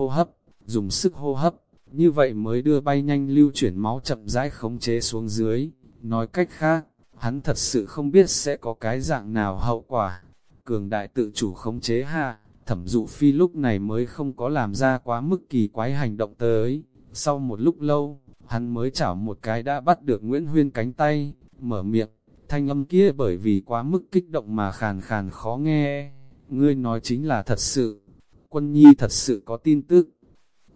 hô hấp, dùng sức hô hấp, như vậy mới đưa bay nhanh lưu chuyển máu chậm rãi khống chế xuống dưới. Nói cách khác, hắn thật sự không biết sẽ có cái dạng nào hậu quả. Cường đại tự chủ khống chế hạ, thẩm dụ phi lúc này mới không có làm ra quá mức kỳ quái hành động tới. Sau một lúc lâu, hắn mới chảo một cái đã bắt được Nguyễn Huyên cánh tay, mở miệng, thanh âm kia bởi vì quá mức kích động mà khàn khàn khó nghe. Ngươi nói chính là thật sự, quân nhi thật sự có tin tức,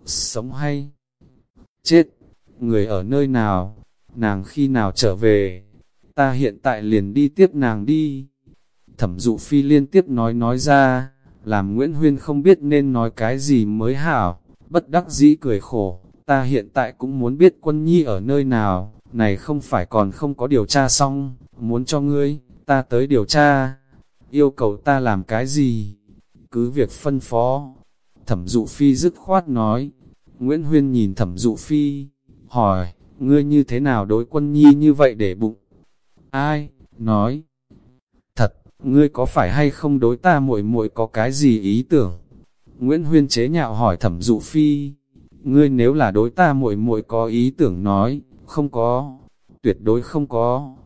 sống hay, chết, người ở nơi nào, nàng khi nào trở về, ta hiện tại liền đi tiếp nàng đi. Thẩm dụ phi liên tiếp nói nói ra, làm Nguyễn Huyên không biết nên nói cái gì mới hảo, bất đắc dĩ cười khổ, ta hiện tại cũng muốn biết quân nhi ở nơi nào, này không phải còn không có điều tra xong, muốn cho ngươi, ta tới điều tra, yêu cầu ta làm cái gì, cứ việc phân phó. Thẩm dụ phi dứt khoát nói, Nguyễn Huyên nhìn thẩm dụ phi, hỏi, ngươi như thế nào đối quân nhi như vậy để bụng? Ai? Nói, thật, ngươi có phải hay không đối ta muội muội có cái gì ý tưởng? Nguyễn Huyên chế nhạo hỏi thẩm dụ phi, ngươi nếu là đối ta muội muội có ý tưởng nói, không có, tuyệt đối không có.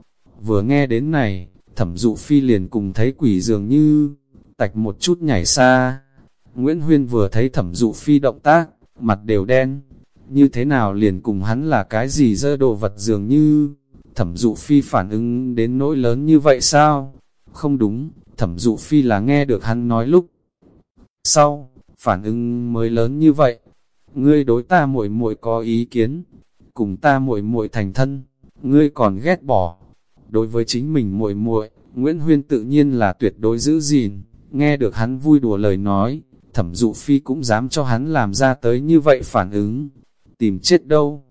Vừa nghe đến này, thẩm dụ phi liền cùng thấy quỷ dường như, tạch một chút nhảy xa. Nguyễn Huyên vừa thấy thẩm dụ phi động tác, mặt đều đen, như thế nào liền cùng hắn là cái gì dơ đồ vật dường như, thẩm dụ phi phản ứng đến nỗi lớn như vậy sao? Không đúng, thẩm dụ phi là nghe được hắn nói lúc. Sau, phản ứng mới lớn như vậy, ngươi đối ta muội muội có ý kiến, cùng ta muội muội thành thân, ngươi còn ghét bỏ. Đối với chính mình muội muội, Nguyễn Huyên tự nhiên là tuyệt đối giữ gìn, nghe được hắn vui đùa lời nói, thẩm dụ phi cũng dám cho hắn làm ra tới như vậy phản ứng. Tìm chết đâu?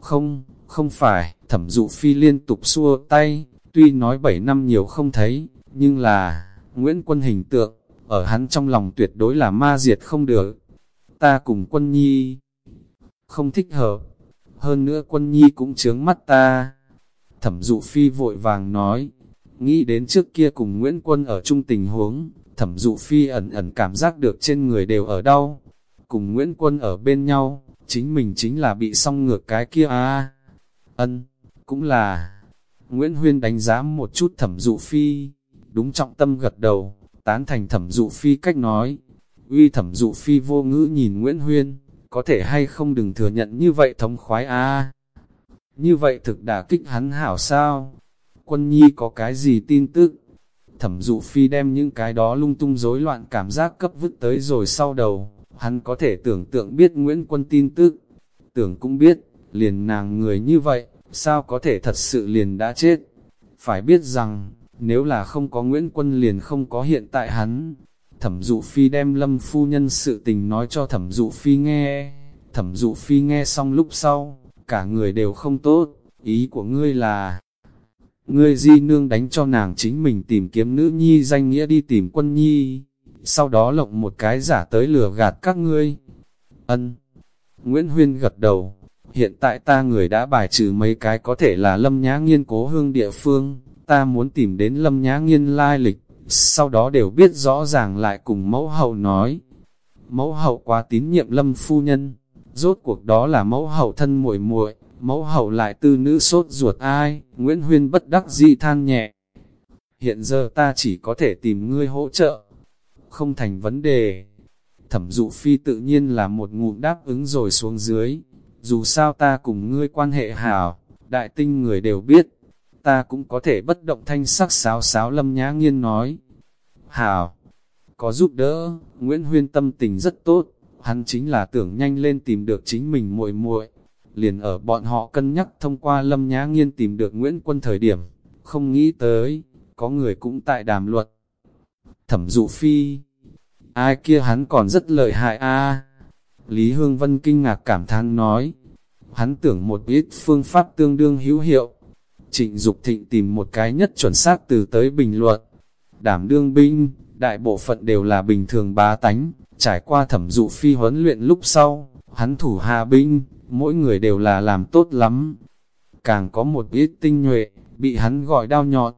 Không, không phải, thẩm dụ phi liên tục xua tay, tuy nói 7 năm nhiều không thấy, nhưng là, Nguyễn Quân hình tượng, ở hắn trong lòng tuyệt đối là ma diệt không được. Ta cùng quân nhi, không thích hợp, hơn nữa quân nhi cũng chướng mắt ta. Thẩm dụ phi vội vàng nói, nghĩ đến trước kia cùng Nguyễn Quân ở chung tình huống, thẩm dụ phi ẩn ẩn cảm giác được trên người đều ở đau. Cùng Nguyễn Quân ở bên nhau, chính mình chính là bị song ngược cái kia à. Ân, cũng là. Nguyễn Huyên đánh giá một chút thẩm dụ phi, đúng trọng tâm gật đầu, tán thành thẩm dụ phi cách nói. Uy thẩm dụ phi vô ngữ nhìn Nguyễn Huyên, có thể hay không đừng thừa nhận như vậy thống khoái a Như vậy thực đã kích hắn hảo sao? Quân nhi có cái gì tin tức? Thẩm dụ phi đem những cái đó lung tung rối loạn cảm giác cấp vứt tới rồi sau đầu, hắn có thể tưởng tượng biết Nguyễn Quân tin tức, tưởng cũng biết, liền nàng người như vậy, sao có thể thật sự liền đã chết. Phải biết rằng, nếu là không có Nguyễn Quân liền không có hiện tại hắn. Thẩm dụ phi đem lâm phu nhân sự tình nói cho thẩm dụ phi nghe. Thẩm dụ phi nghe xong lúc sau, cả người đều không tốt, ý của ngươi là... Ngươi di nương đánh cho nàng chính mình tìm kiếm nữ nhi danh nghĩa đi tìm quân nhi, sau đó lộng một cái giả tới lừa gạt các ngươi. Ân. Nguyễn Huyên gật đầu, hiện tại ta người đã bài trừ mấy cái có thể là lâm nhã nghiên cố hương địa phương, ta muốn tìm đến lâm nhã nghiên lai lịch, sau đó đều biết rõ ràng lại cùng mẫu hậu nói. Mẫu hậu quá tín nhiệm lâm phu nhân, rốt cuộc đó là mẫu hậu thân muội muội mẫu hậu lại tư nữ sốt ruột ai, Nguyễn Huyên bất đắc di than nhẹ. Hiện giờ ta chỉ có thể tìm ngươi hỗ trợ, không thành vấn đề. Thẩm dụ phi tự nhiên là một ngụm đáp ứng rồi xuống dưới, dù sao ta cùng ngươi quan hệ hảo, đại tinh người đều biết, ta cũng có thể bất động thanh sắc sáo sáo lâm nhã nghiên nói. Hảo, có giúp đỡ, Nguyễn Huyên tâm tình rất tốt, hắn chính là tưởng nhanh lên tìm được chính mình muội muội liền ở bọn họ cân nhắc thông qua lâm nhã nghiên tìm được Nguyễn Quân thời điểm, không nghĩ tới, có người cũng tại đàm luật. Thẩm dụ phi, ai kia hắn còn rất lợi hại a Lý Hương Vân kinh ngạc cảm thán nói, hắn tưởng một ít phương pháp tương đương hữu hiệu. Trịnh Dục Thịnh tìm một cái nhất chuẩn xác từ tới bình luận. Đảm đương binh, đại bộ phận đều là bình thường bá tánh, trải qua thẩm dụ phi huấn luyện lúc sau, hắn thủ hạ binh, mỗi người đều là làm tốt lắm. Càng có một ít tinh nhuệ, bị hắn gọi đau nhọn.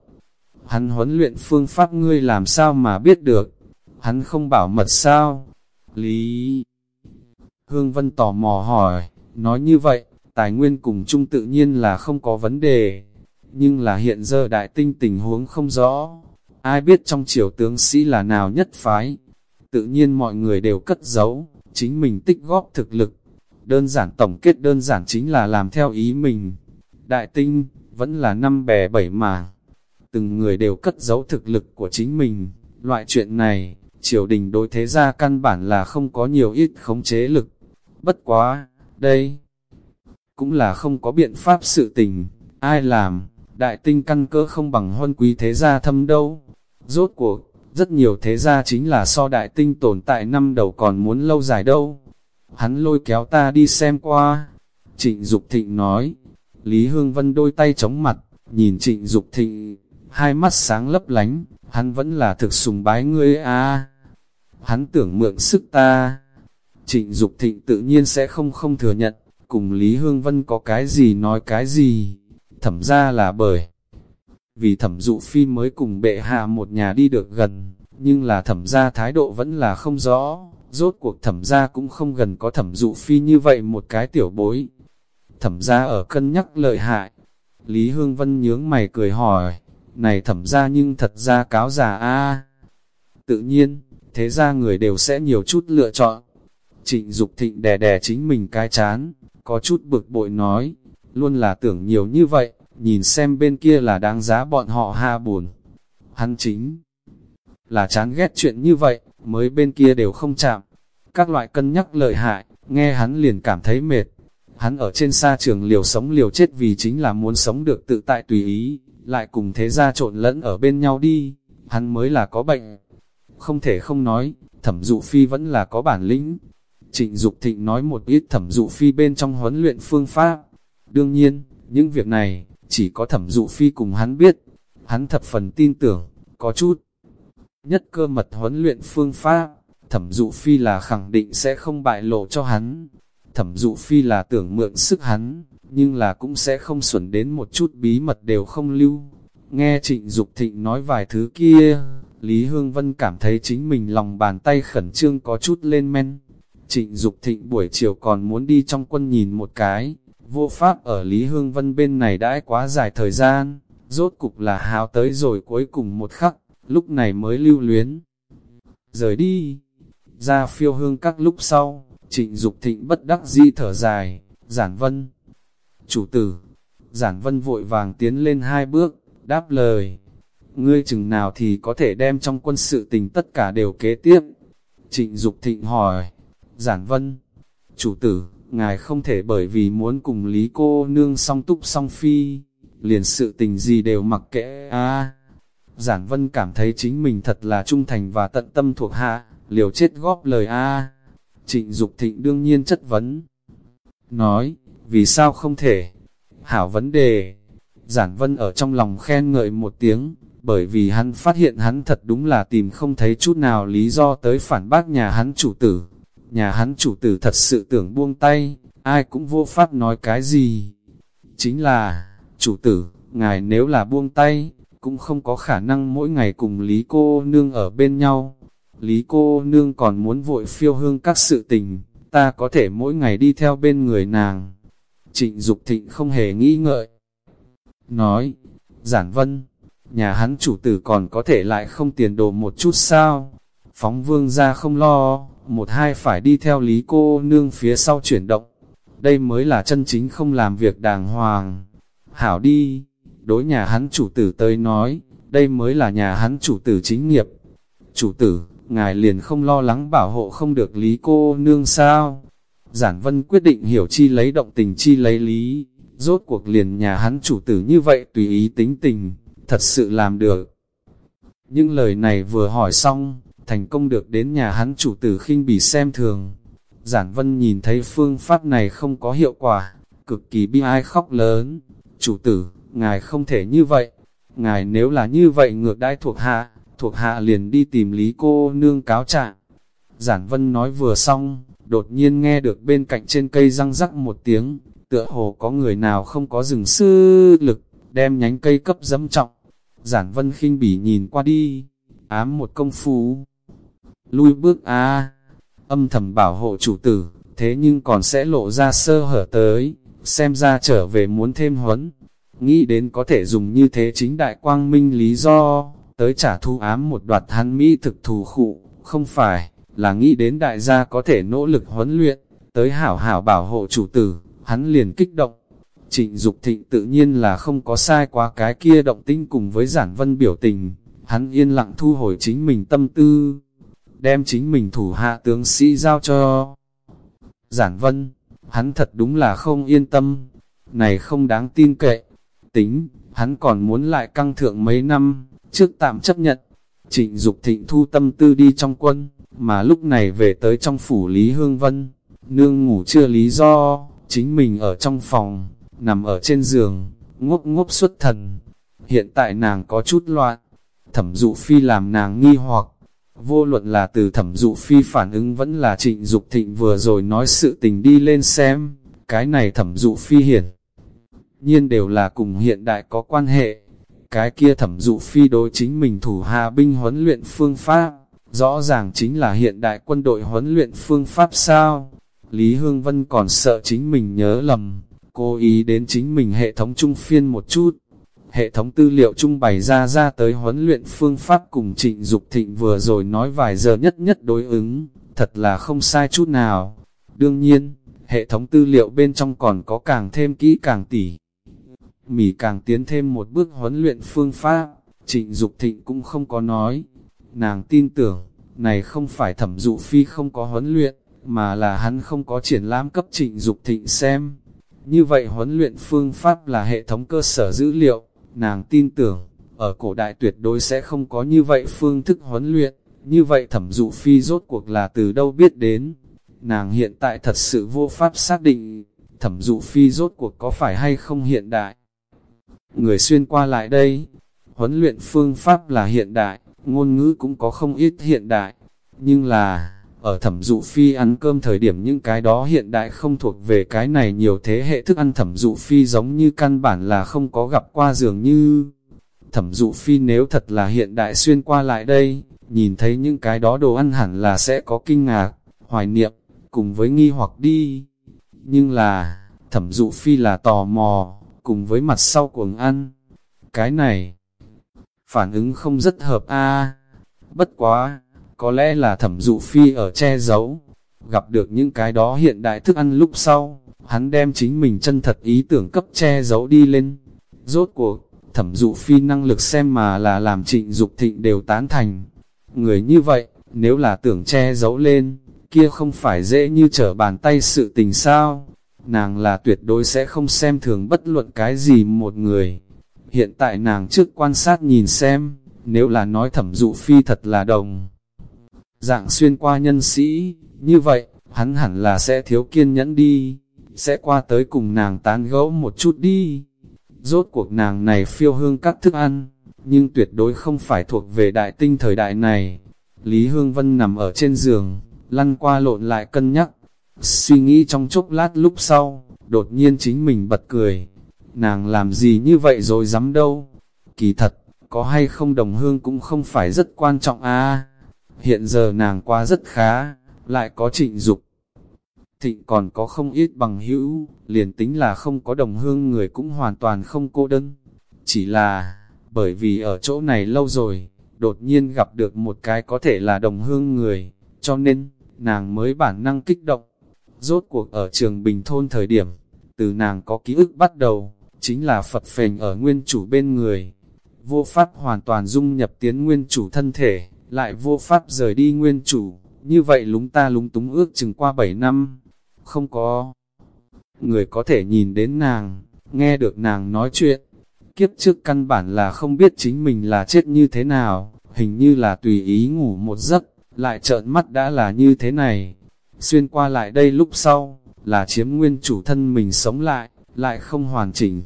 Hắn huấn luyện phương pháp ngươi làm sao mà biết được, hắn không bảo mật sao. Lý Hương Vân tò mò hỏi, nói như vậy, tài nguyên cùng chung tự nhiên là không có vấn đề, nhưng là hiện giờ đại tinh tình huống không rõ, ai biết trong triều tướng sĩ là nào nhất phái, tự nhiên mọi người đều cất giấu, chính mình tích góp thực lực, đơn giản tổng kết đơn giản chính là làm theo ý mình, đại tinh, vẫn là năm bè bảy mà. từng người đều cất giấu thực lực của chính mình, loại chuyện này, triều đình đối thế gia căn bản là không có nhiều ít khống chế lực, bất quá, đây, cũng là không có biện pháp sự tình, ai làm, đại tinh căn cơ không bằng huân quý thế gia thâm đâu. Rốt cuộc, rất nhiều thế gia chính là so đại tinh tồn tại năm đầu còn muốn lâu dài đâu. Hắn lôi kéo ta đi xem qua. Trịnh Dục Thịnh nói, Lý Hương Vân đôi tay chống mặt, nhìn Trịnh Dục Thịnh, hai mắt sáng lấp lánh, hắn vẫn là thực sùng bái ngươi a. Hắn tưởng mượn sức ta. Trịnh Dục Thịnh tự nhiên sẽ không không thừa nhận, cùng Lý Hương Vân có cái gì nói cái gì thẩm ra là bởi vì thẩm dụ phi mới cùng bệ hạ một nhà đi được gần, nhưng là thẩm ra thái độ vẫn là không rõ, rốt cuộc thẩm gia cũng không gần có thẩm dụ phi như vậy một cái tiểu bối. Thẩm gia ở cân nhắc lợi hại, Lý Hương Vân nhướng mày cười hỏi, này thẩm gia nhưng thật ra cáo già a Tự nhiên, thế ra người đều sẽ nhiều chút lựa chọn. Trịnh Dục thịnh đè đè chính mình cái chán, có chút bực bội nói, luôn là tưởng nhiều như vậy, nhìn xem bên kia là đáng giá bọn họ ha buồn. Hắn chính là chán ghét chuyện như vậy, mới bên kia đều không chạm. Các loại cân nhắc lợi hại, nghe hắn liền cảm thấy mệt. Hắn ở trên xa trường liều sống liều chết vì chính là muốn sống được tự tại tùy ý, lại cùng thế gia trộn lẫn ở bên nhau đi, hắn mới là có bệnh. Không thể không nói, thẩm dụ phi vẫn là có bản lĩnh. Trịnh Dục Thịnh nói một ít thẩm dụ phi bên trong huấn luyện phương pháp, Đương nhiên, những việc này, chỉ có thẩm dụ phi cùng hắn biết. Hắn thập phần tin tưởng, có chút. Nhất cơ mật huấn luyện phương pháp, thẩm dụ phi là khẳng định sẽ không bại lộ cho hắn. Thẩm dụ phi là tưởng mượn sức hắn, nhưng là cũng sẽ không xuẩn đến một chút bí mật đều không lưu. Nghe trịnh Dục thịnh nói vài thứ kia, Lý Hương Vân cảm thấy chính mình lòng bàn tay khẩn trương có chút lên men. Trịnh Dục thịnh buổi chiều còn muốn đi trong quân nhìn một cái, vô pháp ở Lý Hương Vân bên này đãi quá dài thời gian, rốt cục là hào tới rồi cuối cùng một khắc, lúc này mới lưu luyến. Rời đi, ra phiêu hương các lúc sau, trịnh Dục thịnh bất đắc di thở dài, giản vân. Chủ tử, giản vân vội vàng tiến lên hai bước, đáp lời. Ngươi chừng nào thì có thể đem trong quân sự tình tất cả đều kế tiếp. Trịnh Dục thịnh hỏi, giản vân, chủ tử, ngài không thể bởi vì muốn cùng Lý cô nương song túc song phi, liền sự tình gì đều mặc kệ a giản vân cảm thấy chính mình thật là trung thành và tận tâm thuộc hạ, liều chết góp lời a. Trịnh Dục Thịnh đương nhiên chất vấn. Nói, vì sao không thể? Hảo vấn đề. Giản vân ở trong lòng khen ngợi một tiếng, bởi vì hắn phát hiện hắn thật đúng là tìm không thấy chút nào lý do tới phản bác nhà hắn chủ tử nhà hắn chủ tử thật sự tưởng buông tay, ai cũng vô pháp nói cái gì. Chính là, chủ tử, ngài nếu là buông tay, cũng không có khả năng mỗi ngày cùng Lý cô nương ở bên nhau. Lý cô nương còn muốn vội phiêu hương các sự tình, ta có thể mỗi ngày đi theo bên người nàng. Trịnh Dục Thịnh không hề nghĩ ngợi. Nói, giản vân, nhà hắn chủ tử còn có thể lại không tiền đồ một chút sao? Phóng vương ra không lo, một hai phải đi theo lý cô nương phía sau chuyển động. Đây mới là chân chính không làm việc đàng hoàng. Hảo đi, đối nhà hắn chủ tử tới nói, đây mới là nhà hắn chủ tử chính nghiệp. Chủ tử, ngài liền không lo lắng bảo hộ không được lý cô nương sao. Giản vân quyết định hiểu chi lấy động tình chi lấy lý, rốt cuộc liền nhà hắn chủ tử như vậy tùy ý tính tình, thật sự làm được. Những lời này vừa hỏi xong, thành công được đến nhà hắn chủ tử khinh bỉ xem thường. Giản vân nhìn thấy phương pháp này không có hiệu quả, cực kỳ bi ai khóc lớn. Chủ tử, ngài không thể như vậy. Ngài nếu là như vậy ngược đãi thuộc hạ, thuộc hạ liền đi tìm lý cô nương cáo trạng. Giản vân nói vừa xong, đột nhiên nghe được bên cạnh trên cây răng rắc một tiếng, tựa hồ có người nào không có dừng sư lực, đem nhánh cây cấp dẫm trọng. Giản vân khinh bỉ nhìn qua đi, ám một công phu, lui bước a âm thầm bảo hộ chủ tử, thế nhưng còn sẽ lộ ra sơ hở tới, xem ra trở về muốn thêm huấn. Nghĩ đến có thể dùng như thế chính đại quang minh lý do, tới trả thu ám một đoạt hắn mỹ thực thù khụ, không phải, là nghĩ đến đại gia có thể nỗ lực huấn luyện, tới hảo hảo bảo hộ chủ tử, hắn liền kích động. Trịnh Dục thịnh tự nhiên là không có sai quá cái kia động tinh cùng với giản vân biểu tình, hắn yên lặng thu hồi chính mình tâm tư, đem chính mình thủ hạ tướng sĩ giao cho. Giản vân, hắn thật đúng là không yên tâm, này không đáng tin cậy, tính, hắn còn muốn lại căng thượng mấy năm, trước tạm chấp nhận. Trịnh Dục thịnh thu tâm tư đi trong quân, mà lúc này về tới trong phủ Lý Hương Vân, nương ngủ chưa lý do, chính mình ở trong phòng, nằm ở trên giường, ngốc ngốc xuất thần. Hiện tại nàng có chút loạn, thẩm dụ phi làm nàng nghi hoặc, vô luận là từ thẩm dụ phi phản ứng vẫn là trịnh Dục thịnh vừa rồi nói sự tình đi lên xem, cái này thẩm dụ phi hiển. Nhiên đều là cùng hiện đại có quan hệ, cái kia thẩm dụ phi đối chính mình thủ hà binh huấn luyện phương pháp, rõ ràng chính là hiện đại quân đội huấn luyện phương pháp sao. Lý Hương Vân còn sợ chính mình nhớ lầm, cố ý đến chính mình hệ thống trung phiên một chút. Hệ thống tư liệu trung bày ra ra tới huấn luyện phương pháp cùng trịnh Dục thịnh vừa rồi nói vài giờ nhất nhất đối ứng, thật là không sai chút nào. Đương nhiên, hệ thống tư liệu bên trong còn có càng thêm kỹ càng tỉ. Mỉ càng tiến thêm một bước huấn luyện phương pháp, trịnh Dục thịnh cũng không có nói. Nàng tin tưởng, này không phải thẩm dụ phi không có huấn luyện, mà là hắn không có triển lãm cấp trịnh Dục thịnh xem. Như vậy huấn luyện phương pháp là hệ thống cơ sở dữ liệu, nàng tin tưởng, ở cổ đại tuyệt đối sẽ không có như vậy phương thức huấn luyện, như vậy thẩm dụ phi rốt cuộc là từ đâu biết đến. Nàng hiện tại thật sự vô pháp xác định, thẩm dụ phi rốt cuộc có phải hay không hiện đại. Người xuyên qua lại đây, huấn luyện phương pháp là hiện đại, ngôn ngữ cũng có không ít hiện đại, nhưng là, ở thẩm dụ phi ăn cơm thời điểm những cái đó hiện đại không thuộc về cái này nhiều thế hệ thức ăn thẩm dụ phi giống như căn bản là không có gặp qua dường như. Thẩm dụ phi nếu thật là hiện đại xuyên qua lại đây, nhìn thấy những cái đó đồ ăn hẳn là sẽ có kinh ngạc, hoài niệm, cùng với nghi hoặc đi. Nhưng là, thẩm dụ phi là tò mò, cùng với mặt sau cuồng ăn. Cái này, phản ứng không rất hợp a Bất quá, có lẽ là thẩm dụ phi ở che giấu, gặp được những cái đó hiện đại thức ăn lúc sau, hắn đem chính mình chân thật ý tưởng cấp che giấu đi lên. Rốt cuộc, thẩm dụ phi năng lực xem mà là làm trịnh dục thịnh đều tán thành. Người như vậy, nếu là tưởng che giấu lên, kia không phải dễ như trở bàn tay sự tình sao. Nàng là tuyệt đối sẽ không xem thường bất luận cái gì một người. Hiện tại nàng trước quan sát nhìn xem, nếu là nói thẩm dụ phi thật là đồng dạng xuyên qua nhân sĩ, như vậy, hắn hẳn là sẽ thiếu kiên nhẫn đi, sẽ qua tới cùng nàng tán gẫu một chút đi. Rốt cuộc nàng này phiêu hương các thức ăn, nhưng tuyệt đối không phải thuộc về đại tinh thời đại này. Lý Hương Vân nằm ở trên giường, lăn qua lộn lại cân nhắc, suy nghĩ trong chốc lát lúc sau, đột nhiên chính mình bật cười. Nàng làm gì như vậy rồi dám đâu? Kỳ thật, có hay không đồng hương cũng không phải rất quan trọng à hiện giờ nàng qua rất khá, lại có trịnh dục. Thịnh còn có không ít bằng hữu, liền tính là không có đồng hương người cũng hoàn toàn không cô đơn. Chỉ là, bởi vì ở chỗ này lâu rồi, đột nhiên gặp được một cái có thể là đồng hương người, cho nên, nàng mới bản năng kích động. Rốt cuộc ở trường Bình Thôn thời điểm, từ nàng có ký ức bắt đầu, chính là Phật phềnh ở nguyên chủ bên người. Vô pháp hoàn toàn dung nhập tiến nguyên chủ thân thể, lại vô pháp rời đi nguyên chủ, như vậy lúng ta lúng túng ước chừng qua 7 năm, không có người có thể nhìn đến nàng, nghe được nàng nói chuyện. Kiếp trước căn bản là không biết chính mình là chết như thế nào, hình như là tùy ý ngủ một giấc, lại trợn mắt đã là như thế này. Xuyên qua lại đây lúc sau, là chiếm nguyên chủ thân mình sống lại, lại không hoàn chỉnh.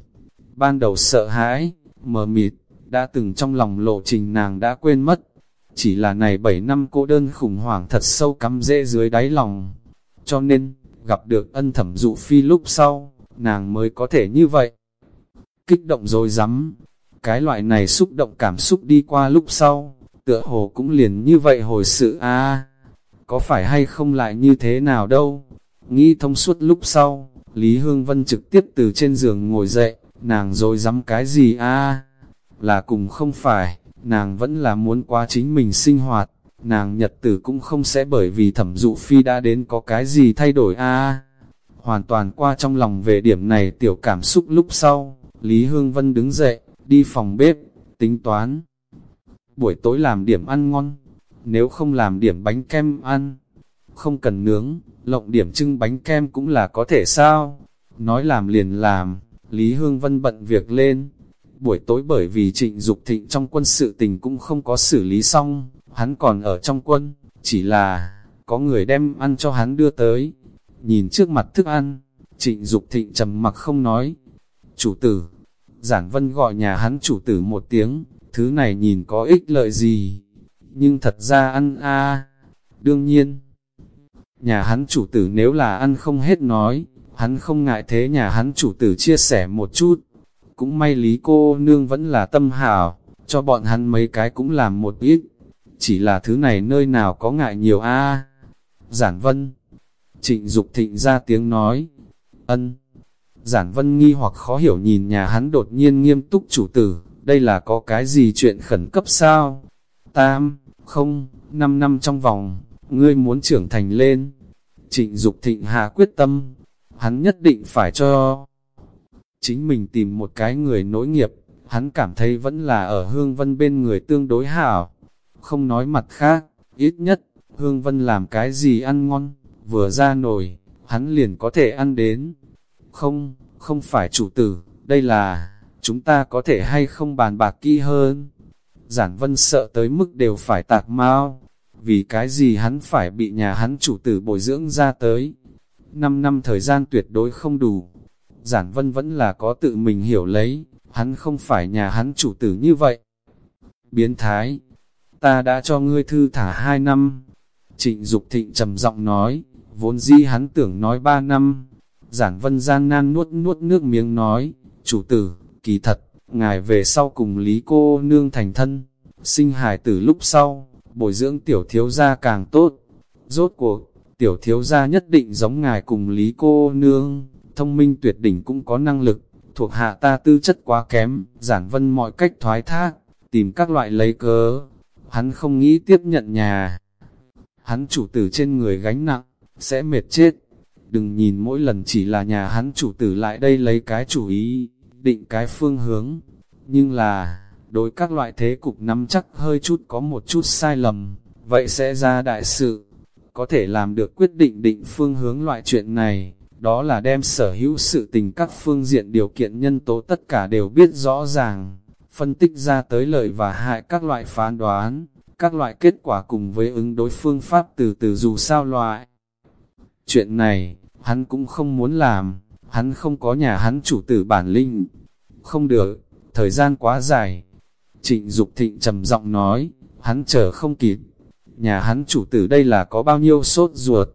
Ban đầu sợ hãi, mờ mịt, đã từng trong lòng lộ trình nàng đã quên mất, chỉ là này 7 năm cô đơn khủng hoảng thật sâu cắm rễ dưới đáy lòng. Cho nên, gặp được ân thẩm dụ phi lúc sau, nàng mới có thể như vậy. Kích động rồi rắm cái loại này xúc động cảm xúc đi qua lúc sau, tựa hồ cũng liền như vậy hồi sự a có phải hay không lại như thế nào đâu. Nghĩ thông suốt lúc sau, Lý Hương Vân trực tiếp từ trên giường ngồi dậy, nàng rồi dám cái gì a Là cùng không phải, nàng vẫn là muốn qua chính mình sinh hoạt, nàng nhật tử cũng không sẽ bởi vì thẩm dụ phi đã đến có cái gì thay đổi a Hoàn toàn qua trong lòng về điểm này tiểu cảm xúc lúc sau, Lý Hương Vân đứng dậy, đi phòng bếp, tính toán. Buổi tối làm điểm ăn ngon, nếu không làm điểm bánh kem ăn, không cần nướng, lộng điểm trưng bánh kem cũng là có thể sao. Nói làm liền làm, Lý Hương Vân bận việc lên. Buổi tối bởi vì trịnh Dục thịnh trong quân sự tình cũng không có xử lý xong, hắn còn ở trong quân, chỉ là có người đem ăn cho hắn đưa tới. Nhìn trước mặt thức ăn, trịnh Dục thịnh trầm mặc không nói. Chủ tử, giản vân gọi nhà hắn chủ tử một tiếng, thứ này nhìn có ích lợi gì, nhưng thật ra ăn a Đương nhiên, nhà hắn chủ tử nếu là ăn không hết nói, hắn không ngại thế nhà hắn chủ tử chia sẻ một chút. Cũng may lý cô nương vẫn là tâm hảo, cho bọn hắn mấy cái cũng làm một ít. Chỉ là thứ này nơi nào có ngại nhiều a Giản vân. Trịnh Dục thịnh ra tiếng nói. Ân. Giản vân nghi hoặc khó hiểu nhìn nhà hắn đột nhiên nghiêm túc chủ tử, đây là có cái gì chuyện khẩn cấp sao? Tam, không, năm năm trong vòng, ngươi muốn trưởng thành lên. Trịnh Dục thịnh hạ quyết tâm, hắn nhất định phải cho chính mình tìm một cái người nối nghiệp, hắn cảm thấy vẫn là ở Hương Vân bên người tương đối hảo. Không nói mặt khác, ít nhất, Hương Vân làm cái gì ăn ngon, vừa ra nồi, hắn liền có thể ăn đến. Không, không phải chủ tử, đây là, chúng ta có thể hay không bàn bạc kỹ hơn. Giản Vân sợ tới mức đều phải tạc mau, vì cái gì hắn phải bị nhà hắn chủ tử bồi dưỡng ra tới. 5 năm thời gian tuyệt đối không đủ. Giản Vân vẫn là có tự mình hiểu lấy, hắn không phải nhà hắn chủ tử như vậy. Biến thái, ta đã cho ngươi thư thả 2 năm. Trịnh Dục Thịnh trầm giọng nói, vốn di hắn tưởng nói 3 năm. Giản Vân gian nan nuốt nuốt nước miếng nói, chủ tử, kỳ thật, ngài về sau cùng Lý cô nương thành thân, sinh hài tử lúc sau, bồi dưỡng tiểu thiếu gia càng tốt. Rốt cuộc, tiểu thiếu gia nhất định giống ngài cùng Lý cô nương, thông minh tuyệt đỉnh cũng có năng lực, thuộc hạ ta tư chất quá kém, giản vân mọi cách thoái thác, tìm các loại lấy cớ. Hắn không nghĩ tiếp nhận nhà. Hắn chủ tử trên người gánh nặng, sẽ mệt chết. Đừng nhìn mỗi lần chỉ là nhà hắn chủ tử lại đây lấy cái chủ ý, định cái phương hướng. Nhưng là, đối các loại thế cục nắm chắc hơi chút có một chút sai lầm, vậy sẽ ra đại sự. Có thể làm được quyết định định phương hướng loại chuyện này, đó là đem sở hữu sự tình các phương diện điều kiện nhân tố tất cả đều biết rõ ràng, phân tích ra tới lợi và hại các loại phán đoán, các loại kết quả cùng với ứng đối phương pháp từ từ dù sao loại. Chuyện này, hắn cũng không muốn làm, hắn không có nhà hắn chủ tử bản linh. Không được, thời gian quá dài. Trịnh Dục Thịnh trầm giọng nói, hắn chờ không kịp. Nhà hắn chủ tử đây là có bao nhiêu sốt ruột.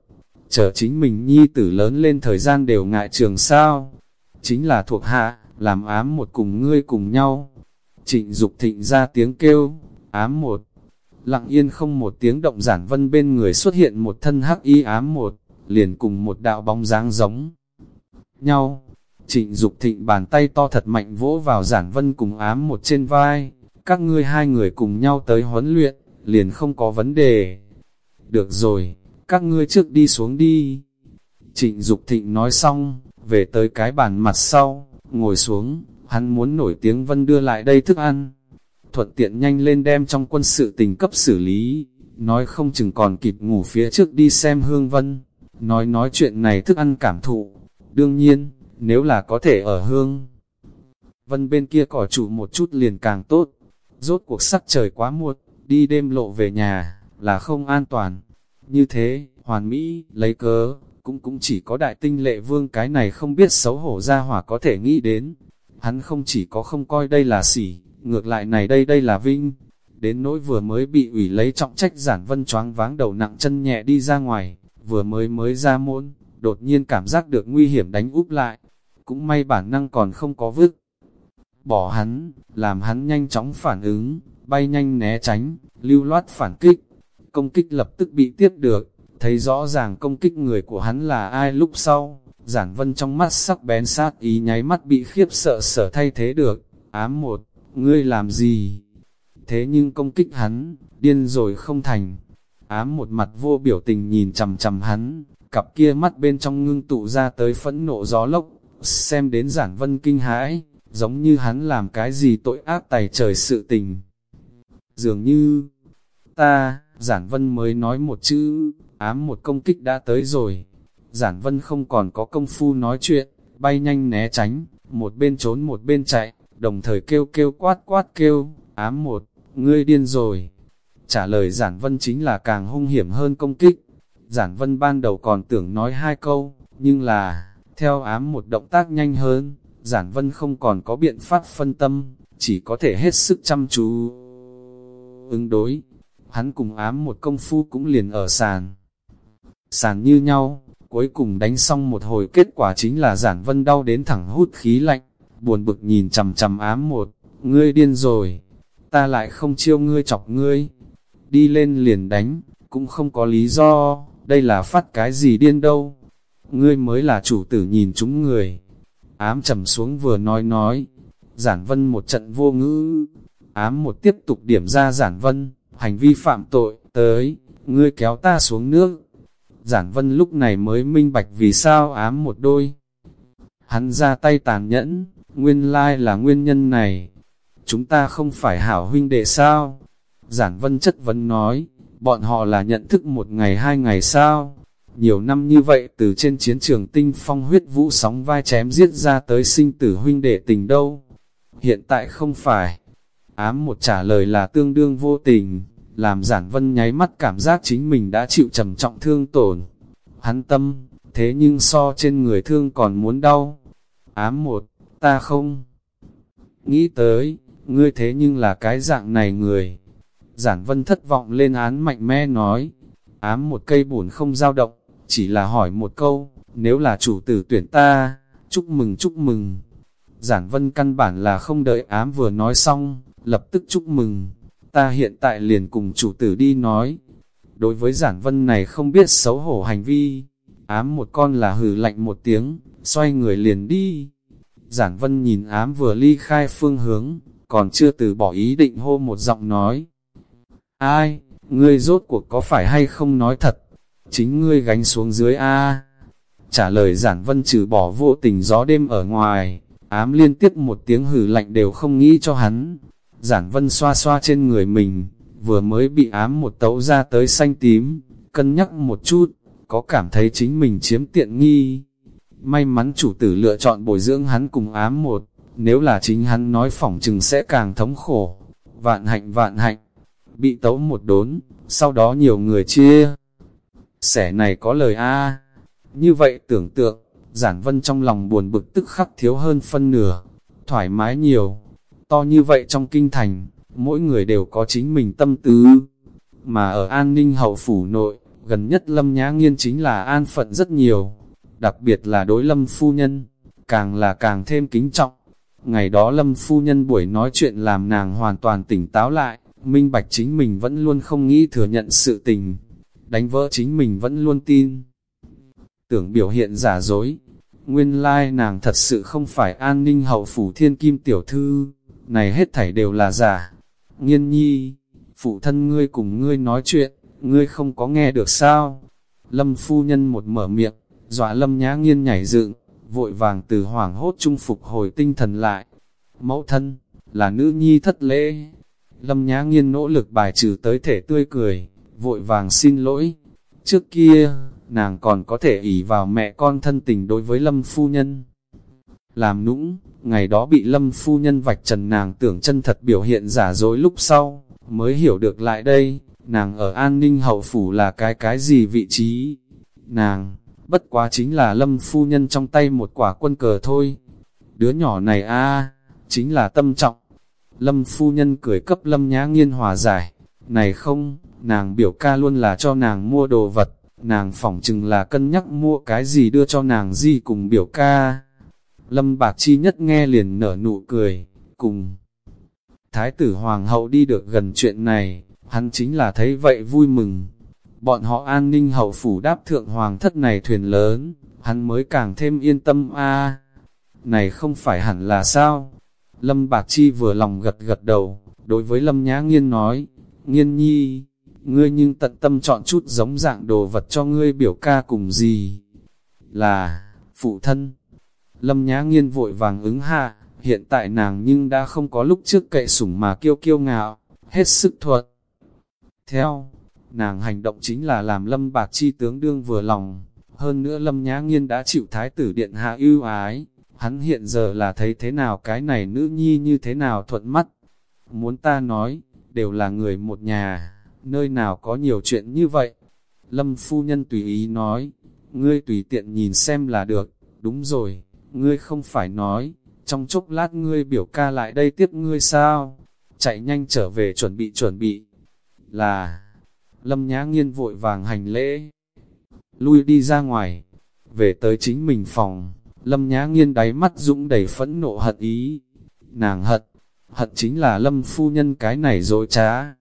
Chờ chính mình nhi tử lớn lên thời gian đều ngại trường sao. Chính là thuộc hạ, làm ám một cùng ngươi cùng nhau. Trịnh Dục Thịnh ra tiếng kêu, ám một. Lặng yên không một tiếng động giản vân bên người xuất hiện một thân hắc y ám một, liền cùng một đạo bóng dáng giống nhau. Trịnh Dục Thịnh bàn tay to thật mạnh vỗ vào giản vân cùng ám một trên vai, các ngươi hai người cùng nhau tới huấn luyện, liền không có vấn đề. Được rồi, các ngươi trước đi xuống đi. Trịnh Dục Thịnh nói xong, về tới cái bàn mặt sau, ngồi xuống, hắn muốn nổi tiếng vân đưa lại đây thức ăn. Thuận tiện nhanh lên đem trong quân sự tình cấp xử lý, nói không chừng còn kịp ngủ phía trước đi xem hương vân. Nói nói chuyện này thức ăn cảm thụ. Đương nhiên, nếu là có thể ở hương, vân bên kia cỏ trụ một chút liền càng tốt. Rốt cuộc sắc trời quá muộn, đi đêm lộ về nhà, là không an toàn. Như thế, hoàn mỹ, lấy cớ, cũng cũng chỉ có đại tinh lệ vương cái này không biết xấu hổ ra hỏa có thể nghĩ đến. Hắn không chỉ có không coi đây là sỉ, ngược lại này đây đây là vinh. Đến nỗi vừa mới bị ủy lấy trọng trách giản vân choáng váng đầu nặng chân nhẹ đi ra ngoài, vừa mới mới ra môn, đột nhiên cảm giác được nguy hiểm đánh úp lại. Cũng may bản năng còn không có vứt. Bỏ hắn, làm hắn nhanh chóng phản ứng, bay nhanh né tránh, lưu loát phản kích. Công kích lập tức bị tiếp được, Thấy rõ ràng công kích người của hắn là ai lúc sau, giản vân trong mắt sắc bén sát ý nháy mắt bị khiếp sợ sở thay thế được, ám một, ngươi làm gì? Thế nhưng công kích hắn, điên rồi không thành. Ám một mặt vô biểu tình nhìn chầm chầm hắn, cặp kia mắt bên trong ngưng tụ ra tới phẫn nộ gió lốc, xem đến giản vân kinh hãi, giống như hắn làm cái gì tội ác tài trời sự tình. Dường như, ta, giản vân mới nói một chữ, ám một công kích đã tới rồi. Giản vân không còn có công phu nói chuyện, bay nhanh né tránh, một bên trốn một bên chạy, đồng thời kêu kêu quát quát kêu, ám một, ngươi điên rồi. Trả lời giản vân chính là càng hung hiểm hơn công kích. Giản vân ban đầu còn tưởng nói hai câu, nhưng là, theo ám một động tác nhanh hơn, giản vân không còn có biện pháp phân tâm, chỉ có thể hết sức chăm chú. Ứng đối, hắn cùng ám một công phu cũng liền ở sàn. Sàn như nhau, cuối cùng đánh xong một hồi kết quả chính là giản vân đau đến thẳng hút khí lạnh, buồn bực nhìn chầm chầm ám một, ngươi điên rồi, ta lại không chiêu ngươi chọc ngươi, đi lên liền đánh, cũng không có lý do, đây là phát cái gì điên đâu, ngươi mới là chủ tử nhìn chúng người. Ám trầm xuống vừa nói nói, giản vân một trận vô ngữ, ám một tiếp tục điểm ra giản vân, hành vi phạm tội, tới, ngươi kéo ta xuống nước. Giản vân lúc này mới minh bạch vì sao ám một đôi. Hắn ra tay tàn nhẫn, nguyên lai là nguyên nhân này. Chúng ta không phải hảo huynh đệ sao? Giản vân chất vấn nói, bọn họ là nhận thức một ngày hai ngày sao? Nhiều năm như vậy từ trên chiến trường tinh phong huyết vũ sóng vai chém giết ra tới sinh tử huynh đệ tình đâu. Hiện tại không phải. Ám một trả lời là tương đương vô tình, làm giản vân nháy mắt cảm giác chính mình đã chịu trầm trọng thương tổn. Hắn tâm, thế nhưng so trên người thương còn muốn đau. Ám một, ta không nghĩ tới, ngươi thế nhưng là cái dạng này người. Giản vân thất vọng lên án mạnh mẽ nói, ám một cây buồn không dao động, chỉ là hỏi một câu, nếu là chủ tử tuyển ta, chúc mừng chúc mừng. Giản vân căn bản là không đợi ám vừa nói xong, lập tức chúc mừng, ta hiện tại liền cùng chủ tử đi nói. Đối với giản vân này không biết xấu hổ hành vi, ám một con là hừ lạnh một tiếng, xoay người liền đi. Giản vân nhìn ám vừa ly khai phương hướng, còn chưa từ bỏ ý định hô một giọng nói. Ai, ngươi rốt cuộc có phải hay không nói thật? Chính ngươi gánh xuống dưới A. Trả lời giản vân trừ bỏ vô tình gió đêm ở ngoài, ám liên tiếp một tiếng hử lạnh đều không nghĩ cho hắn, Giản vân xoa xoa trên người mình, vừa mới bị ám một tấu ra tới xanh tím, cân nhắc một chút, có cảm thấy chính mình chiếm tiện nghi. May mắn chủ tử lựa chọn bồi dưỡng hắn cùng ám một, nếu là chính hắn nói phỏng chừng sẽ càng thống khổ. Vạn hạnh vạn hạnh, bị tấu một đốn, sau đó nhiều người chia. Sẻ này có lời A, như vậy tưởng tượng, giản vân trong lòng buồn bực tức khắc thiếu hơn phân nửa, thoải mái nhiều, To như vậy trong kinh thành, mỗi người đều có chính mình tâm tư Mà ở an ninh hậu phủ nội, gần nhất lâm nhã nghiên chính là an phận rất nhiều. Đặc biệt là đối lâm phu nhân, càng là càng thêm kính trọng. Ngày đó lâm phu nhân buổi nói chuyện làm nàng hoàn toàn tỉnh táo lại, minh bạch chính mình vẫn luôn không nghĩ thừa nhận sự tình. Đánh vỡ chính mình vẫn luôn tin. Tưởng biểu hiện giả dối, nguyên lai nàng thật sự không phải an ninh hậu phủ thiên kim tiểu thư này hết thảy đều là giả. Nghiên nhi, phụ thân ngươi cùng ngươi nói chuyện, ngươi không có nghe được sao? Lâm phu nhân một mở miệng, dọa lâm nhã nghiên nhảy dựng, vội vàng từ hoảng hốt trung phục hồi tinh thần lại. Mẫu thân, là nữ nhi thất lễ. Lâm nhã nghiên nỗ lực bài trừ tới thể tươi cười, vội vàng xin lỗi. Trước kia, nàng còn có thể ỷ vào mẹ con thân tình đối với lâm phu nhân. Làm nũng, ngày đó bị lâm phu nhân vạch trần nàng tưởng chân thật biểu hiện giả dối lúc sau, mới hiểu được lại đây, nàng ở an ninh hậu phủ là cái cái gì vị trí. Nàng, bất quá chính là lâm phu nhân trong tay một quả quân cờ thôi. Đứa nhỏ này a chính là tâm trọng. Lâm phu nhân cười cấp lâm nhã nghiên hòa giải. Này không, nàng biểu ca luôn là cho nàng mua đồ vật, nàng phỏng chừng là cân nhắc mua cái gì đưa cho nàng gì cùng biểu ca. Lâm Bạc Chi nhất nghe liền nở nụ cười, cùng. Thái tử Hoàng hậu đi được gần chuyện này, hắn chính là thấy vậy vui mừng. bọn họ an ninh hậu phủ đáp thượng hoàng thất này thuyền lớn, hắn mới càng thêm yên tâm a Này không phải hẳn là sao? Lâm Bạc Chi vừa lòng gật gật đầu, đối với Lâm Nhã Nghiên nói, Nghiên nhi, ngươi nhưng tận tâm chọn chút giống dạng đồ vật cho ngươi biểu ca cùng gì? Là, phụ thân. Lâm Nhã Nghiên vội vàng ứng hạ, hiện tại nàng nhưng đã không có lúc trước cậy sủng mà kiêu kiêu ngạo, hết sức thuật Theo, nàng hành động chính là làm Lâm Bạc Chi tướng đương vừa lòng, hơn nữa Lâm Nhã Nghiên đã chịu thái tử điện hạ ưu ái, hắn hiện giờ là thấy thế nào cái này nữ nhi như thế nào thuận mắt. Muốn ta nói, đều là người một nhà, nơi nào có nhiều chuyện như vậy. Lâm phu nhân tùy ý nói, ngươi tùy tiện nhìn xem là được, đúng rồi, ngươi không phải nói, trong chốc lát ngươi biểu ca lại đây tiếp ngươi sao? Chạy nhanh trở về chuẩn bị chuẩn bị. Là, Lâm Nhã Nghiên vội vàng hành lễ, lui đi ra ngoài, về tới chính mình phòng, Lâm Nhã Nghiên đáy mắt dũng đầy phẫn nộ hận ý. Nàng hận, hận chính là Lâm phu nhân cái này dối trá.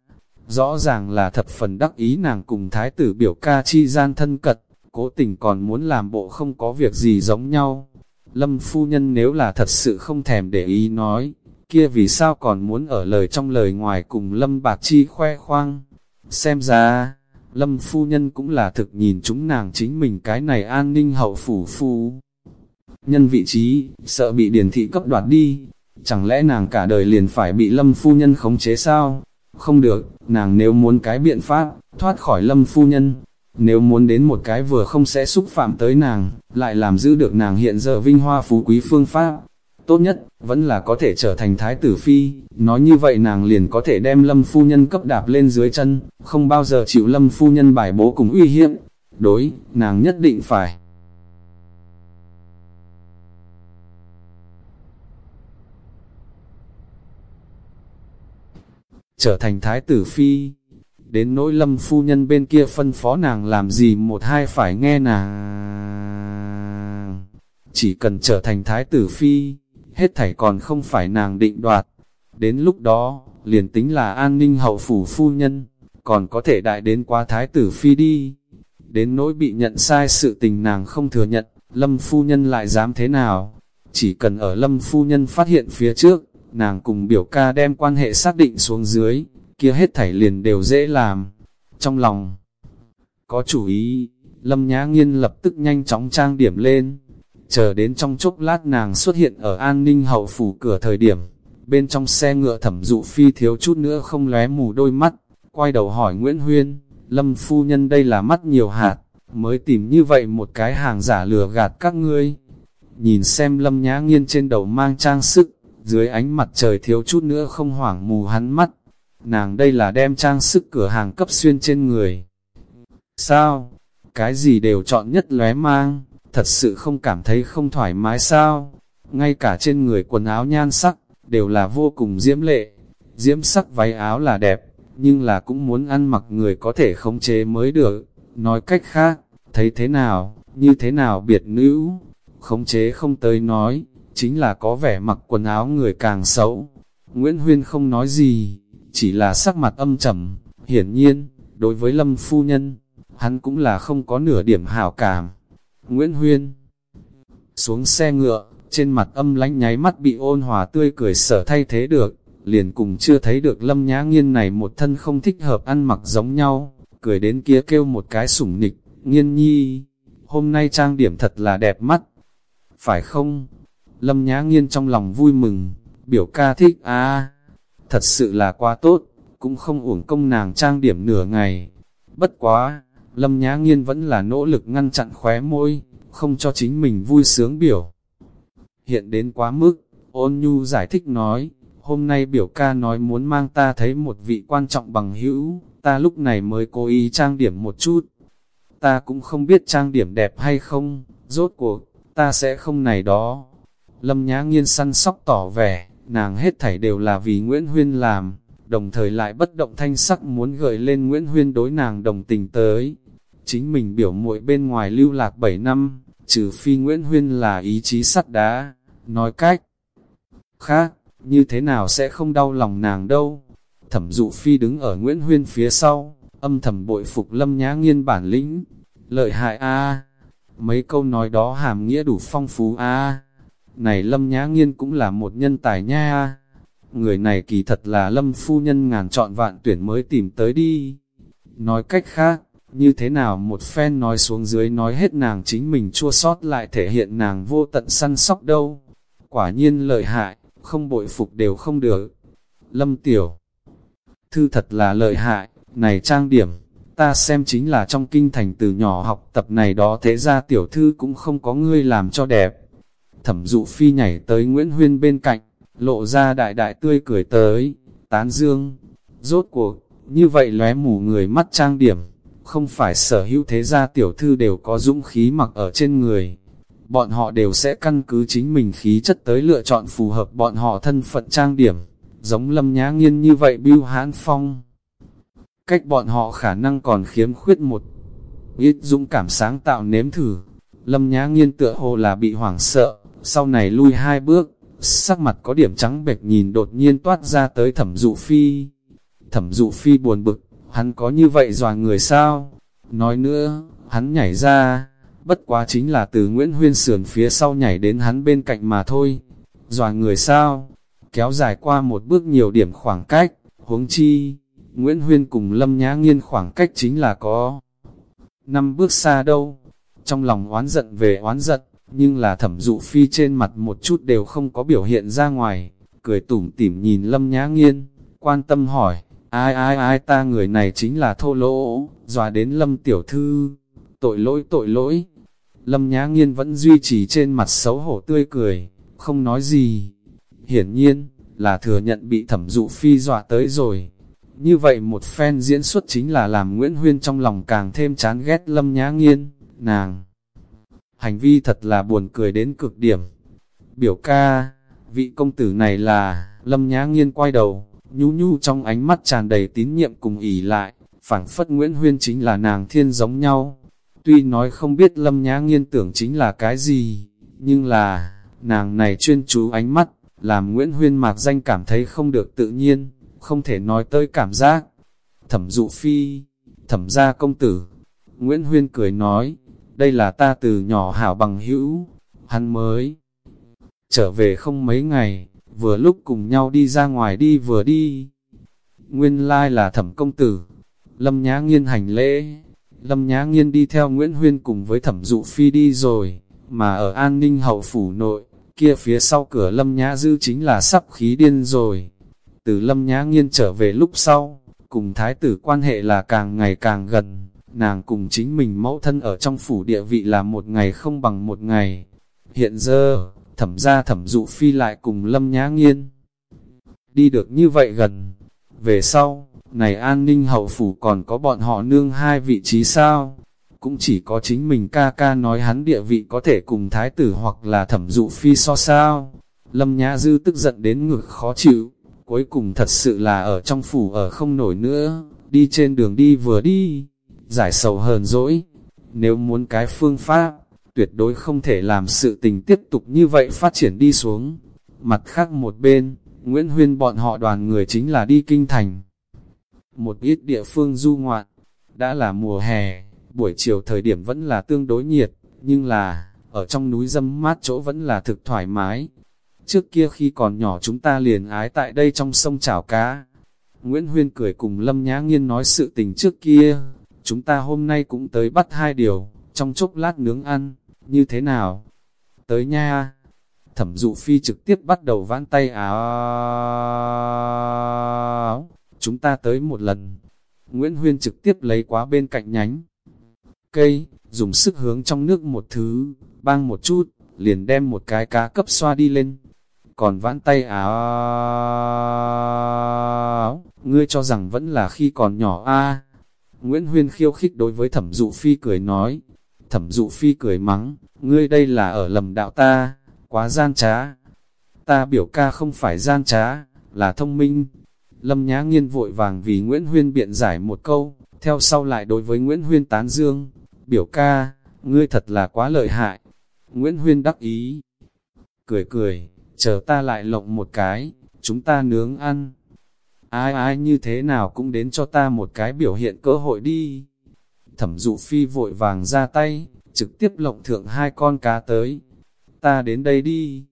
Rõ ràng là thập phần đắc ý nàng cùng thái tử biểu ca chi gian thân cật, cố tình còn muốn làm bộ không có việc gì giống nhau. Lâm phu nhân nếu là thật sự không thèm để ý nói, kia vì sao còn muốn ở lời trong lời ngoài cùng Lâm Bạc Chi khoe khoang. Xem ra, Lâm phu nhân cũng là thực nhìn chúng nàng chính mình cái này an ninh hậu phủ phu. Nhân vị trí, sợ bị điển thị cấp đoạt đi, chẳng lẽ nàng cả đời liền phải bị Lâm phu nhân khống chế sao? Không được, nàng nếu muốn cái biện pháp, thoát khỏi Lâm phu nhân, nếu muốn đến một cái vừa không sẽ xúc phạm tới nàng, lại làm giữ được nàng hiện giờ vinh hoa phú quý phương pháp. Tốt nhất, vẫn là có thể trở thành thái tử phi, nói như vậy nàng liền có thể đem lâm phu nhân cấp đạp lên dưới chân, không bao giờ chịu lâm phu nhân bài bố cùng uy hiếp. Đối, nàng nhất định phải. Trở thành thái tử phi, đến nỗi lâm phu nhân bên kia phân phó nàng làm gì một hai phải nghe nàng. Chỉ cần trở thành thái tử phi, hết thảy còn không phải nàng định đoạt. Đến lúc đó, liền tính là an ninh hậu phủ phu nhân, còn có thể đại đến qua thái tử phi đi. Đến nỗi bị nhận sai sự tình nàng không thừa nhận, lâm phu nhân lại dám thế nào. Chỉ cần ở lâm phu nhân phát hiện phía trước, nàng cùng biểu ca đem quan hệ xác định xuống dưới, kia hết thảy liền đều dễ làm. Trong lòng, có chủ ý, Lâm Nhã Nghiên lập tức nhanh chóng trang điểm lên. Chờ đến trong chốc lát nàng xuất hiện ở an ninh hậu phủ cửa thời điểm, bên trong xe ngựa thẩm dụ phi thiếu chút nữa không lé mù đôi mắt, quay đầu hỏi Nguyễn Huyên, Lâm phu nhân đây là mắt nhiều hạt, mới tìm như vậy một cái hàng giả lừa gạt các ngươi. Nhìn xem Lâm Nhã Nghiên trên đầu mang trang sức, dưới ánh mặt trời thiếu chút nữa không hoảng mù hắn mắt, nàng đây là đem trang sức cửa hàng cấp xuyên trên người. Sao? Cái gì đều chọn nhất lóe mang, thật sự không cảm thấy không thoải mái sao? Ngay cả trên người quần áo nhan sắc, đều là vô cùng diễm lệ. Diễm sắc váy áo là đẹp, nhưng là cũng muốn ăn mặc người có thể khống chế mới được. Nói cách khác, thấy thế nào, như thế nào biệt nữ, khống chế không tới nói, chính là có vẻ mặc quần áo người càng xấu. Nguyễn Huyên không nói gì, chỉ là sắc mặt âm trầm, hiển nhiên, đối với Lâm Phu Nhân, hắn cũng là không có nửa điểm hảo cảm. Nguyễn Huyên xuống xe ngựa, trên mặt âm lánh nháy mắt bị ôn hòa tươi cười sở thay thế được, liền cùng chưa thấy được Lâm Nhã Nghiên này một thân không thích hợp ăn mặc giống nhau, cười đến kia kêu một cái sủng nịch, nghiên nhi, hôm nay trang điểm thật là đẹp mắt, phải không? Lâm Nhã Nghiên trong lòng vui mừng, biểu ca thích à thật sự là quá tốt, cũng không uổng công nàng trang điểm nửa ngày. Bất quá, Lâm Nhã Nghiên vẫn là nỗ lực ngăn chặn khóe môi, không cho chính mình vui sướng biểu. Hiện đến quá mức, ôn nhu giải thích nói, hôm nay biểu ca nói muốn mang ta thấy một vị quan trọng bằng hữu, ta lúc này mới cố ý trang điểm một chút. Ta cũng không biết trang điểm đẹp hay không, rốt cuộc, ta sẽ không này đó. Lâm Nhã Nghiên săn sóc tỏ vẻ, nàng hết thảy đều là vì Nguyễn Huyên làm, đồng thời lại bất động thanh sắc muốn gợi lên Nguyễn Huyên đối nàng đồng tình tới. Chính mình biểu muội bên ngoài lưu lạc 7 năm, trừ phi Nguyễn Huyên là ý chí sắt đá, nói cách khác, như thế nào sẽ không đau lòng nàng đâu. Thẩm dụ phi đứng ở Nguyễn Huyên phía sau, âm thầm bội phục lâm nhã nghiên bản lĩnh, lợi hại a mấy câu nói đó hàm nghĩa đủ phong phú a này lâm nhã nghiên cũng là một nhân tài nha người này kỳ thật là lâm phu nhân ngàn chọn vạn tuyển mới tìm tới đi. Nói cách khác, như thế nào một phen nói xuống dưới nói hết nàng chính mình chua sót lại thể hiện nàng vô tận săn sóc đâu. Quả nhiên lợi hại, không bội phục đều không được. Lâm Tiểu Thư thật là lợi hại, này trang điểm, ta xem chính là trong kinh thành từ nhỏ học tập này đó thế ra tiểu thư cũng không có ngươi làm cho đẹp. Thẩm dụ phi nhảy tới Nguyễn Huyên bên cạnh, lộ ra đại đại tươi cười tới, tán dương, rốt cuộc, như vậy lóe mù người mắt trang điểm, không phải sở hữu thế gia tiểu thư đều có dũng khí mặc ở trên người. Bọn họ đều sẽ căn cứ chính mình khí chất tới lựa chọn phù hợp bọn họ thân phận trang điểm, giống lâm nhã nghiên như vậy biêu hãn phong. Cách bọn họ khả năng còn khiếm khuyết một ít dũng cảm sáng tạo nếm thử. Lâm nhã nghiên tựa hồ là bị hoảng sợ, sau này lui hai bước, sắc mặt có điểm trắng bệch nhìn đột nhiên toát ra tới thẩm dụ phi. Thẩm dụ phi buồn bực, hắn có như vậy dòa người sao? Nói nữa, hắn nhảy ra, bất quá chính là từ Nguyễn Huyên sườn phía sau nhảy đến hắn bên cạnh mà thôi. Dòa người sao? Kéo dài qua một bước nhiều điểm khoảng cách, huống chi, Nguyễn Huyên cùng Lâm Nhã Nghiên khoảng cách chính là có năm bước xa đâu. Trong lòng oán giận về oán giận, nhưng là thẩm dụ phi trên mặt một chút đều không có biểu hiện ra ngoài, cười tủm tỉm nhìn lâm nhã nghiên, quan tâm hỏi, ai ai ai ta người này chính là thô lỗ, dòa đến lâm tiểu thư, tội lỗi tội lỗi. Lâm nhã nghiên vẫn duy trì trên mặt xấu hổ tươi cười, không nói gì. Hiển nhiên, là thừa nhận bị thẩm dụ phi dọa tới rồi. Như vậy một phen diễn xuất chính là làm Nguyễn Huyên trong lòng càng thêm chán ghét Lâm Nhã Nghiên, nàng hành vi thật là buồn cười đến cực điểm. Biểu ca, vị công tử này là, lâm nhã nghiên quay đầu, nhu nhu trong ánh mắt tràn đầy tín nhiệm cùng ỉ lại, phảng phất Nguyễn Huyên chính là nàng thiên giống nhau. Tuy nói không biết lâm nhã nghiên tưởng chính là cái gì, nhưng là, nàng này chuyên chú ánh mắt, làm Nguyễn Huyên mạc danh cảm thấy không được tự nhiên, không thể nói tới cảm giác. Thẩm dụ phi, thẩm gia công tử, Nguyễn Huyên cười nói, đây là ta từ nhỏ hảo bằng hữu, hắn mới trở về không mấy ngày, vừa lúc cùng nhau đi ra ngoài đi vừa đi. Nguyên lai là thẩm công tử, Lâm Nhã Nghiên hành lễ, Lâm Nhã Nghiên đi theo Nguyễn Huyên cùng với thẩm dụ phi đi rồi, mà ở an ninh hậu phủ nội, kia phía sau cửa Lâm Nhã Dư chính là sắp khí điên rồi. Từ Lâm Nhã Nghiên trở về lúc sau, cùng thái tử quan hệ là càng ngày càng gần, nàng cùng chính mình mẫu thân ở trong phủ địa vị là một ngày không bằng một ngày. Hiện giờ, thẩm gia thẩm dụ phi lại cùng lâm nhã nghiên. Đi được như vậy gần, về sau, này an ninh hậu phủ còn có bọn họ nương hai vị trí sao? Cũng chỉ có chính mình ca ca nói hắn địa vị có thể cùng thái tử hoặc là thẩm dụ phi so sao. Lâm Nhã Dư tức giận đến ngực khó chịu, cuối cùng thật sự là ở trong phủ ở không nổi nữa, đi trên đường đi vừa đi, giải sầu hờn dỗi. Nếu muốn cái phương pháp, tuyệt đối không thể làm sự tình tiếp tục như vậy phát triển đi xuống. Mặt khác một bên, Nguyễn Huyên bọn họ đoàn người chính là đi kinh thành. Một ít địa phương du ngoạn, đã là mùa hè, buổi chiều thời điểm vẫn là tương đối nhiệt, nhưng là, ở trong núi dâm mát chỗ vẫn là thực thoải mái. Trước kia khi còn nhỏ chúng ta liền ái tại đây trong sông chảo cá. Nguyễn Huyên cười cùng Lâm Nhã Nghiên nói sự tình trước kia, chúng ta hôm nay cũng tới bắt hai điều, trong chốc lát nướng ăn, như thế nào? Tới nha! Thẩm dụ phi trực tiếp bắt đầu vãn tay áo. Chúng ta tới một lần. Nguyễn Huyên trực tiếp lấy quá bên cạnh nhánh. Cây, dùng sức hướng trong nước một thứ, bang một chút, liền đem một cái cá cấp xoa đi lên. Còn vãn tay áo, ngươi cho rằng vẫn là khi còn nhỏ a Nguyễn Huyên khiêu khích đối với thẩm dụ phi cười nói. Thẩm dụ phi cười mắng, ngươi đây là ở lầm đạo ta, quá gian trá. Ta biểu ca không phải gian trá, là thông minh. Lâm Nhã Nghiên vội vàng vì Nguyễn Huyên biện giải một câu, theo sau lại đối với Nguyễn Huyên tán dương. Biểu ca, ngươi thật là quá lợi hại. Nguyễn Huyên đắc ý. Cười cười, chờ ta lại lộng một cái, chúng ta nướng ăn ai ai như thế nào cũng đến cho ta một cái biểu hiện cơ hội đi. Thẩm dụ phi vội vàng ra tay, trực tiếp lộng thượng hai con cá tới. Ta đến đây đi.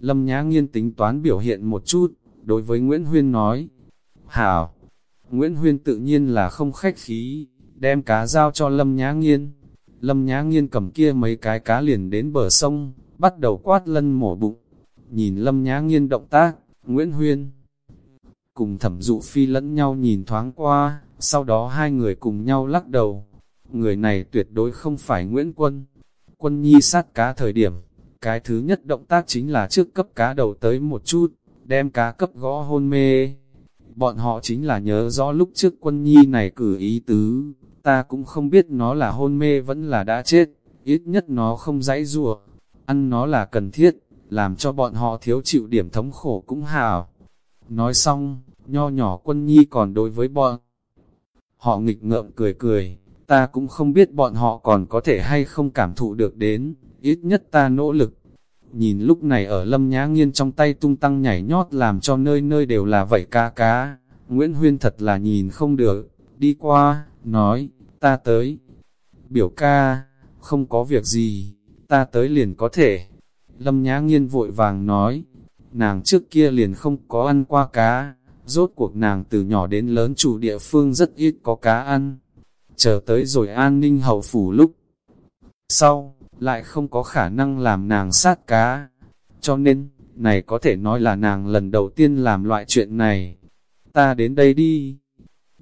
Lâm Nhã Nghiên tính toán biểu hiện một chút, đối với Nguyễn Huyên nói. Hảo! Nguyễn Huyên tự nhiên là không khách khí, đem cá giao cho Lâm Nhã Nghiên. Lâm Nhã Nghiên cầm kia mấy cái cá liền đến bờ sông, bắt đầu quát lân mổ bụng. Nhìn Lâm Nhã Nghiên động tác, Nguyễn Huyên cùng thẩm dụ phi lẫn nhau nhìn thoáng qua, sau đó hai người cùng nhau lắc đầu. Người này tuyệt đối không phải Nguyễn Quân. Quân nhi sát cá thời điểm, cái thứ nhất động tác chính là trước cấp cá đầu tới một chút, đem cá cấp gõ hôn mê. Bọn họ chính là nhớ rõ lúc trước quân nhi này cử ý tứ, ta cũng không biết nó là hôn mê vẫn là đã chết, ít nhất nó không dãy rùa, ăn nó là cần thiết, làm cho bọn họ thiếu chịu điểm thống khổ cũng hào. Nói xong, nho nhỏ quân nhi còn đối với bọn họ nghịch ngợm cười cười, ta cũng không biết bọn họ còn có thể hay không cảm thụ được đến, ít nhất ta nỗ lực. Nhìn lúc này ở lâm nhã nghiên trong tay tung tăng nhảy nhót làm cho nơi nơi đều là vậy ca cá, Nguyễn Huyên thật là nhìn không được, đi qua, nói, ta tới. Biểu ca, không có việc gì, ta tới liền có thể. Lâm Nhã Nghiên vội vàng nói, nàng trước kia liền không có ăn qua cá, rốt cuộc nàng từ nhỏ đến lớn chủ địa phương rất ít có cá ăn. Chờ tới rồi an ninh hậu phủ lúc sau, lại không có khả năng làm nàng sát cá. Cho nên, này có thể nói là nàng lần đầu tiên làm loại chuyện này. Ta đến đây đi.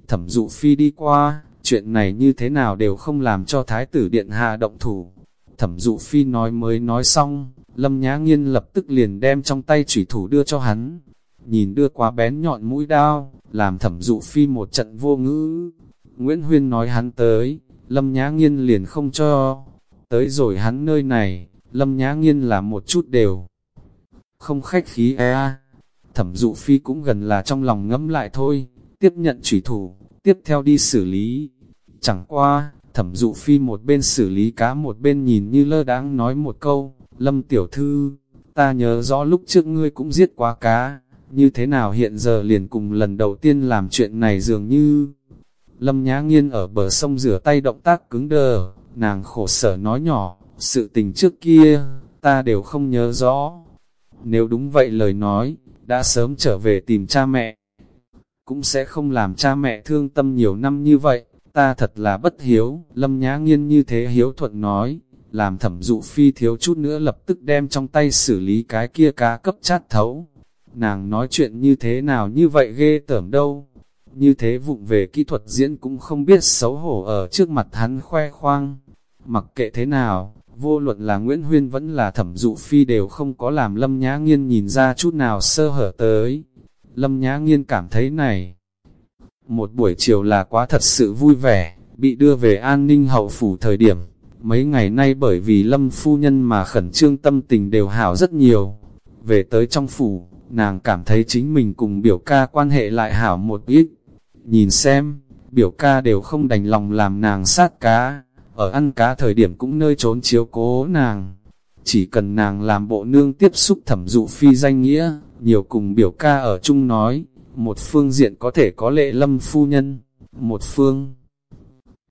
Thẩm dụ phi đi qua, chuyện này như thế nào đều không làm cho thái tử điện hạ động thủ. Thẩm dụ phi nói mới nói xong, lâm nhã nghiên lập tức liền đem trong tay chủy thủ đưa cho hắn. Nhìn đưa qua bén nhọn mũi đao, làm thẩm dụ phi một trận vô ngữ. Nguyễn Huyên nói hắn tới, lâm nhã nghiên liền không cho. Tới rồi hắn nơi này, lâm nhã nghiên là một chút đều. Không khách khí e Thẩm dụ phi cũng gần là trong lòng ngẫm lại thôi, tiếp nhận chủy thủ, tiếp theo đi xử lý. Chẳng qua, thẩm dụ phi một bên xử lý cá một bên nhìn như lơ đáng nói một câu, Lâm tiểu thư, ta nhớ rõ lúc trước ngươi cũng giết quá cá, như thế nào hiện giờ liền cùng lần đầu tiên làm chuyện này dường như... Lâm Nhã Nghiên ở bờ sông rửa tay động tác cứng đờ, nàng khổ sở nói nhỏ, sự tình trước kia, ta đều không nhớ rõ. Nếu đúng vậy lời nói, đã sớm trở về tìm cha mẹ, cũng sẽ không làm cha mẹ thương tâm nhiều năm như vậy ta thật là bất hiếu, lâm nhã nghiên như thế hiếu thuận nói, làm thẩm dụ phi thiếu chút nữa lập tức đem trong tay xử lý cái kia cá cấp chát thấu. Nàng nói chuyện như thế nào như vậy ghê tởm đâu, như thế vụng về kỹ thuật diễn cũng không biết xấu hổ ở trước mặt hắn khoe khoang. Mặc kệ thế nào, vô luận là Nguyễn Huyên vẫn là thẩm dụ phi đều không có làm Lâm Nhã Nghiên nhìn ra chút nào sơ hở tới. Lâm Nhã Nghiên cảm thấy này, một buổi chiều là quá thật sự vui vẻ, bị đưa về an ninh hậu phủ thời điểm. Mấy ngày nay bởi vì lâm phu nhân mà khẩn trương tâm tình đều hảo rất nhiều. Về tới trong phủ, nàng cảm thấy chính mình cùng biểu ca quan hệ lại hảo một ít. Nhìn xem, biểu ca đều không đành lòng làm nàng sát cá, ở ăn cá thời điểm cũng nơi trốn chiếu cố nàng. Chỉ cần nàng làm bộ nương tiếp xúc thẩm dụ phi danh nghĩa, nhiều cùng biểu ca ở chung nói, một phương diện có thể có lệ lâm phu nhân, một phương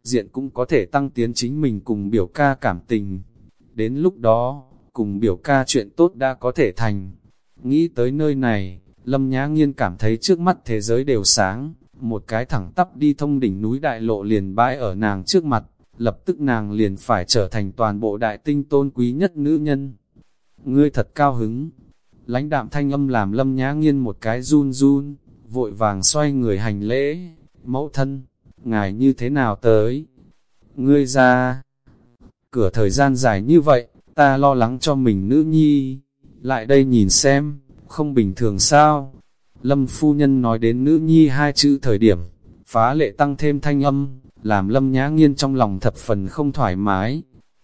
diện cũng có thể tăng tiến chính mình cùng biểu ca cảm tình. Đến lúc đó, cùng biểu ca chuyện tốt đã có thể thành. Nghĩ tới nơi này, Lâm Nhã Nghiên cảm thấy trước mắt thế giới đều sáng, một cái thẳng tắp đi thông đỉnh núi đại lộ liền bãi ở nàng trước mặt, lập tức nàng liền phải trở thành toàn bộ đại tinh tôn quý nhất nữ nhân. Ngươi thật cao hứng. Lãnh đạm thanh âm làm Lâm Nhã Nghiên một cái run run, vội vàng xoay người hành lễ, mẫu thân, ngài như thế nào tới? Ngươi ra, cửa thời gian dài như vậy, ta lo lắng cho mình nữ nhi, lại đây nhìn xem, không bình thường sao? Lâm phu nhân nói đến nữ nhi hai chữ thời điểm, phá lệ tăng thêm thanh âm, làm lâm nhã nghiên trong lòng thập phần không thoải mái.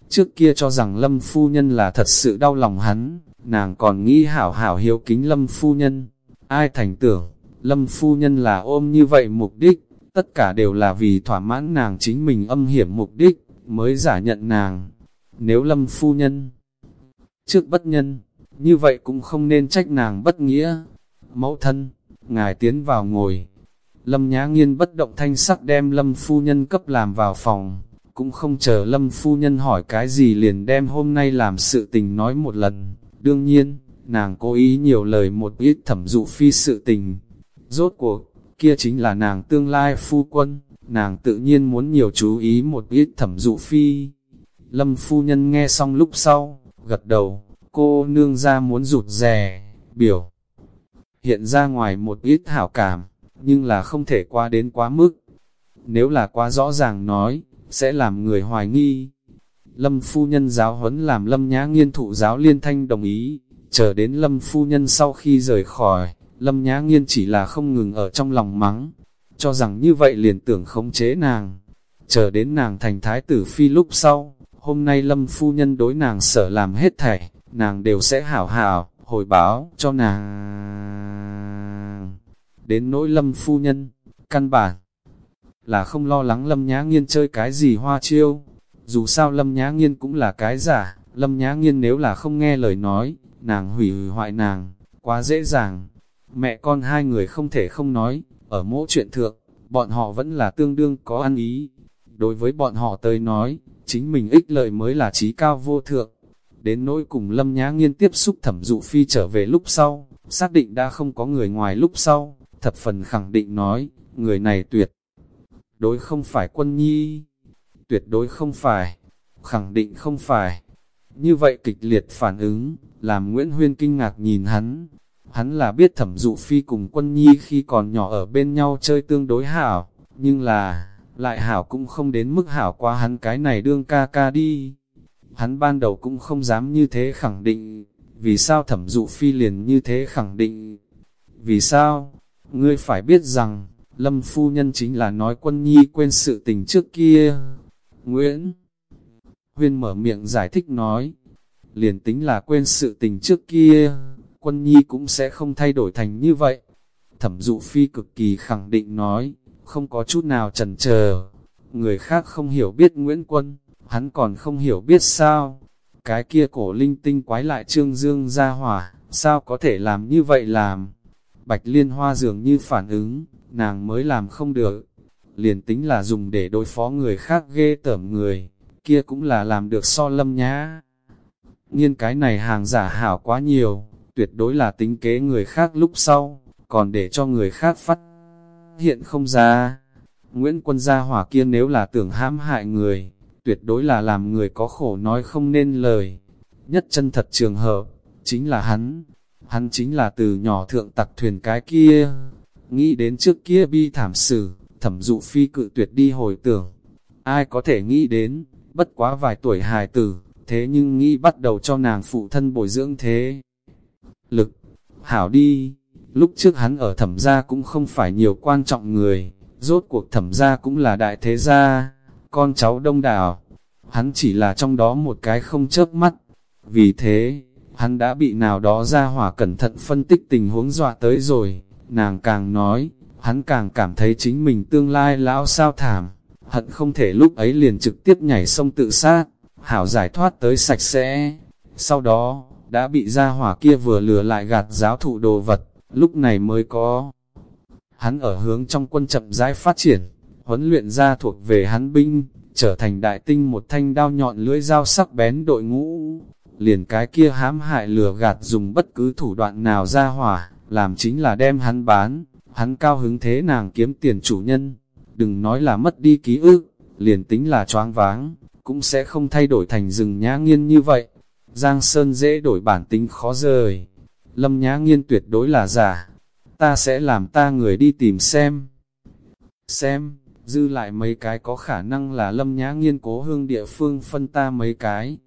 Trước kia cho rằng lâm phu nhân là thật sự đau lòng hắn, nàng còn nghĩ hảo hảo hiếu kính lâm phu nhân, ai thành tưởng, Lâm phu nhân là ôm như vậy mục đích, tất cả đều là vì thỏa mãn nàng chính mình âm hiểm mục đích, mới giả nhận nàng. Nếu lâm phu nhân trước bất nhân, như vậy cũng không nên trách nàng bất nghĩa. Mẫu thân, ngài tiến vào ngồi, Lâm Nhã Nghiên bất động thanh sắc đem Lâm Phu Nhân cấp làm vào phòng, cũng không chờ Lâm Phu Nhân hỏi cái gì liền đem hôm nay làm sự tình nói một lần. Đương nhiên, nàng cố ý nhiều lời một ít thẩm dụ phi sự tình. Rốt cuộc, kia chính là nàng tương lai phu quân, nàng tự nhiên muốn nhiều chú ý một ít thẩm dụ phi. Lâm Phu Nhân nghe xong lúc sau, gật đầu, cô nương ra muốn rụt rè, biểu. Hiện ra ngoài một ít hảo cảm, nhưng là không thể qua đến quá mức. Nếu là quá rõ ràng nói, sẽ làm người hoài nghi. Lâm phu nhân giáo huấn làm lâm nhã nghiên thụ giáo liên thanh đồng ý, chờ đến lâm phu nhân sau khi rời khỏi, lâm nhã nghiên chỉ là không ngừng ở trong lòng mắng, cho rằng như vậy liền tưởng khống chế nàng. Chờ đến nàng thành thái tử phi lúc sau, hôm nay lâm phu nhân đối nàng sở làm hết thảy, nàng đều sẽ hảo hảo, hồi báo cho nàng. Đến nỗi lâm phu nhân, căn bản là không lo lắng lâm nhã nghiên chơi cái gì hoa chiêu. Dù sao lâm nhã nghiên cũng là cái giả, lâm nhã nghiên nếu là không nghe lời nói, nàng hủy hoại nàng, quá dễ dàng. Mẹ con hai người không thể không nói, ở mỗi chuyện thượng, bọn họ vẫn là tương đương có ăn ý. Đối với bọn họ tới nói, chính mình ích lợi mới là trí cao vô thượng. Đến nỗi cùng Lâm Nhã Nghiên tiếp xúc thẩm dụ phi trở về lúc sau, xác định đã không có người ngoài lúc sau, thập phần khẳng định nói, người này tuyệt đối không phải quân nhi, tuyệt đối không phải, khẳng định không phải. Như vậy kịch liệt phản ứng, làm Nguyễn Huyên kinh ngạc nhìn hắn. Hắn là biết thẩm dụ phi cùng quân nhi khi còn nhỏ ở bên nhau chơi tương đối hảo, nhưng là, lại hảo cũng không đến mức hảo qua hắn cái này đương ca ca đi. Hắn ban đầu cũng không dám như thế khẳng định, vì sao thẩm dụ phi liền như thế khẳng định. Vì sao? Ngươi phải biết rằng, Lâm phu nhân chính là nói quân nhi quên sự tình trước kia. Nguyễn Huyên mở miệng giải thích nói, liền tính là quên sự tình trước kia, quân nhi cũng sẽ không thay đổi thành như vậy. Thẩm dụ phi cực kỳ khẳng định nói, không có chút nào chần chờ. Người khác không hiểu biết Nguyễn Quân, hắn còn không hiểu biết sao. Cái kia cổ linh tinh quái lại trương dương ra hỏa, sao có thể làm như vậy làm. Bạch liên hoa dường như phản ứng, nàng mới làm không được. Liền tính là dùng để đối phó người khác ghê tởm người, kia cũng là làm được so lâm nhá. Nhiên cái này hàng giả hảo quá nhiều, tuyệt đối là tính kế người khác lúc sau, còn để cho người khác phát hiện không ra. Nguyễn quân gia hỏa kia nếu là tưởng hãm hại người, tuyệt đối là làm người có khổ nói không nên lời. Nhất chân thật trường hợp, chính là hắn. Hắn chính là từ nhỏ thượng tặc thuyền cái kia, Nghĩ đến trước kia bi thảm sử, thẩm dụ phi cự tuyệt đi hồi tưởng. Ai có thể nghĩ đến, bất quá vài tuổi hài tử, thế nhưng nghĩ bắt đầu cho nàng phụ thân bồi dưỡng thế. Lực, hảo đi, lúc trước hắn ở thẩm gia cũng không phải nhiều quan trọng người, rốt cuộc thẩm gia cũng là đại thế gia, con cháu đông đảo, hắn chỉ là trong đó một cái không chớp mắt. Vì thế, hắn đã bị nào đó ra hỏa cẩn thận phân tích tình huống dọa tới rồi. Nàng càng nói, hắn càng cảm thấy chính mình tương lai lão sao thảm, hận không thể lúc ấy liền trực tiếp nhảy sông tự sát, hảo giải thoát tới sạch sẽ. Sau đó, đã bị gia hỏa kia vừa lừa lại gạt giáo thụ đồ vật, lúc này mới có. Hắn ở hướng trong quân chậm rãi phát triển, huấn luyện ra thuộc về hắn binh, trở thành đại tinh một thanh đao nhọn lưỡi dao sắc bén đội ngũ. Liền cái kia hãm hại lừa gạt dùng bất cứ thủ đoạn nào ra hỏa, làm chính là đem hắn bán, hắn cao hứng thế nàng kiếm tiền chủ nhân, đừng nói là mất đi ký ức, liền tính là choáng váng, cũng sẽ không thay đổi thành rừng nhã nghiên như vậy. Giang Sơn dễ đổi bản tính khó rời, lâm nhã nghiên tuyệt đối là giả, ta sẽ làm ta người đi tìm xem. Xem, dư lại mấy cái có khả năng là lâm nhã nghiên cố hương địa phương phân ta mấy cái.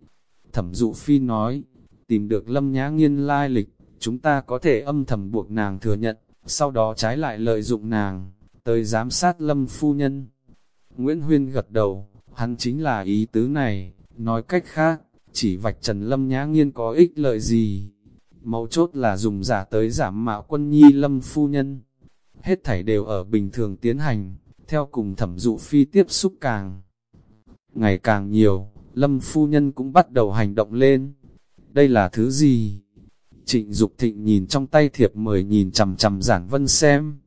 Thẩm dụ phi nói, tìm được lâm nhã nghiên lai lịch, chúng ta có thể âm thầm buộc nàng thừa nhận, sau đó trái lại lợi dụng nàng, tới giám sát lâm phu nhân. Nguyễn Huyên gật đầu, hắn chính là ý tứ này, nói cách khác, chỉ vạch trần lâm nhã nghiên có ích lợi gì. Mấu chốt là dùng giả tới giảm mạo quân nhi lâm phu nhân. Hết thảy đều ở bình thường tiến hành, theo cùng thẩm dụ phi tiếp xúc càng. Ngày càng nhiều, lâm phu nhân cũng bắt đầu hành động lên. Đây là thứ gì? Trịnh Dục Thịnh nhìn trong tay thiệp mời nhìn chầm chầm giản vân xem.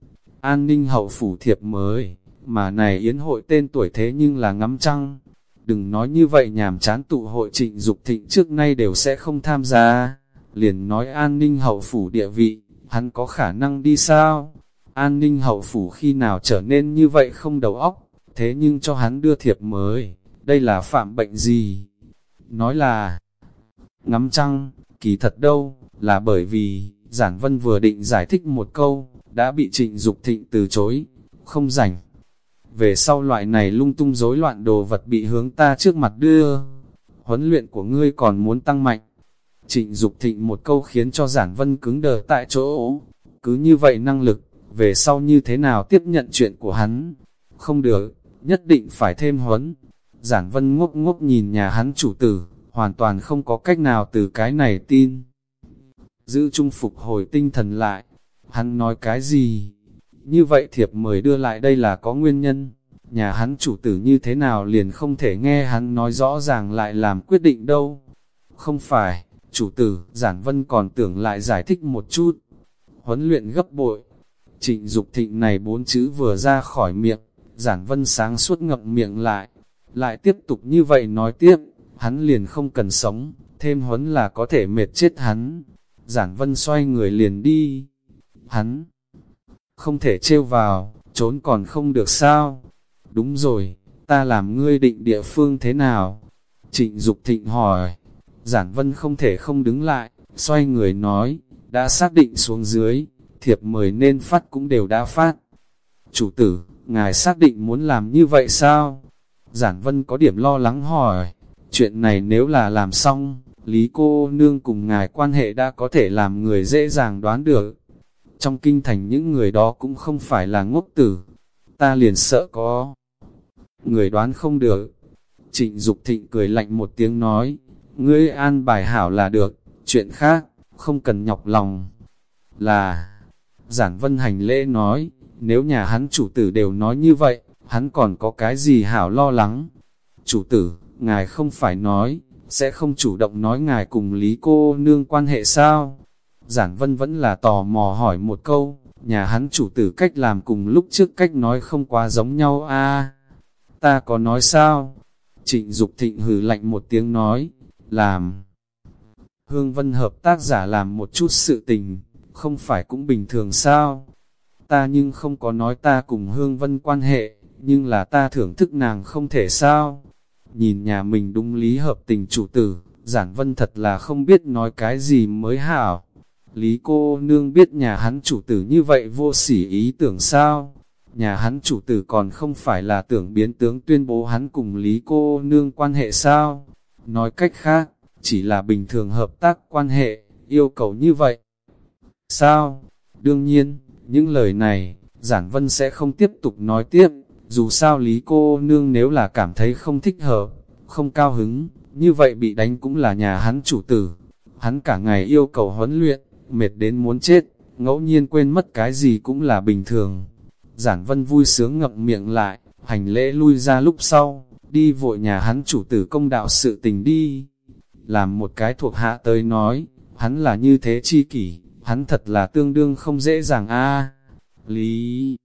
an ninh hậu phủ thiệp mới, mà này yến hội tên tuổi thế nhưng là ngắm trăng. Đừng nói như vậy nhàm chán tụ hội trịnh Dục thịnh trước nay đều sẽ không tham gia, liền nói an ninh hậu phủ địa vị, hắn có khả năng đi sao? An ninh hậu phủ khi nào trở nên như vậy không đầu óc, thế nhưng cho hắn đưa thiệp mới, đây là phạm bệnh gì? Nói là ngắm trăng, kỳ thật đâu, là bởi vì, giản vân vừa định giải thích một câu, đã bị trịnh Dục thịnh từ chối, không rảnh. Về sau loại này lung tung rối loạn đồ vật bị hướng ta trước mặt đưa, huấn luyện của ngươi còn muốn tăng mạnh. Trịnh Dục thịnh một câu khiến cho giản vân cứng đờ tại chỗ, cứ như vậy năng lực, về sau như thế nào tiếp nhận chuyện của hắn, không được, nhất định phải thêm huấn. Giản vân ngốc ngốc nhìn nhà hắn chủ tử, hoàn toàn không có cách nào từ cái này tin. Giữ trung phục hồi tinh thần lại, hắn nói cái gì? Như vậy thiệp mời đưa lại đây là có nguyên nhân, nhà hắn chủ tử như thế nào liền không thể nghe hắn nói rõ ràng lại làm quyết định đâu. Không phải, chủ tử, giản vân còn tưởng lại giải thích một chút. Huấn luyện gấp bội, trịnh Dục thịnh này bốn chữ vừa ra khỏi miệng, giản vân sáng suốt ngậm miệng lại, lại tiếp tục như vậy nói tiếp, hắn liền không cần sống, thêm huấn là có thể mệt chết hắn. Giản vân xoay người liền đi, hắn không thể trêu vào, trốn còn không được sao. Đúng rồi, ta làm ngươi định địa phương thế nào? Trịnh Dục thịnh hỏi, giản vân không thể không đứng lại, xoay người nói, đã xác định xuống dưới, thiệp mời nên phát cũng đều đã phát. Chủ tử, ngài xác định muốn làm như vậy sao? Giản vân có điểm lo lắng hỏi, chuyện này nếu là làm xong, Lý cô nương cùng ngài quan hệ đã có thể làm người dễ dàng đoán được. Trong kinh thành những người đó cũng không phải là ngốc tử, ta liền sợ có. Người đoán không được. Trịnh Dục thịnh cười lạnh một tiếng nói, ngươi an bài hảo là được, chuyện khác, không cần nhọc lòng. Là, giản vân hành lễ nói, nếu nhà hắn chủ tử đều nói như vậy, hắn còn có cái gì hảo lo lắng. Chủ tử, ngài không phải nói, sẽ không chủ động nói ngài cùng Lý cô nương quan hệ sao? Giản vân vẫn là tò mò hỏi một câu, nhà hắn chủ tử cách làm cùng lúc trước cách nói không quá giống nhau a Ta có nói sao? Trịnh Dục thịnh hừ lạnh một tiếng nói, làm. Hương Vân hợp tác giả làm một chút sự tình, không phải cũng bình thường sao? Ta nhưng không có nói ta cùng Hương Vân quan hệ, nhưng là ta thưởng thức nàng không thể sao? Nhìn nhà mình đúng lý hợp tình chủ tử, giản vân thật là không biết nói cái gì mới hảo. Lý cô nương biết nhà hắn chủ tử như vậy vô sỉ ý tưởng sao? Nhà hắn chủ tử còn không phải là tưởng biến tướng tuyên bố hắn cùng Lý cô nương quan hệ sao? Nói cách khác, chỉ là bình thường hợp tác quan hệ, yêu cầu như vậy. Sao? Đương nhiên, những lời này, Giản Vân sẽ không tiếp tục nói tiếp, dù sao Lý cô nương nếu là cảm thấy không thích hợp, không cao hứng, như vậy bị đánh cũng là nhà hắn chủ tử. Hắn cả ngày yêu cầu huấn luyện, mệt đến muốn chết, ngẫu nhiên quên mất cái gì cũng là bình thường. Giản Vân vui sướng ngậm miệng lại, hành lễ lui ra lúc sau, đi vội nhà hắn chủ tử công đạo sự tình đi. Làm một cái thuộc hạ tới nói, hắn là như thế chi kỷ, hắn thật là tương đương không dễ dàng a Lý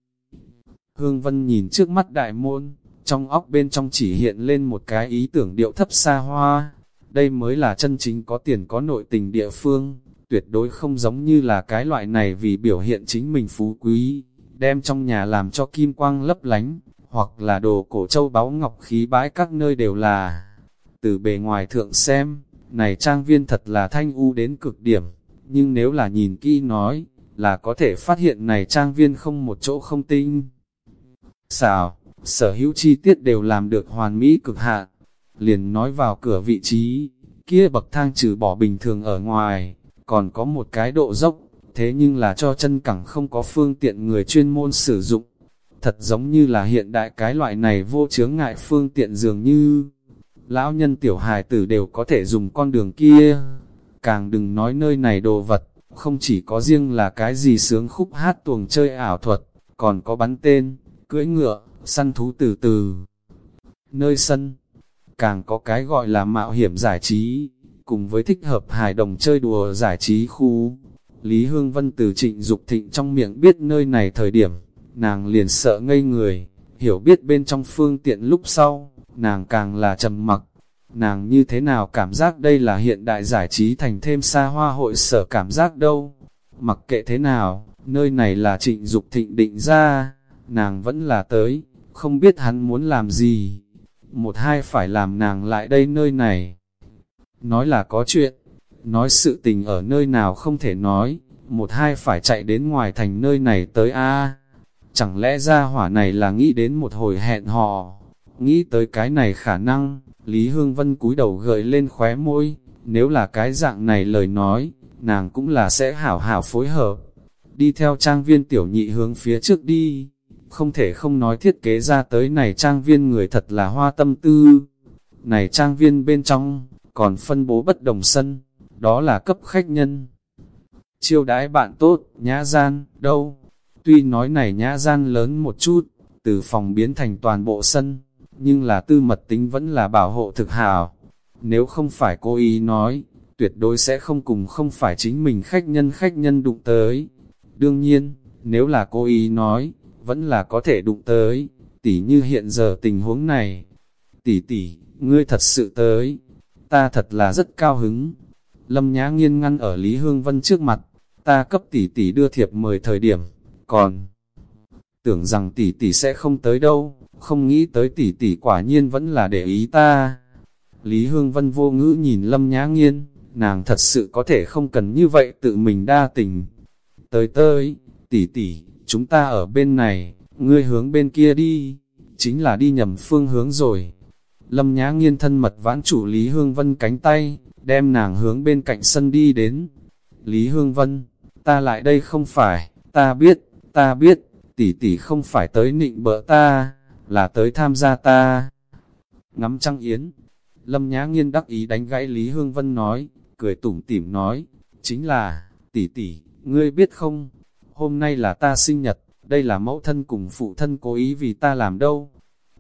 Hương Vân nhìn trước mắt đại môn, trong óc bên trong chỉ hiện lên một cái ý tưởng điệu thấp xa hoa. Đây mới là chân chính có tiền có nội tình địa phương, tuyệt đối không giống như là cái loại này vì biểu hiện chính mình phú quý, đem trong nhà làm cho kim quang lấp lánh, hoặc là đồ cổ châu báu ngọc khí bãi các nơi đều là. Từ bề ngoài thượng xem, này trang viên thật là thanh u đến cực điểm, nhưng nếu là nhìn kỹ nói, là có thể phát hiện này trang viên không một chỗ không tinh. Xào, sở hữu chi tiết đều làm được hoàn mỹ cực hạn, liền nói vào cửa vị trí, kia bậc thang trừ bỏ bình thường ở ngoài, còn có một cái độ dốc, thế nhưng là cho chân cẳng không có phương tiện người chuyên môn sử dụng. Thật giống như là hiện đại cái loại này vô chướng ngại phương tiện dường như lão nhân tiểu hài tử đều có thể dùng con đường kia. Càng đừng nói nơi này đồ vật, không chỉ có riêng là cái gì sướng khúc hát tuồng chơi ảo thuật, còn có bắn tên, cưỡi ngựa, săn thú từ từ. Nơi sân, càng có cái gọi là mạo hiểm giải trí, cùng với thích hợp hài đồng chơi đùa giải trí khu. Lý Hương Vân từ trịnh Dục thịnh trong miệng biết nơi này thời điểm, nàng liền sợ ngây người, hiểu biết bên trong phương tiện lúc sau, nàng càng là trầm mặc. Nàng như thế nào cảm giác đây là hiện đại giải trí thành thêm xa hoa hội sở cảm giác đâu. Mặc kệ thế nào, nơi này là trịnh Dục thịnh định ra, nàng vẫn là tới, không biết hắn muốn làm gì. Một hai phải làm nàng lại đây nơi này. Nói là có chuyện, nói sự tình ở nơi nào không thể nói, một hai phải chạy đến ngoài thành nơi này tới a Chẳng lẽ ra hỏa này là nghĩ đến một hồi hẹn hò, nghĩ tới cái này khả năng, Lý Hương Vân cúi đầu gợi lên khóe môi, nếu là cái dạng này lời nói, nàng cũng là sẽ hảo hảo phối hợp. Đi theo trang viên tiểu nhị hướng phía trước đi, không thể không nói thiết kế ra tới này trang viên người thật là hoa tâm tư. Này trang viên bên trong, còn phân bố bất đồng sân, đó là cấp khách nhân. Chiêu đãi bạn tốt, nhã gian, đâu? Tuy nói này nhã gian lớn một chút, từ phòng biến thành toàn bộ sân, nhưng là tư mật tính vẫn là bảo hộ thực hào. Nếu không phải cô ý nói, tuyệt đối sẽ không cùng không phải chính mình khách nhân khách nhân đụng tới. Đương nhiên, nếu là cô ý nói, vẫn là có thể đụng tới, tỉ như hiện giờ tình huống này. Tỷ tỷ, ngươi thật sự tới, ta thật là rất cao hứng. Lâm Nhã Nghiên ngăn ở Lý Hương Vân trước mặt, ta cấp tỷ tỷ đưa thiệp mời thời điểm, còn tưởng rằng tỷ tỷ sẽ không tới đâu, không nghĩ tới tỷ tỷ quả nhiên vẫn là để ý ta. Lý Hương Vân vô ngữ nhìn Lâm Nhã Nghiên, nàng thật sự có thể không cần như vậy tự mình đa tình. Tới tới, tỷ tỷ, chúng ta ở bên này, ngươi hướng bên kia đi, chính là đi nhầm phương hướng rồi. Lâm Nhã Nghiên thân mật vãn chủ Lý Hương Vân cánh tay, đem nàng hướng bên cạnh sân đi đến. Lý Hương Vân, ta lại đây không phải, ta biết, ta biết, tỷ tỷ không phải tới nịnh bợ ta, là tới tham gia ta. Ngắm trăng yến, Lâm Nhã Nghiên đắc ý đánh gãy Lý Hương Vân nói, cười tủm tỉm nói, chính là, tỷ tỷ, ngươi biết không, hôm nay là ta sinh nhật, đây là mẫu thân cùng phụ thân cố ý vì ta làm đâu.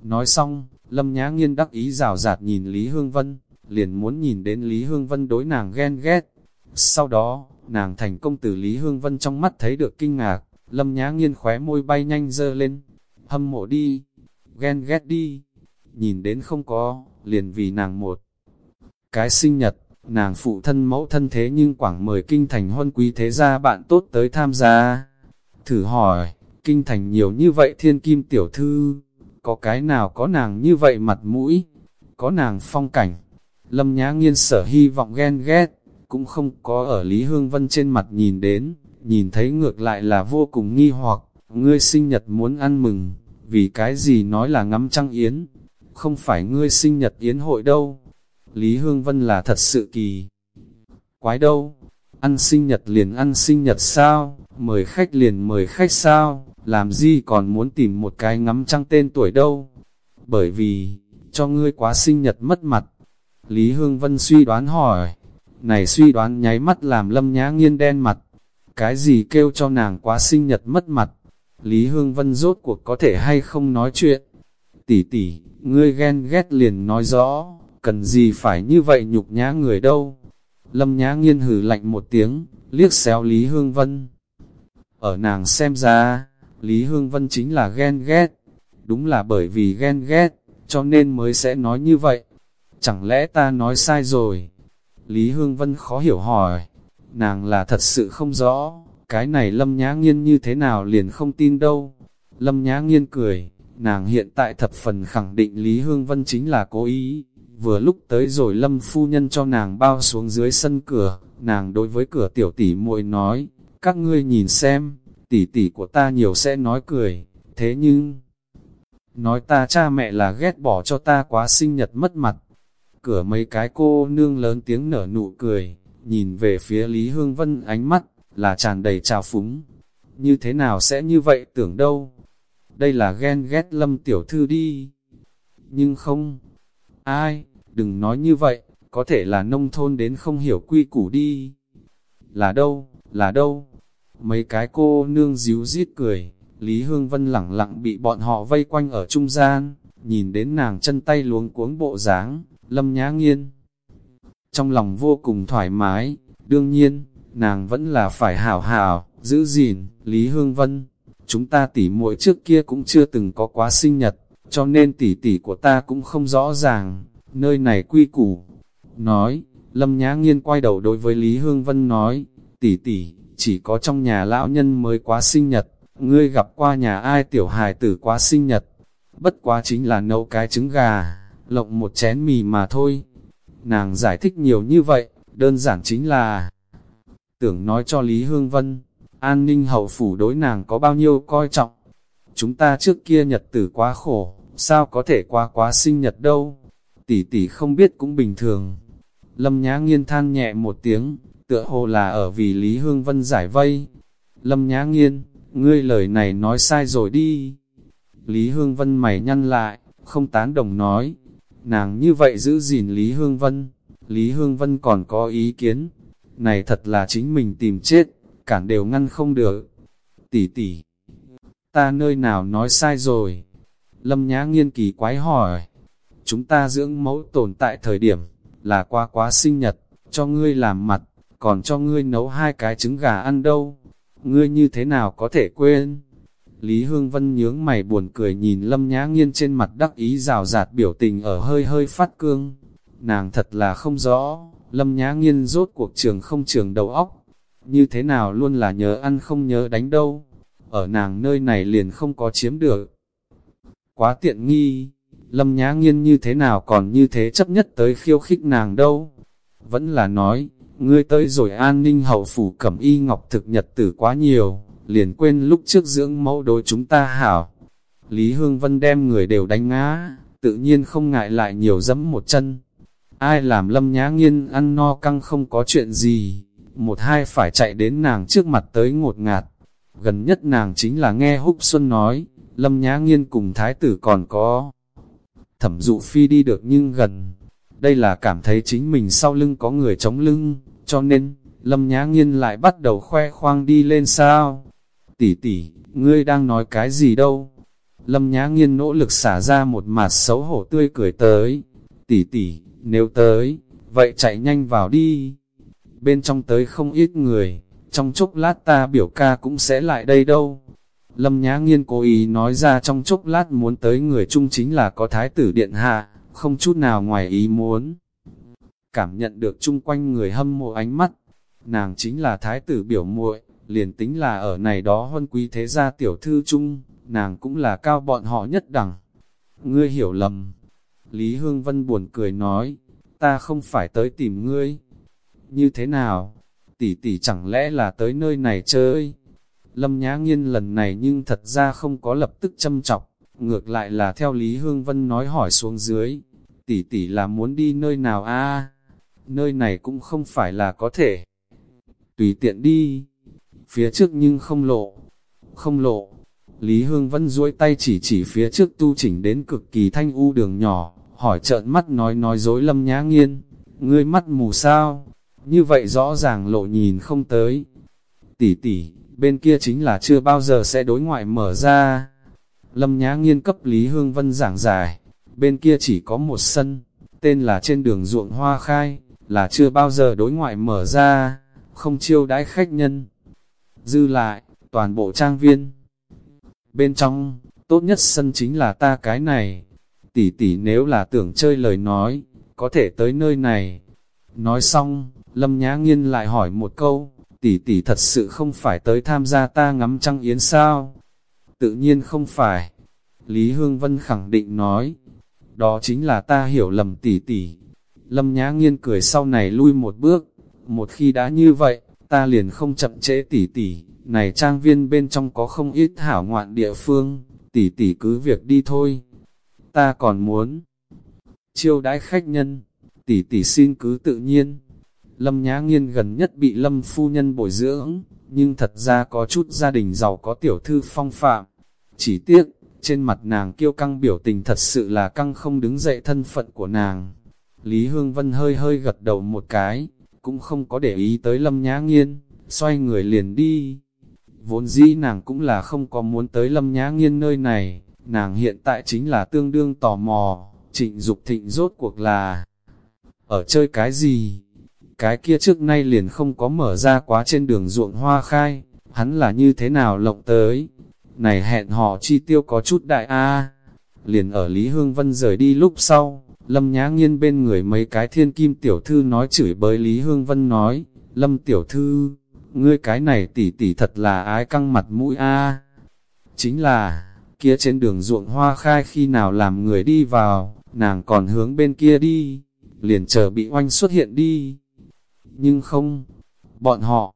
Nói xong, Lâm Nhã Nghiên đắc ý rào rạt nhìn Lý Hương Vân, liền muốn nhìn đến Lý Hương Vân đối nàng ghen ghét. Sau đó, nàng thành công từ Lý Hương Vân trong mắt thấy được kinh ngạc, Lâm Nhã Nghiên khóe môi bay nhanh dơ lên, hâm mộ đi, ghen ghét đi, nhìn đến không có, liền vì nàng một. Cái sinh nhật, nàng phụ thân mẫu thân thế nhưng quảng mời kinh thành huân quý thế gia bạn tốt tới tham gia. Thử hỏi, kinh thành nhiều như vậy thiên kim tiểu thư, có cái nào có nàng như vậy mặt mũi, có nàng phong cảnh. Lâm Nhã Nghiên sở hy vọng ghen ghét, cũng không có ở Lý Hương Vân trên mặt nhìn đến, nhìn thấy ngược lại là vô cùng nghi hoặc, ngươi sinh nhật muốn ăn mừng, vì cái gì nói là ngắm trăng yến, không phải ngươi sinh nhật yến hội đâu. Lý Hương Vân là thật sự kỳ. Quái đâu, ăn sinh nhật liền ăn sinh nhật sao, mời khách liền mời khách sao, làm gì còn muốn tìm một cái ngắm trăng tên tuổi đâu. Bởi vì, cho ngươi quá sinh nhật mất mặt. Lý Hương Vân suy đoán hỏi, này suy đoán nháy mắt làm lâm nhã nghiên đen mặt. Cái gì kêu cho nàng quá sinh nhật mất mặt? Lý Hương Vân rốt cuộc có thể hay không nói chuyện? Tỷ tỷ, ngươi ghen ghét liền nói rõ, cần gì phải như vậy nhục nhã người đâu? Lâm nhã nghiên hử lạnh một tiếng, liếc xéo Lý Hương Vân. Ở nàng xem ra, Lý Hương Vân chính là ghen ghét. Đúng là bởi vì ghen ghét, cho nên mới sẽ nói như vậy. Chẳng lẽ ta nói sai rồi? Lý Hương Vân khó hiểu hỏi. Nàng là thật sự không rõ, cái này Lâm Nhã Nghiên như thế nào liền không tin đâu. Lâm Nhã Nghiên cười, nàng hiện tại thập phần khẳng định Lý Hương Vân chính là cố ý. Vừa lúc tới rồi Lâm Phu Nhân cho nàng bao xuống dưới sân cửa, nàng đối với cửa tiểu tỷ muội nói, các ngươi nhìn xem, tỷ tỷ của ta nhiều sẽ nói cười, thế nhưng... Nói ta cha mẹ là ghét bỏ cho ta quá sinh nhật mất mặt. Cửa mấy cái cô nương lớn tiếng nở nụ cười, nhìn về phía Lý Hương Vân ánh mắt, là tràn đầy trào phúng. Như thế nào sẽ như vậy tưởng đâu? Đây là ghen ghét lâm tiểu thư đi. Nhưng không, ai, đừng nói như vậy, có thể là nông thôn đến không hiểu quy củ đi. Là đâu, là đâu? Mấy cái cô nương díu rít cười, Lý Hương Vân lẳng lặng bị bọn họ vây quanh ở trung gian, nhìn đến nàng chân tay luống cuống bộ dáng, lâm nhã nghiên. Trong lòng vô cùng thoải mái, đương nhiên, nàng vẫn là phải hảo hảo, giữ gìn, Lý Hương Vân, chúng ta tỉ muội trước kia cũng chưa từng có quá sinh nhật, cho nên tỷ tỷ của ta cũng không rõ ràng, nơi này quy củ. Nói, Lâm Nhã Nghiên quay đầu đối với Lý Hương Vân nói, tỷ tỷ, chỉ có trong nhà lão nhân mới quá sinh nhật, ngươi gặp qua nhà ai tiểu hài tử quá sinh nhật, bất quá chính là nấu cái trứng gà, lộng một chén mì mà thôi. Nàng giải thích nhiều như vậy, đơn giản chính là tưởng nói cho Lý Hương Vân, an ninh hậu phủ đối nàng có bao nhiêu coi trọng. Chúng ta trước kia nhật tử quá khổ, sao có thể qua quá sinh nhật đâu. Tỷ tỷ không biết cũng bình thường. Lâm Nhã Nghiên than nhẹ một tiếng, tựa hồ là ở vì Lý Hương Vân giải vây. Lâm Nhã Nghiên, ngươi lời này nói sai rồi đi. Lý Hương Vân mày nhăn lại, không tán đồng nói. Nàng như vậy giữ gìn Lý Hương Vân. Lý Hương Vân còn có ý kiến. Này thật là chính mình tìm chết, cản đều ngăn không được. Tỷ tỷ, ta nơi nào nói sai rồi? Lâm Nhã Nghiên kỳ quái hỏi. Chúng ta dưỡng mẫu tồn tại thời điểm, là qua quá sinh nhật, cho ngươi làm mặt, còn cho ngươi nấu hai cái trứng gà ăn đâu. Ngươi như thế nào có thể quên? Lý Hương Vân nhướng mày buồn cười nhìn Lâm Nhã Nghiên trên mặt đắc ý rào rạt biểu tình ở hơi hơi phát cương. Nàng thật là không rõ, Lâm Nhã Nghiên rốt cuộc trường không trường đầu óc. Như thế nào luôn là nhớ ăn không nhớ đánh đâu. Ở nàng nơi này liền không có chiếm được. Quá tiện nghi, Lâm Nhã Nghiên như thế nào còn như thế chấp nhất tới khiêu khích nàng đâu. Vẫn là nói, ngươi tới rồi an ninh hậu phủ cẩm y ngọc thực nhật tử quá nhiều, liền quên lúc trước dưỡng mẫu đối chúng ta hảo. Lý Hương Vân đem người đều đánh ngã, tự nhiên không ngại lại nhiều dẫm một chân. Ai làm lâm nhã nghiên ăn no căng không có chuyện gì, một hai phải chạy đến nàng trước mặt tới ngột ngạt. Gần nhất nàng chính là nghe Húc Xuân nói, lâm nhã nghiên cùng thái tử còn có. Thẩm dụ phi đi được nhưng gần, đây là cảm thấy chính mình sau lưng có người chống lưng, cho nên, lâm nhã nghiên lại bắt đầu khoe khoang đi lên sao tỷ tỷ, ngươi đang nói cái gì đâu? Lâm Nhã Nghiên nỗ lực xả ra một mặt xấu hổ tươi cười tới. Tỷ tỷ, nếu tới, vậy chạy nhanh vào đi. Bên trong tới không ít người, trong chốc lát ta biểu ca cũng sẽ lại đây đâu. Lâm Nhã Nghiên cố ý nói ra trong chốc lát muốn tới người chung chính là có thái tử điện hạ, không chút nào ngoài ý muốn. Cảm nhận được chung quanh người hâm mộ ánh mắt, nàng chính là thái tử biểu muội liền tính là ở này đó huân quý thế gia tiểu thư chung, nàng cũng là cao bọn họ nhất đẳng. Ngươi hiểu lầm. Lý Hương Vân buồn cười nói, ta không phải tới tìm ngươi. Như thế nào? Tỷ tỷ chẳng lẽ là tới nơi này chơi? Lâm Nhã Nghiên lần này nhưng thật ra không có lập tức châm chọc, ngược lại là theo Lý Hương Vân nói hỏi xuống dưới. Tỷ tỷ là muốn đi nơi nào a? Nơi này cũng không phải là có thể. Tùy tiện đi phía trước nhưng không lộ, không lộ. Lý Hương Vân duỗi tay chỉ chỉ phía trước tu chỉnh đến cực kỳ thanh u đường nhỏ, hỏi trợn mắt nói nói dối lâm nhã nghiên, ngươi mắt mù sao, như vậy rõ ràng lộ nhìn không tới. Tỷ tỷ, bên kia chính là chưa bao giờ sẽ đối ngoại mở ra. Lâm nhã nghiên cấp Lý Hương Vân giảng giải, bên kia chỉ có một sân, tên là trên đường ruộng hoa khai, là chưa bao giờ đối ngoại mở ra, không chiêu đãi khách nhân dư lại, toàn bộ trang viên. Bên trong, tốt nhất sân chính là ta cái này. Tỷ tỷ nếu là tưởng chơi lời nói, có thể tới nơi này. Nói xong, Lâm Nhã Nghiên lại hỏi một câu, tỷ tỷ thật sự không phải tới tham gia ta ngắm trăng yến sao? Tự nhiên không phải. Lý Hương Vân khẳng định nói, đó chính là ta hiểu lầm tỷ tỷ. Lâm Nhã Nghiên cười sau này lui một bước, một khi đã như vậy, ta liền không chậm trễ tỉ tỉ, này trang viên bên trong có không ít hảo ngoạn địa phương, tỉ tỉ cứ việc đi thôi. Ta còn muốn chiêu đãi khách nhân, tỉ tỉ xin cứ tự nhiên. Lâm Nhã Nghiên gần nhất bị Lâm phu nhân bồi dưỡng, nhưng thật ra có chút gia đình giàu có tiểu thư phong phạm. Chỉ tiếc, trên mặt nàng kiêu căng biểu tình thật sự là căng không đứng dậy thân phận của nàng. Lý Hương Vân hơi hơi gật đầu một cái, cũng không có để ý tới lâm nhã nghiên, xoay người liền đi. Vốn dĩ nàng cũng là không có muốn tới lâm nhã nghiên nơi này, nàng hiện tại chính là tương đương tò mò, trịnh Dục thịnh rốt cuộc là ở chơi cái gì? Cái kia trước nay liền không có mở ra quá trên đường ruộng hoa khai, hắn là như thế nào lộng tới? Này hẹn họ chi tiêu có chút đại a. Liền ở Lý Hương Vân rời đi lúc sau, Lâm Nhã Nghiên bên người mấy cái thiên kim tiểu thư nói chửi bới Lý Hương Vân nói, Lâm tiểu thư, ngươi cái này tỉ tỉ thật là ái căng mặt mũi a. Chính là, kia trên đường ruộng hoa khai khi nào làm người đi vào, nàng còn hướng bên kia đi, liền chờ bị oanh xuất hiện đi. Nhưng không, bọn họ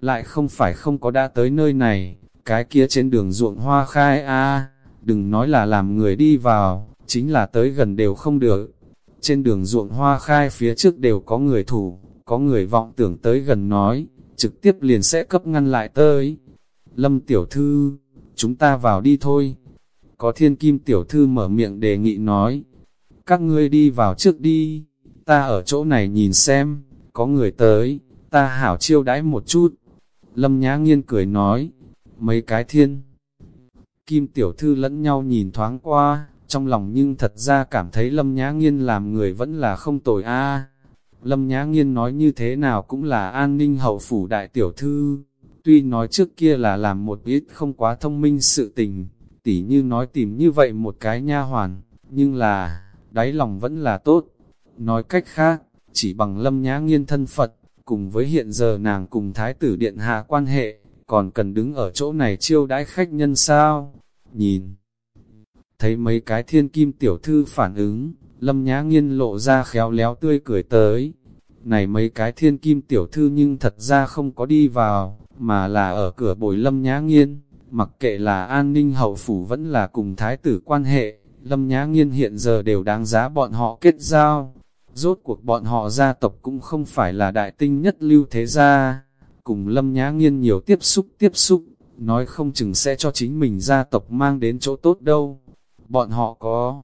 lại không phải không có đã tới nơi này, cái kia trên đường ruộng hoa khai a đừng nói là làm người đi vào, chính là tới gần đều không được. Trên đường ruộng hoa khai phía trước đều có người thủ, có người vọng tưởng tới gần nói, trực tiếp liền sẽ cấp ngăn lại tới. Lâm tiểu thư, chúng ta vào đi thôi. Có thiên kim tiểu thư mở miệng đề nghị nói, các ngươi đi vào trước đi, ta ở chỗ này nhìn xem, có người tới, ta hảo chiêu đãi một chút. Lâm Nhã Nghiên cười nói, mấy cái thiên. Kim tiểu thư lẫn nhau nhìn thoáng qua, trong lòng nhưng thật ra cảm thấy Lâm Nhã Nghiên làm người vẫn là không tồi a. Lâm Nhã Nghiên nói như thế nào cũng là an ninh hậu phủ đại tiểu thư, tuy nói trước kia là làm một ít không quá thông minh sự tình, tỉ như nói tìm như vậy một cái nha hoàn, nhưng là, đáy lòng vẫn là tốt. Nói cách khác, chỉ bằng Lâm Nhã Nghiên thân Phật, cùng với hiện giờ nàng cùng Thái tử Điện Hạ quan hệ, còn cần đứng ở chỗ này chiêu đãi khách nhân sao? Nhìn, thấy mấy cái thiên kim tiểu thư phản ứng, lâm nhã nghiên lộ ra khéo léo tươi cười tới. Này mấy cái thiên kim tiểu thư nhưng thật ra không có đi vào, mà là ở cửa bồi lâm nhã nghiên, mặc kệ là an ninh hậu phủ vẫn là cùng thái tử quan hệ, lâm nhã nghiên hiện giờ đều đáng giá bọn họ kết giao. Rốt cuộc bọn họ gia tộc cũng không phải là đại tinh nhất lưu thế gia, cùng lâm nhã nghiên nhiều tiếp xúc tiếp xúc, nói không chừng sẽ cho chính mình gia tộc mang đến chỗ tốt đâu. Bọn họ có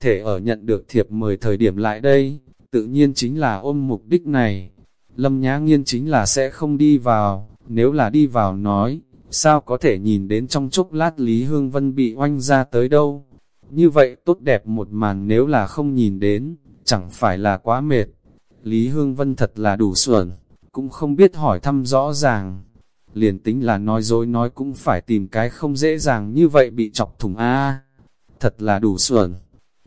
thể ở nhận được thiệp mời thời điểm lại đây, tự nhiên chính là ôm mục đích này. Lâm Nhã Nghiên chính là sẽ không đi vào, nếu là đi vào nói, sao có thể nhìn đến trong chốc lát Lý Hương Vân bị oanh ra tới đâu. Như vậy tốt đẹp một màn nếu là không nhìn đến, chẳng phải là quá mệt. Lý Hương Vân thật là đủ xuẩn, cũng không biết hỏi thăm rõ ràng. Liền tính là nói dối nói cũng phải tìm cái không dễ dàng như vậy bị chọc thủng A. Thật là đủ xuẩn.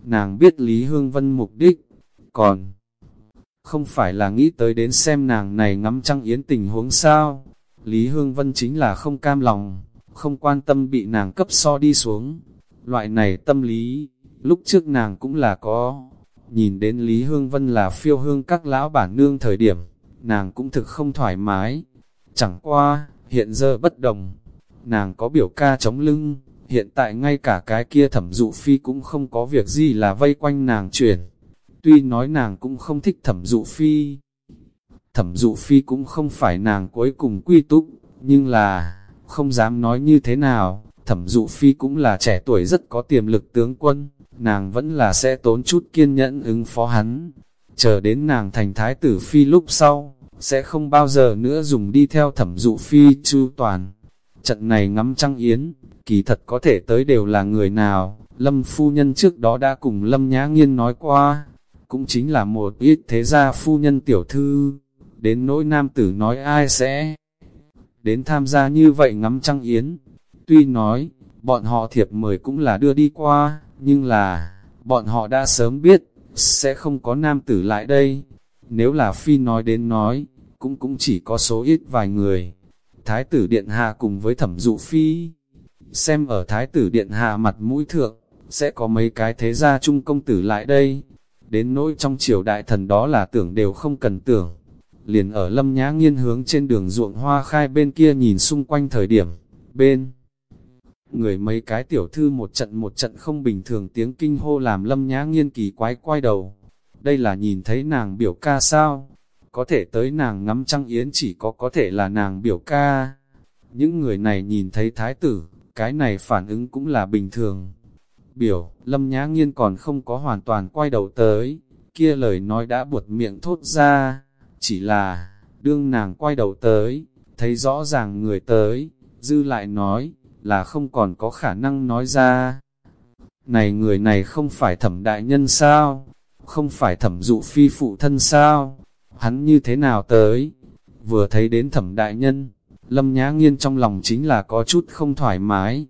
Nàng biết Lý Hương Vân mục đích, còn không phải là nghĩ tới đến xem nàng này ngắm trăng yến tình huống sao. Lý Hương Vân chính là không cam lòng, không quan tâm bị nàng cấp so đi xuống. Loại này tâm lý, lúc trước nàng cũng là có. Nhìn đến Lý Hương Vân là phiêu hương các lão bản nương thời điểm, nàng cũng thực không thoải mái. Chẳng qua, hiện giờ bất đồng, nàng có biểu ca chống lưng, hiện tại ngay cả cái kia thẩm dụ phi cũng không có việc gì là vây quanh nàng chuyển. Tuy nói nàng cũng không thích thẩm dụ phi, thẩm dụ phi cũng không phải nàng cuối cùng quy túc, nhưng là, không dám nói như thế nào, thẩm dụ phi cũng là trẻ tuổi rất có tiềm lực tướng quân, nàng vẫn là sẽ tốn chút kiên nhẫn ứng phó hắn, chờ đến nàng thành thái tử phi lúc sau, sẽ không bao giờ nữa dùng đi theo thẩm dụ phi chu toàn. Trận này ngắm trăng yến, kỳ thật có thể tới đều là người nào, Lâm phu nhân trước đó đã cùng Lâm Nhã Nghiên nói qua, cũng chính là một ít thế gia phu nhân tiểu thư, đến nỗi nam tử nói ai sẽ đến tham gia như vậy ngắm trăng yến. Tuy nói, bọn họ thiệp mời cũng là đưa đi qua, nhưng là, bọn họ đã sớm biết, sẽ không có nam tử lại đây. Nếu là phi nói đến nói, cũng cũng chỉ có số ít vài người. Thái tử Điện Hạ cùng với thẩm dụ phi, xem ở Thái tử Điện Hạ mặt mũi thượng, sẽ có mấy cái thế gia trung công tử lại đây. Đến nỗi trong triều đại thần đó là tưởng đều không cần tưởng. Liền ở lâm nhã nghiên hướng trên đường ruộng hoa khai bên kia nhìn xung quanh thời điểm, bên người mấy cái tiểu thư một trận một trận không bình thường tiếng kinh hô làm lâm nhã nghiên kỳ quái quay đầu. Đây là nhìn thấy nàng biểu ca sao? có thể tới nàng ngắm trăng yến chỉ có có thể là nàng biểu ca. Những người này nhìn thấy thái tử, cái này phản ứng cũng là bình thường. Biểu, lâm nhã nghiên còn không có hoàn toàn quay đầu tới, kia lời nói đã buột miệng thốt ra, chỉ là, đương nàng quay đầu tới, thấy rõ ràng người tới, dư lại nói, là không còn có khả năng nói ra. Này người này không phải thẩm đại nhân sao? Không phải thẩm dụ phi phụ thân sao? hắn như thế nào tới. Vừa thấy đến thẩm đại nhân, Lâm Nhã Nghiên trong lòng chính là có chút không thoải mái.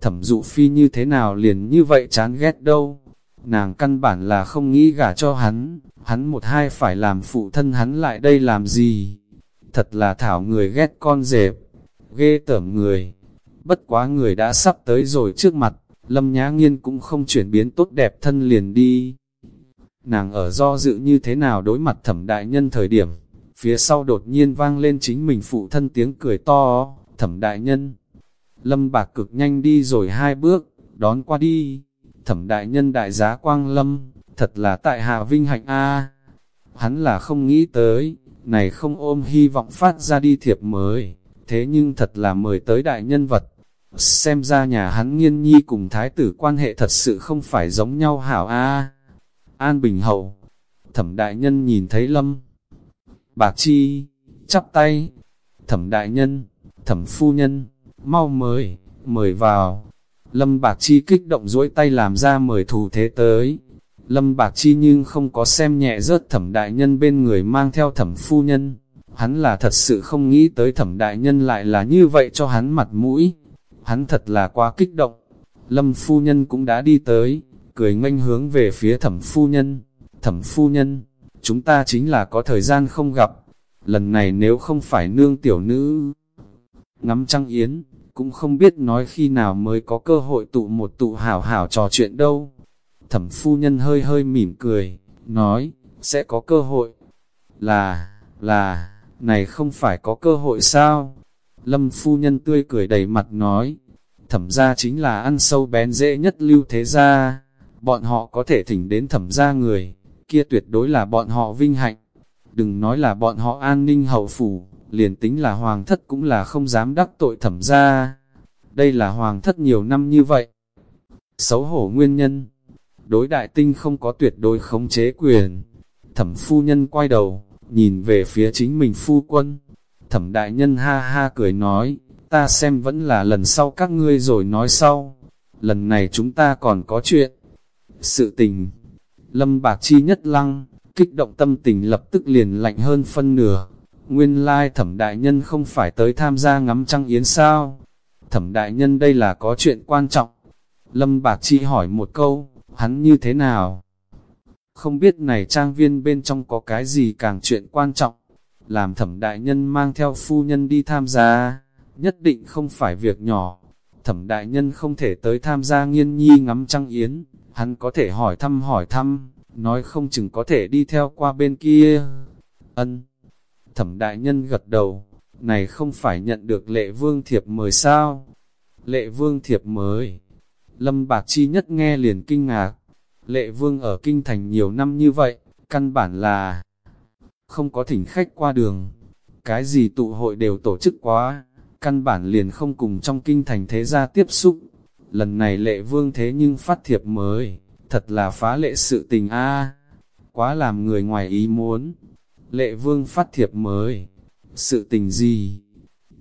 Thẩm dụ phi như thế nào liền như vậy chán ghét đâu. Nàng căn bản là không nghĩ gả cho hắn, hắn một hai phải làm phụ thân hắn lại đây làm gì. Thật là thảo người ghét con dẹp, ghê tởm người. Bất quá người đã sắp tới rồi trước mặt, Lâm Nhã Nghiên cũng không chuyển biến tốt đẹp thân liền đi. Nàng ở do dự như thế nào đối mặt thẩm đại nhân thời điểm, phía sau đột nhiên vang lên chính mình phụ thân tiếng cười to, thẩm đại nhân. Lâm bạc cực nhanh đi rồi hai bước, đón qua đi, thẩm đại nhân đại giá quang lâm, thật là tại hạ vinh hạnh a Hắn là không nghĩ tới, này không ôm hy vọng phát ra đi thiệp mới, thế nhưng thật là mời tới đại nhân vật. Xem ra nhà hắn nghiên nhi cùng thái tử quan hệ thật sự không phải giống nhau hảo a An Bình Hậu, thẩm đại nhân nhìn thấy lâm. Bạc Chi, chắp tay, thẩm đại nhân, thẩm phu nhân, mau mời, mời vào. Lâm Bạc Chi kích động duỗi tay làm ra mời thù thế tới. Lâm Bạc Chi nhưng không có xem nhẹ rớt thẩm đại nhân bên người mang theo thẩm phu nhân. Hắn là thật sự không nghĩ tới thẩm đại nhân lại là như vậy cho hắn mặt mũi. Hắn thật là quá kích động. Lâm phu nhân cũng đã đi tới, cười nganh hướng về phía thẩm phu nhân. Thẩm phu nhân, chúng ta chính là có thời gian không gặp. Lần này nếu không phải nương tiểu nữ, ngắm trăng yến, cũng không biết nói khi nào mới có cơ hội tụ một tụ hảo hảo trò chuyện đâu. Thẩm phu nhân hơi hơi mỉm cười, nói, sẽ có cơ hội. Là, là, này không phải có cơ hội sao? Lâm phu nhân tươi cười đầy mặt nói, thẩm gia chính là ăn sâu bén dễ nhất lưu thế gia, bọn họ có thể thỉnh đến thẩm gia người, kia tuyệt đối là bọn họ vinh hạnh. Đừng nói là bọn họ an ninh hậu phủ, liền tính là hoàng thất cũng là không dám đắc tội thẩm gia Đây là hoàng thất nhiều năm như vậy. Xấu hổ nguyên nhân, đối đại tinh không có tuyệt đối khống chế quyền. Thẩm phu nhân quay đầu, nhìn về phía chính mình phu quân. Thẩm đại nhân ha ha cười nói, ta xem vẫn là lần sau các ngươi rồi nói sau. Lần này chúng ta còn có chuyện. Sự tình, lâm bạc chi nhất lăng, kích động tâm tình lập tức liền lạnh hơn phân nửa. Nguyên lai thẩm đại nhân không phải tới tham gia ngắm trăng yến sao? Thẩm đại nhân đây là có chuyện quan trọng. Lâm Bạc Chi hỏi một câu, hắn như thế nào? Không biết này trang viên bên trong có cái gì càng chuyện quan trọng. Làm thẩm đại nhân mang theo phu nhân đi tham gia, nhất định không phải việc nhỏ. Thẩm đại nhân không thể tới tham gia nghiên nhi ngắm trăng yến, hắn có thể hỏi thăm hỏi thăm, nói không chừng có thể đi theo qua bên kia. Ân. Thẩm đại nhân gật đầu, này không phải nhận được lệ vương thiệp mời sao? Lệ vương thiệp mời. Lâm Bạc Chi nhất nghe liền kinh ngạc. Lệ vương ở kinh thành nhiều năm như vậy, căn bản là không có thỉnh khách qua đường. Cái gì tụ hội đều tổ chức quá, căn bản liền không cùng trong kinh thành thế gia tiếp xúc. Lần này lệ vương thế nhưng phát thiệp mới, thật là phá lệ sự tình a Quá làm người ngoài ý muốn. Lệ vương phát thiệp mới, sự tình gì?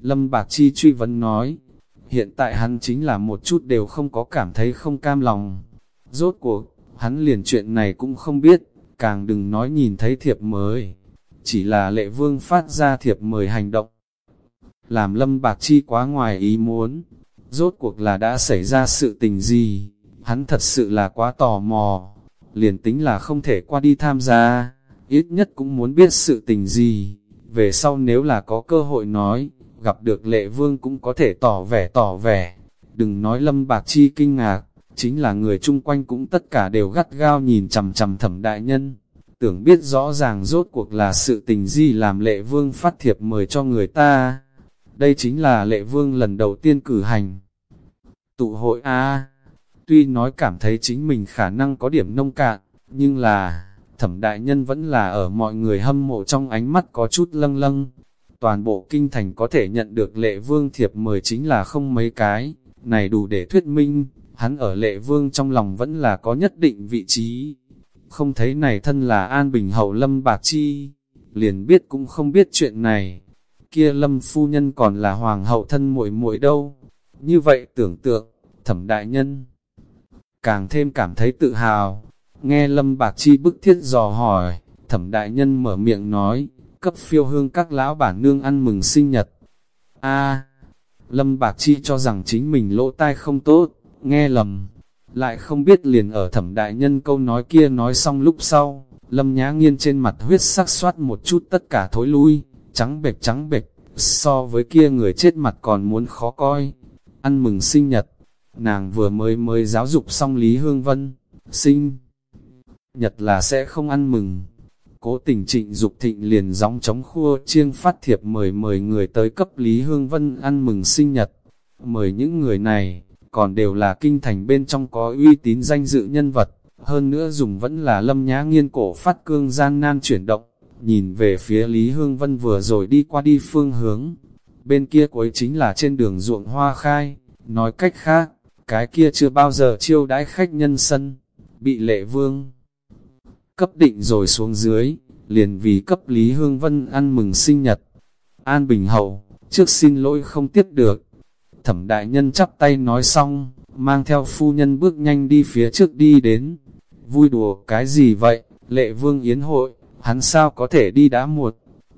Lâm Bạc Chi truy vấn nói, hiện tại hắn chính là một chút đều không có cảm thấy không cam lòng. Rốt cuộc, hắn liền chuyện này cũng không biết, càng đừng nói nhìn thấy thiệp mới. Chỉ là lệ vương phát ra thiệp mời hành động. Làm Lâm Bạc Chi quá ngoài ý muốn. Rốt cuộc là đã xảy ra sự tình gì? Hắn thật sự là quá tò mò. Liền tính là không thể qua đi tham gia, ít nhất cũng muốn biết sự tình gì về sau nếu là có cơ hội nói, gặp được lệ vương cũng có thể tỏ vẻ tỏ vẻ. Đừng nói lâm bạc chi kinh ngạc, chính là người chung quanh cũng tất cả đều gắt gao nhìn chầm chầm thẩm đại nhân. Tưởng biết rõ ràng rốt cuộc là sự tình gì làm lệ vương phát thiệp mời cho người ta. Đây chính là lệ vương lần đầu tiên cử hành. Tụ hội A, tuy nói cảm thấy chính mình khả năng có điểm nông cạn, nhưng là thẩm đại nhân vẫn là ở mọi người hâm mộ trong ánh mắt có chút lâng lâng. Toàn bộ kinh thành có thể nhận được lệ vương thiệp mời chính là không mấy cái, này đủ để thuyết minh, hắn ở lệ vương trong lòng vẫn là có nhất định vị trí. Không thấy này thân là An Bình Hậu Lâm Bạc Chi, liền biết cũng không biết chuyện này. Kia Lâm Phu Nhân còn là Hoàng hậu thân muội muội đâu. Như vậy tưởng tượng, thẩm đại nhân, càng thêm cảm thấy tự hào, Nghe Lâm Bạc Chi bức thiết dò hỏi, thẩm đại nhân mở miệng nói, cấp phiêu hương các lão bản nương ăn mừng sinh nhật. a Lâm Bạc Chi cho rằng chính mình lỗ tai không tốt, nghe lầm, lại không biết liền ở thẩm đại nhân câu nói kia nói xong lúc sau, Lâm Nhã Nghiên trên mặt huyết sắc soát một chút tất cả thối lui, trắng bệch trắng bệch, so với kia người chết mặt còn muốn khó coi. Ăn mừng sinh nhật, nàng vừa mới mới giáo dục xong Lý Hương Vân, sinh nhật là sẽ không ăn mừng. Cố tình trịnh Dục thịnh liền gióng chống khua chiêng phát thiệp mời mời người tới cấp Lý Hương Vân ăn mừng sinh nhật. Mời những người này, còn đều là kinh thành bên trong có uy tín danh dự nhân vật, hơn nữa dùng vẫn là lâm nhã nghiên cổ phát cương gian nan chuyển động, nhìn về phía Lý Hương Vân vừa rồi đi qua đi phương hướng, bên kia cuối chính là trên đường ruộng hoa khai, nói cách khác, cái kia chưa bao giờ chiêu đãi khách nhân sân, bị lệ vương cấp định rồi xuống dưới, liền vì cấp Lý Hương Vân ăn mừng sinh nhật. An Bình Hậu, trước xin lỗi không tiếp được. Thẩm đại nhân chắp tay nói xong, mang theo phu nhân bước nhanh đi phía trước đi đến. Vui đùa cái gì vậy, lệ vương yến hội, hắn sao có thể đi đã muộn.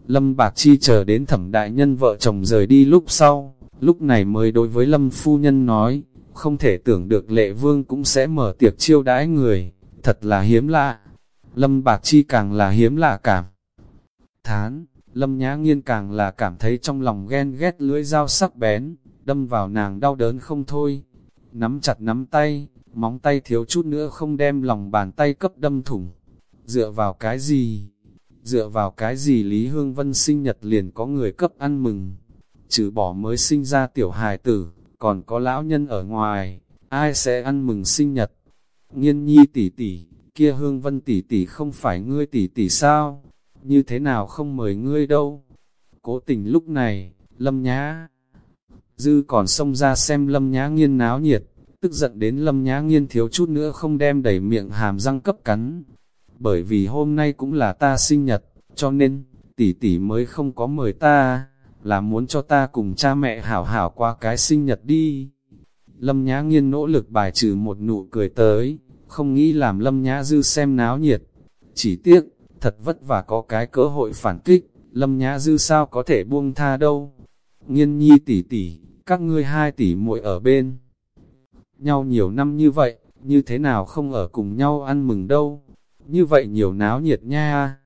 Lâm Bạc Chi chờ đến thẩm đại nhân vợ chồng rời đi lúc sau, lúc này mới đối với Lâm phu nhân nói, không thể tưởng được lệ vương cũng sẽ mở tiệc chiêu đãi người, thật là hiếm lạ. Lâm Bạc Chi càng là hiếm lạ cảm. Thán, Lâm Nhã Nghiên càng là cảm thấy trong lòng ghen ghét lưỡi dao sắc bén, đâm vào nàng đau đớn không thôi. Nắm chặt nắm tay, móng tay thiếu chút nữa không đem lòng bàn tay cấp đâm thủng. Dựa vào cái gì? Dựa vào cái gì Lý Hương Vân sinh nhật liền có người cấp ăn mừng? Trừ bỏ mới sinh ra tiểu hài tử, còn có lão nhân ở ngoài, ai sẽ ăn mừng sinh nhật? Nghiên nhi tỷ tỷ, kia hương vân tỷ tỷ không phải ngươi tỷ tỷ sao, như thế nào không mời ngươi đâu. Cố tình lúc này, lâm nhá, dư còn xông ra xem lâm nhá nghiên náo nhiệt, tức giận đến lâm nhá nghiên thiếu chút nữa không đem đẩy miệng hàm răng cấp cắn. Bởi vì hôm nay cũng là ta sinh nhật, cho nên, tỷ tỷ mới không có mời ta, là muốn cho ta cùng cha mẹ hảo hảo qua cái sinh nhật đi. Lâm Nhã Nghiên nỗ lực bài trừ một nụ cười tới, không nghĩ làm lâm nhã dư xem náo nhiệt. Chỉ tiếc, thật vất vả có cái cơ hội phản kích, lâm nhã dư sao có thể buông tha đâu. Nghiên nhi tỷ tỷ, các ngươi hai tỷ muội ở bên. Nhau nhiều năm như vậy, như thế nào không ở cùng nhau ăn mừng đâu. Như vậy nhiều náo nhiệt nha.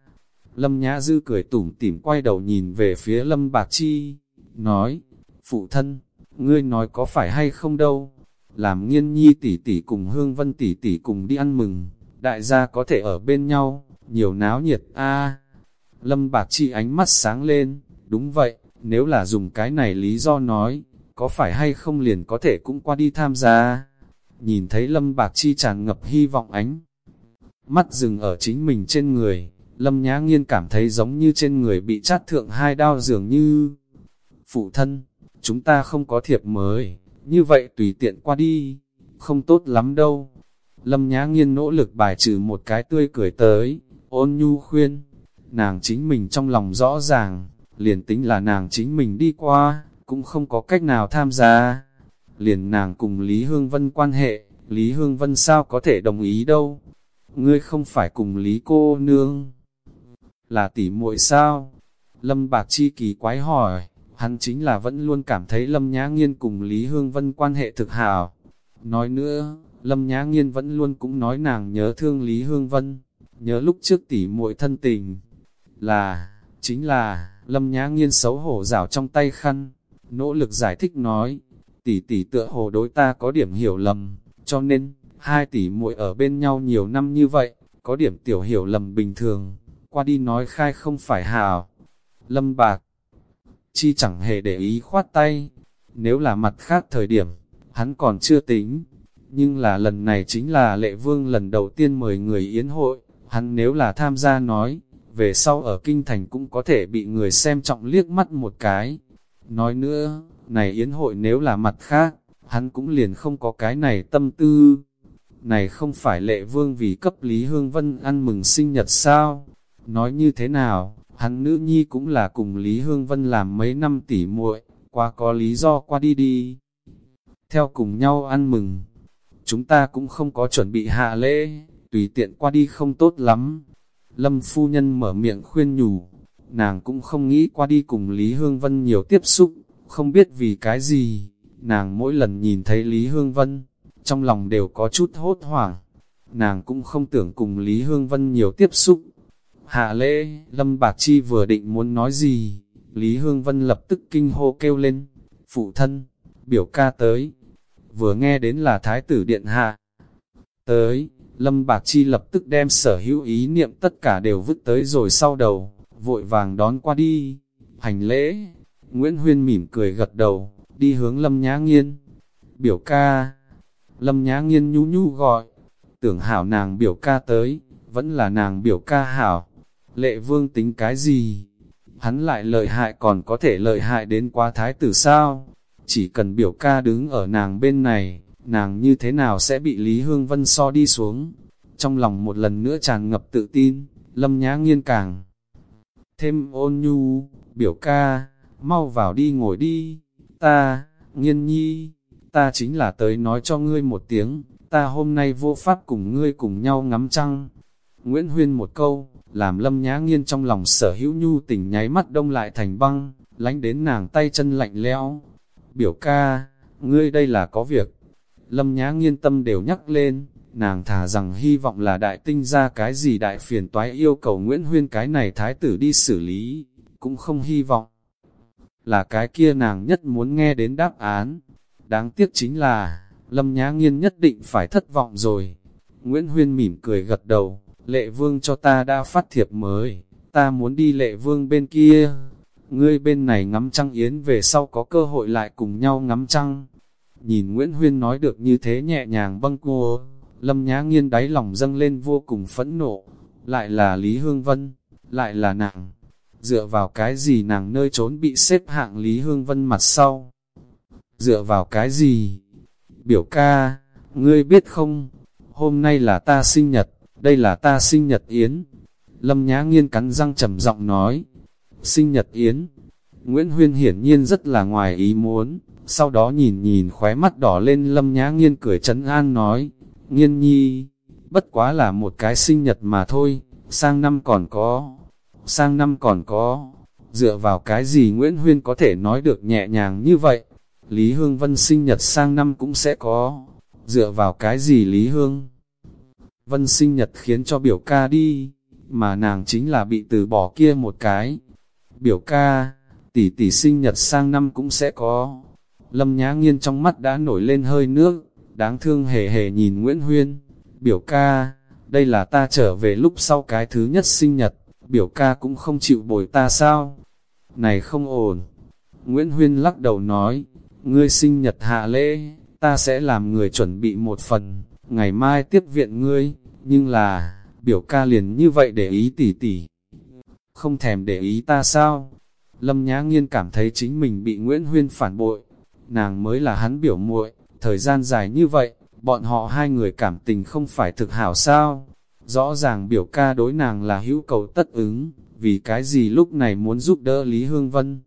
Lâm Nhã Dư cười tủm tỉm quay đầu nhìn về phía Lâm Bạc Chi, nói, phụ thân, ngươi nói có phải hay không đâu, làm nghiên nhi tỷ tỷ cùng hương vân tỷ tỷ cùng đi ăn mừng, đại gia có thể ở bên nhau, nhiều náo nhiệt a Lâm Bạc Chi ánh mắt sáng lên, đúng vậy, nếu là dùng cái này lý do nói, có phải hay không liền có thể cũng qua đi tham gia. Nhìn thấy Lâm Bạc Chi tràn ngập hy vọng ánh. Mắt dừng ở chính mình trên người, Lâm Nhã Nghiên cảm thấy giống như trên người bị chát thượng hai đao dường như. Phụ thân, chúng ta không có thiệp mới, như vậy tùy tiện qua đi, không tốt lắm đâu. Lâm Nhã Nghiên nỗ lực bài trừ một cái tươi cười tới, ôn nhu khuyên, nàng chính mình trong lòng rõ ràng, liền tính là nàng chính mình đi qua, cũng không có cách nào tham gia. Liền nàng cùng Lý Hương Vân quan hệ, Lý Hương Vân sao có thể đồng ý đâu. Ngươi không phải cùng Lý cô nương, là tỷ muội sao? Lâm Bạc Chi kỳ quái hỏi, hắn chính là vẫn luôn cảm thấy Lâm Nhã Nghiên cùng Lý Hương Vân quan hệ thực hảo. Nói nữa, Lâm Nhã Nghiên vẫn luôn cũng nói nàng nhớ thương Lý Hương Vân, nhớ lúc trước tỷ muội thân tình. Là, chính là, Lâm Nhã Nghiên xấu hổ rảo trong tay khăn, nỗ lực giải thích nói, tỷ tỷ tựa hồ đối ta có điểm hiểu lầm, cho nên, hai tỷ muội ở bên nhau nhiều năm như vậy, có điểm tiểu hiểu lầm bình thường, qua đi nói khai không phải hào Lâm Bạc chi chẳng hề để ý khoát tay. Nếu là mặt khác thời điểm, hắn còn chưa tính. Nhưng là lần này chính là lệ vương lần đầu tiên mời người yến hội, hắn nếu là tham gia nói, về sau ở kinh thành cũng có thể bị người xem trọng liếc mắt một cái. Nói nữa, này yến hội nếu là mặt khác, hắn cũng liền không có cái này tâm tư. Này không phải lệ vương vì cấp Lý Hương Vân ăn mừng sinh nhật sao? Nói như thế nào? hắn nữ nhi cũng là cùng Lý Hương Vân làm mấy năm tỉ muội, qua có lý do qua đi đi. Theo cùng nhau ăn mừng, chúng ta cũng không có chuẩn bị hạ lễ, tùy tiện qua đi không tốt lắm. Lâm phu nhân mở miệng khuyên nhủ, nàng cũng không nghĩ qua đi cùng Lý Hương Vân nhiều tiếp xúc, Không biết vì cái gì, nàng mỗi lần nhìn thấy Lý Hương Vân, trong lòng đều có chút hốt hoảng. Nàng cũng không tưởng cùng Lý Hương Vân nhiều tiếp xúc. Hạ lễ, Lâm Bạc Chi vừa định muốn nói gì, Lý Hương Vân lập tức kinh hô kêu lên, phụ thân, biểu ca tới. Vừa nghe đến là Thái tử Điện Hạ. Tới, Lâm Bạc Chi lập tức đem sở hữu ý niệm tất cả đều vứt tới rồi sau đầu, vội vàng đón qua đi, hành lễ. Nguyễn Huyên mỉm cười gật đầu, đi hướng Lâm Nhã Nghiên. Biểu ca, Lâm Nhã Nghiên nhu nhu gọi, tưởng hảo nàng biểu ca tới, vẫn là nàng biểu ca hảo. Lệ vương tính cái gì? Hắn lại lợi hại còn có thể lợi hại đến quá thái tử sao? Chỉ cần biểu ca đứng ở nàng bên này, nàng như thế nào sẽ bị Lý Hương Vân so đi xuống. Trong lòng một lần nữa tràn ngập tự tin, lâm nhã nghiên càng. Thêm ôn nhu, biểu ca, mau vào đi ngồi đi, ta, nghiên nhi, ta chính là tới nói cho ngươi một tiếng, ta hôm nay vô pháp cùng ngươi cùng nhau ngắm trăng. Nguyễn Huyên một câu, làm lâm nhã nghiên trong lòng sở hữu nhu tình nháy mắt đông lại thành băng, lánh đến nàng tay chân lạnh lẽo. Biểu ca, ngươi đây là có việc. Lâm nhã nghiên tâm đều nhắc lên, nàng thả rằng hy vọng là đại tinh ra cái gì đại phiền toái yêu cầu Nguyễn Huyên cái này thái tử đi xử lý, cũng không hy vọng. Là cái kia nàng nhất muốn nghe đến đáp án. Đáng tiếc chính là, Lâm Nhã Nghiên nhất định phải thất vọng rồi. Nguyễn Huyên mỉm cười gật đầu, lệ vương cho ta đã phát thiệp mới, ta muốn đi lệ vương bên kia. Ngươi bên này ngắm trăng yến về sau có cơ hội lại cùng nhau ngắm trăng. Nhìn Nguyễn Huyên nói được như thế nhẹ nhàng bâng cô, Lâm Nhã Nghiên đáy lòng dâng lên vô cùng phẫn nộ, lại là Lý Hương Vân, lại là nàng. Dựa vào cái gì nàng nơi trốn bị xếp hạng Lý Hương Vân mặt sau? Dựa vào cái gì? Biểu ca, ngươi biết không, hôm nay là ta sinh nhật, đây là ta sinh nhật yến. Lâm Nhã Nghiên cắn răng trầm giọng nói, sinh nhật yến. Nguyễn Huyên hiển nhiên rất là ngoài ý muốn, sau đó nhìn nhìn khóe mắt đỏ lên Lâm Nhã Nghiên cười trấn an nói, Nghiên nhi, bất quá là một cái sinh nhật mà thôi, sang năm còn có, sang năm còn có, dựa vào cái gì Nguyễn Huyên có thể nói được nhẹ nhàng như vậy, Lý Hương Vân sinh nhật sang năm cũng sẽ có, dựa vào cái gì Lý Hương Vân sinh nhật khiến cho biểu ca đi, mà nàng chính là bị từ bỏ kia một cái, biểu ca, tỷ tỷ sinh nhật sang năm cũng sẽ có, Lâm Nhã Nghiên trong mắt đã nổi lên hơi nước, đáng thương hề hề nhìn Nguyễn Huyên, biểu ca, đây là ta trở về lúc sau cái thứ nhất sinh nhật, biểu ca cũng không chịu bồi ta sao? Này không ổn. Nguyễn Huyên lắc đầu nói, ngươi sinh nhật hạ lễ, ta sẽ làm người chuẩn bị một phần, ngày mai tiếp viện ngươi, nhưng là, biểu ca liền như vậy để ý tỉ tỉ. Không thèm để ý ta sao? Lâm Nhã Nghiên cảm thấy chính mình bị Nguyễn Huyên phản bội, nàng mới là hắn biểu muội, thời gian dài như vậy, bọn họ hai người cảm tình không phải thực hảo sao? Rõ ràng biểu ca đối nàng là hữu cầu tất ứng, vì cái gì lúc này muốn giúp đỡ Lý Hương Vân.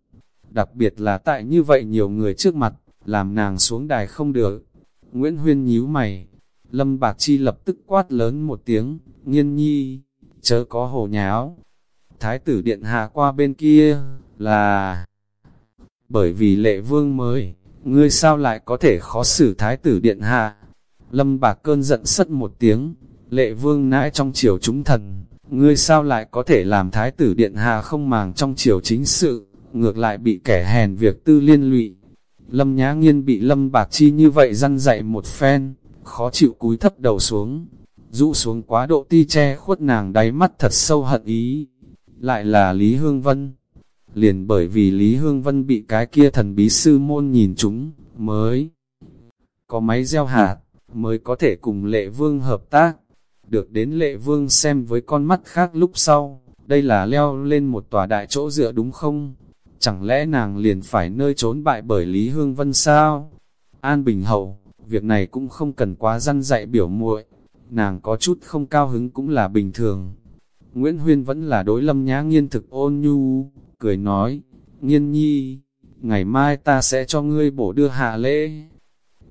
Đặc biệt là tại như vậy nhiều người trước mặt, làm nàng xuống đài không được. Nguyễn Huyên nhíu mày, Lâm Bạc Chi lập tức quát lớn một tiếng, nghiên nhi, chớ có hồ nháo. Thái tử điện hạ qua bên kia, là... Bởi vì lệ vương mới, ngươi sao lại có thể khó xử thái tử điện hạ? Lâm Bạc cơn giận sất một tiếng, lệ vương nãi trong triều chúng thần, ngươi sao lại có thể làm thái tử điện hạ không màng trong triều chính sự, ngược lại bị kẻ hèn việc tư liên lụy. Lâm Nhã Nghiên bị Lâm Bạc Chi như vậy răn dạy một phen, khó chịu cúi thấp đầu xuống, rũ xuống quá độ ti che khuất nàng đáy mắt thật sâu hận ý. Lại là Lý Hương Vân. Liền bởi vì Lý Hương Vân bị cái kia thần bí sư môn nhìn chúng, mới có máy gieo hạt, mới có thể cùng lệ vương hợp tác được đến lệ vương xem với con mắt khác lúc sau, đây là leo lên một tòa đại chỗ dựa đúng không? Chẳng lẽ nàng liền phải nơi trốn bại bởi Lý Hương Vân sao? An Bình Hậu, việc này cũng không cần quá răn dạy biểu muội nàng có chút không cao hứng cũng là bình thường. Nguyễn Huyên vẫn là đối lâm nhã nghiên thực ôn nhu, cười nói, nghiên nhi, ngày mai ta sẽ cho ngươi bổ đưa hạ lễ.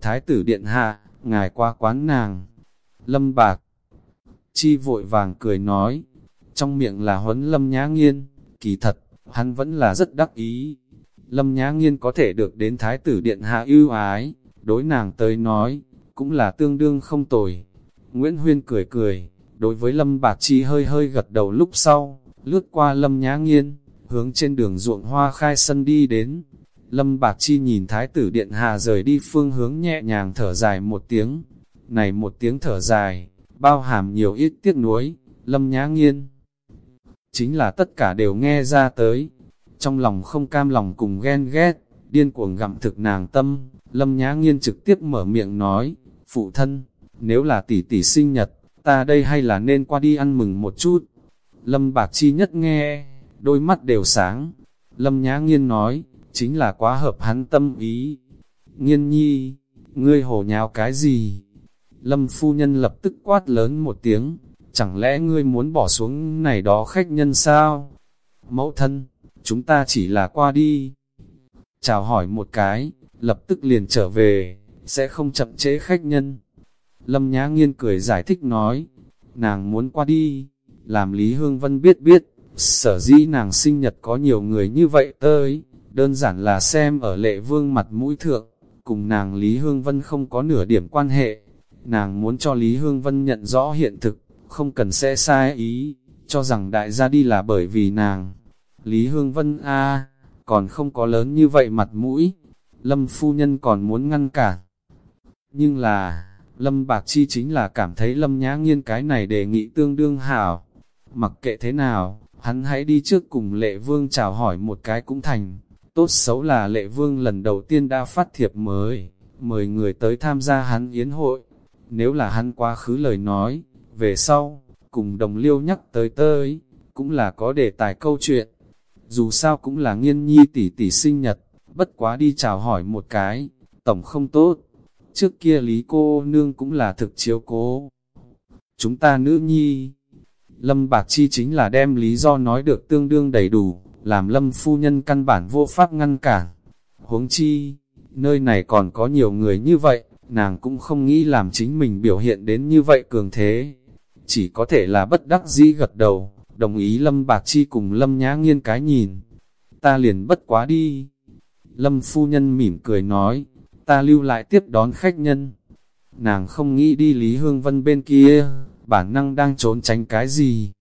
Thái tử điện hạ, ngài qua quán nàng. Lâm bạc, Chi vội vàng cười nói, trong miệng là huấn lâm nhã nghiên, kỳ thật, hắn vẫn là rất đắc ý. Lâm Nhã Nghiên có thể được đến Thái tử Điện Hạ ưu ái, đối nàng tới nói, cũng là tương đương không tồi. Nguyễn Huyên cười cười, đối với Lâm Bạc Chi hơi hơi gật đầu lúc sau, lướt qua Lâm Nhã Nghiên, hướng trên đường ruộng hoa khai sân đi đến. Lâm Bạc Chi nhìn Thái tử Điện Hạ rời đi phương hướng nhẹ nhàng thở dài một tiếng. Này một tiếng thở dài, bao hàm nhiều ít tiếc nuối, Lâm Nhã Nghiên. Chính là tất cả đều nghe ra tới, trong lòng không cam lòng cùng ghen ghét, điên cuồng gặm thực nàng tâm, Lâm Nhã Nghiên trực tiếp mở miệng nói, phụ thân, nếu là tỷ tỷ sinh nhật, ta đây hay là nên qua đi ăn mừng một chút. Lâm Bạc Chi nhất nghe, đôi mắt đều sáng. Lâm Nhã Nghiên nói, chính là quá hợp hắn tâm ý. Nghiên nhi, ngươi hồ nháo cái gì? Lâm phu nhân lập tức quát lớn một tiếng, chẳng lẽ ngươi muốn bỏ xuống này đó khách nhân sao? Mẫu thân, chúng ta chỉ là qua đi. Chào hỏi một cái, lập tức liền trở về, sẽ không chậm chế khách nhân. Lâm Nhã Nghiên cười giải thích nói, nàng muốn qua đi, làm Lý Hương Vân biết biết, sở dĩ nàng sinh nhật có nhiều người như vậy tới, đơn giản là xem ở lệ vương mặt mũi thượng, cùng nàng Lý Hương Vân không có nửa điểm quan hệ. Nàng muốn cho Lý Hương Vân nhận rõ hiện thực, không cần sẽ sai ý, cho rằng đại gia đi là bởi vì nàng. Lý Hương Vân a còn không có lớn như vậy mặt mũi, Lâm phu nhân còn muốn ngăn cản. Nhưng là, Lâm Bạc Chi chính là cảm thấy Lâm Nhã Nghiên cái này đề nghị tương đương hảo. Mặc kệ thế nào, hắn hãy đi trước cùng Lệ Vương chào hỏi một cái cũng thành. Tốt xấu là Lệ Vương lần đầu tiên đã phát thiệp mới, mời người tới tham gia hắn yến hội. Nếu là hắn quá khứ lời nói, về sau, cùng đồng liêu nhắc tới tới, cũng là có đề tài câu chuyện. Dù sao cũng là nghiên nhi tỷ tỷ sinh nhật, bất quá đi chào hỏi một cái, tổng không tốt. Trước kia Lý cô nương cũng là thực chiếu cố. Chúng ta nữ nhi, Lâm Bạc Chi chính là đem lý do nói được tương đương đầy đủ, làm Lâm phu nhân căn bản vô pháp ngăn cản. Huống chi, nơi này còn có nhiều người như vậy, nàng cũng không nghĩ làm chính mình biểu hiện đến như vậy cường thế. Chỉ có thể là bất đắc dĩ gật đầu, đồng ý Lâm Bạc Chi cùng Lâm Nhã Nghiên cái nhìn. Ta liền bất quá đi. Lâm phu nhân mỉm cười nói, ta lưu lại tiếp đón khách nhân. Nàng không nghĩ đi Lý Hương Vân bên kia, bản năng đang trốn tránh cái gì.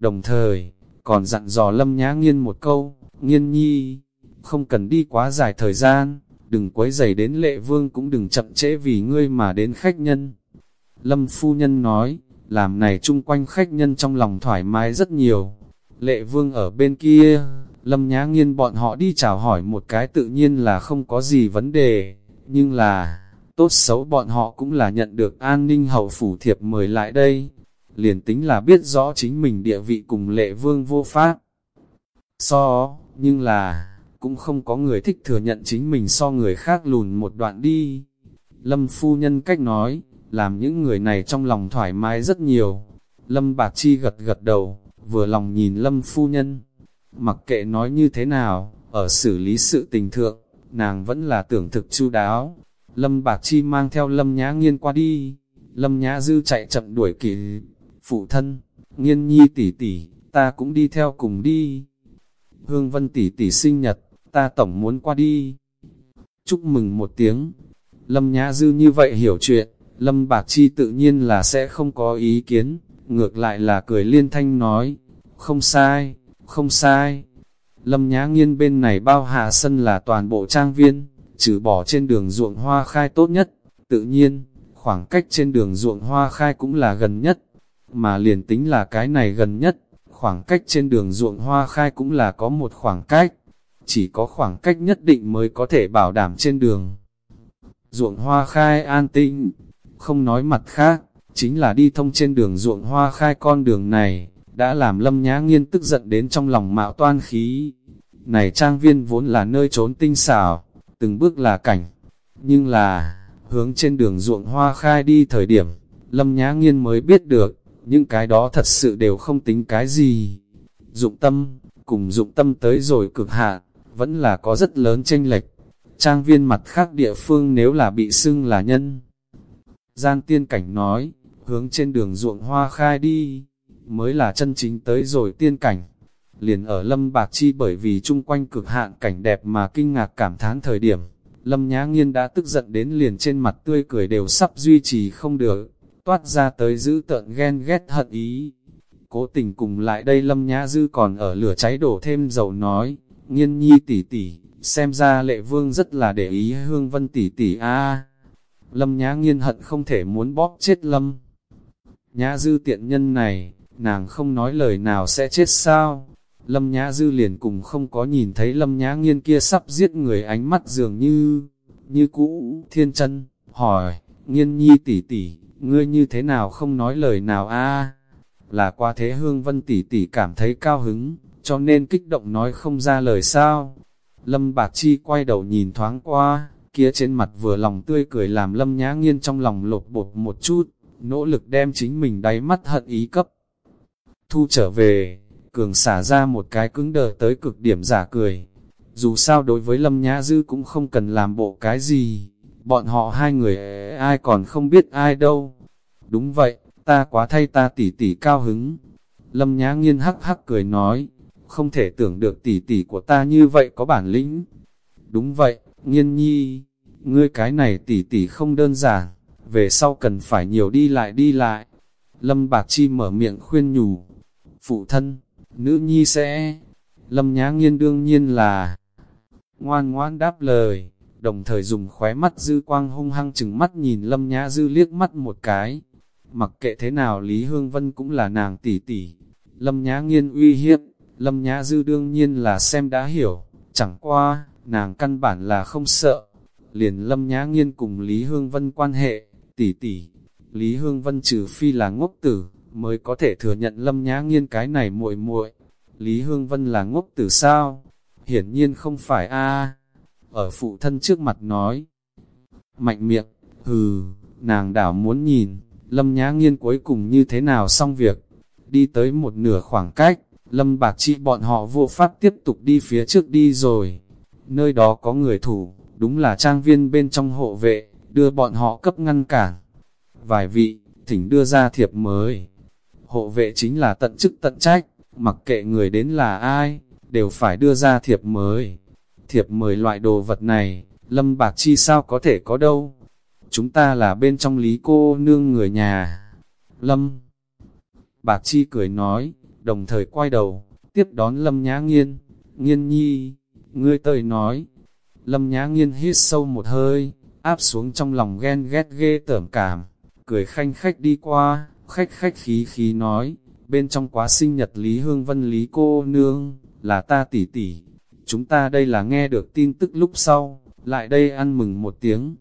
Đồng thời, còn dặn dò Lâm Nhã Nghiên một câu, Nghiên nhi, không cần đi quá dài thời gian, đừng quấy dày đến lệ vương cũng đừng chậm trễ vì ngươi mà đến khách nhân. Lâm phu nhân nói, làm này chung quanh khách nhân trong lòng thoải mái rất nhiều. Lệ vương ở bên kia, Lâm Nhã Nghiên bọn họ đi chào hỏi một cái tự nhiên là không có gì vấn đề, nhưng là, tốt xấu bọn họ cũng là nhận được an ninh hậu phủ thiệp mời lại đây, liền tính là biết rõ chính mình địa vị cùng lệ vương vô pháp. So, nhưng là, cũng không có người thích thừa nhận chính mình so người khác lùn một đoạn đi. Lâm phu nhân cách nói, làm những người này trong lòng thoải mái rất nhiều. Lâm Bạc Chi gật gật đầu, vừa lòng nhìn Lâm phu nhân. Mặc kệ nói như thế nào, ở xử lý sự tình thượng, nàng vẫn là tưởng thực chu đáo. Lâm Bạc Chi mang theo Lâm Nhã Nghiên qua đi, Lâm Nhã Dư chạy chậm đuổi kịp, phụ thân, Nghiên Nhi tỷ tỷ, ta cũng đi theo cùng đi. Hương Vân tỷ tỷ sinh nhật, ta tổng muốn qua đi. Chúc mừng một tiếng, Lâm Nhã Dư như vậy hiểu chuyện, Lâm Bạc Chi tự nhiên là sẽ không có ý kiến, ngược lại là cười liên thanh nói, không sai, không sai. Lâm Nhã Nghiên bên này bao hạ sân là toàn bộ trang viên, trừ bỏ trên đường ruộng hoa khai tốt nhất, tự nhiên, khoảng cách trên đường ruộng hoa khai cũng là gần nhất, mà liền tính là cái này gần nhất, khoảng cách trên đường ruộng hoa khai cũng là có một khoảng cách, chỉ có khoảng cách nhất định mới có thể bảo đảm trên đường. Ruộng hoa khai an tĩnh, không nói mặt khác, chính là đi thông trên đường ruộng hoa khai con đường này, đã làm lâm nhã nghiên tức giận đến trong lòng mạo toan khí. Này trang viên vốn là nơi trốn tinh xảo, từng bước là cảnh, nhưng là, hướng trên đường ruộng hoa khai đi thời điểm, lâm nhã nghiên mới biết được, những cái đó thật sự đều không tính cái gì. Dụng tâm, cùng dụng tâm tới rồi cực hạ vẫn là có rất lớn tranh lệch. Trang viên mặt khác địa phương nếu là bị xưng là nhân. Gian tiên cảnh nói, hướng trên đường ruộng hoa khai đi, mới là chân chính tới rồi tiên cảnh. Liền ở Lâm Bạc Chi bởi vì chung quanh cực hạn cảnh đẹp mà kinh ngạc cảm thán thời điểm, Lâm Nhã Nghiên đã tức giận đến liền trên mặt tươi cười đều sắp duy trì không được, toát ra tới giữ tợn ghen ghét hận ý. Cố tình cùng lại đây Lâm Nhã Dư còn ở lửa cháy đổ thêm dầu nói, nghiên nhi tỷ tỷ, xem ra lệ vương rất là để ý hương vân tỷ tỷ a Lâm Nhã Nghiên hận không thể muốn bóp chết Lâm. Nhã Dư tiện nhân này, nàng không nói lời nào sẽ chết sao? Lâm Nhã Dư liền cùng không có nhìn thấy Lâm Nhã Nghiên kia sắp giết người ánh mắt dường như, như cũ, thiên chân, hỏi, Nghiên nhi tỷ tỷ, ngươi như thế nào không nói lời nào a Là qua thế hương vân tỷ tỷ cảm thấy cao hứng, cho nên kích động nói không ra lời sao? Lâm Bạc Chi quay đầu nhìn thoáng qua, kia trên mặt vừa lòng tươi cười làm Lâm Nhã Nghiên trong lòng lột bột một chút, nỗ lực đem chính mình đáy mắt hận ý cấp. Thu trở về, cường xả ra một cái cứng đờ tới cực điểm giả cười. Dù sao đối với Lâm Nhã Dư cũng không cần làm bộ cái gì, bọn họ hai người ai còn không biết ai đâu. Đúng vậy, ta quá thay ta tỷ tỷ cao hứng. Lâm Nhã Nghiên hắc hắc cười nói, không thể tưởng được tỷ tỷ của ta như vậy có bản lĩnh. Đúng vậy, Nghiên nhi, ngươi cái này tỷ tỷ không đơn giản, về sau cần phải nhiều đi lại đi lại. Lâm Bạc Chi mở miệng khuyên nhủ, phụ thân, nữ nhi sẽ, lâm nhã nghiên đương nhiên là ngoan ngoan đáp lời, đồng thời dùng khóe mắt dư quang hung hăng chừng mắt nhìn lâm nhã dư liếc mắt một cái. Mặc kệ thế nào Lý Hương Vân cũng là nàng tỷ tỷ, lâm nhã nghiên uy hiếp, lâm nhã dư đương nhiên là xem đã hiểu, chẳng qua, nàng căn bản là không sợ. Liền lâm nhã nghiên cùng Lý Hương Vân quan hệ, tỷ tỷ, Lý Hương Vân trừ phi là ngốc tử, mới có thể thừa nhận lâm nhã nghiên cái này muội muội Lý Hương Vân là ngốc tử sao? Hiển nhiên không phải a Ở phụ thân trước mặt nói. Mạnh miệng, hừ, nàng đảo muốn nhìn, lâm nhã nghiên cuối cùng như thế nào xong việc. Đi tới một nửa khoảng cách, lâm bạc chi bọn họ vô pháp tiếp tục đi phía trước đi rồi. Nơi đó có người thủ, đúng là trang viên bên trong hộ vệ, đưa bọn họ cấp ngăn cản. Vài vị, thỉnh đưa ra thiệp mới hộ vệ chính là tận chức tận trách, mặc kệ người đến là ai, đều phải đưa ra thiệp mời. Thiệp mời loại đồ vật này, Lâm Bạc Chi sao có thể có đâu? Chúng ta là bên trong lý cô nương người nhà. Lâm Bạc Chi cười nói, đồng thời quay đầu, tiếp đón Lâm Nhã Nghiên. Nghiên nhi, ngươi tơi nói. Lâm Nhã Nghiên hít sâu một hơi, áp xuống trong lòng ghen ghét ghê tởm cảm, cười khanh khách đi qua, khách khách khí khí nói, bên trong quá sinh nhật Lý Hương Vân Lý cô nương, là ta tỷ tỷ. Chúng ta đây là nghe được tin tức lúc sau, lại đây ăn mừng một tiếng.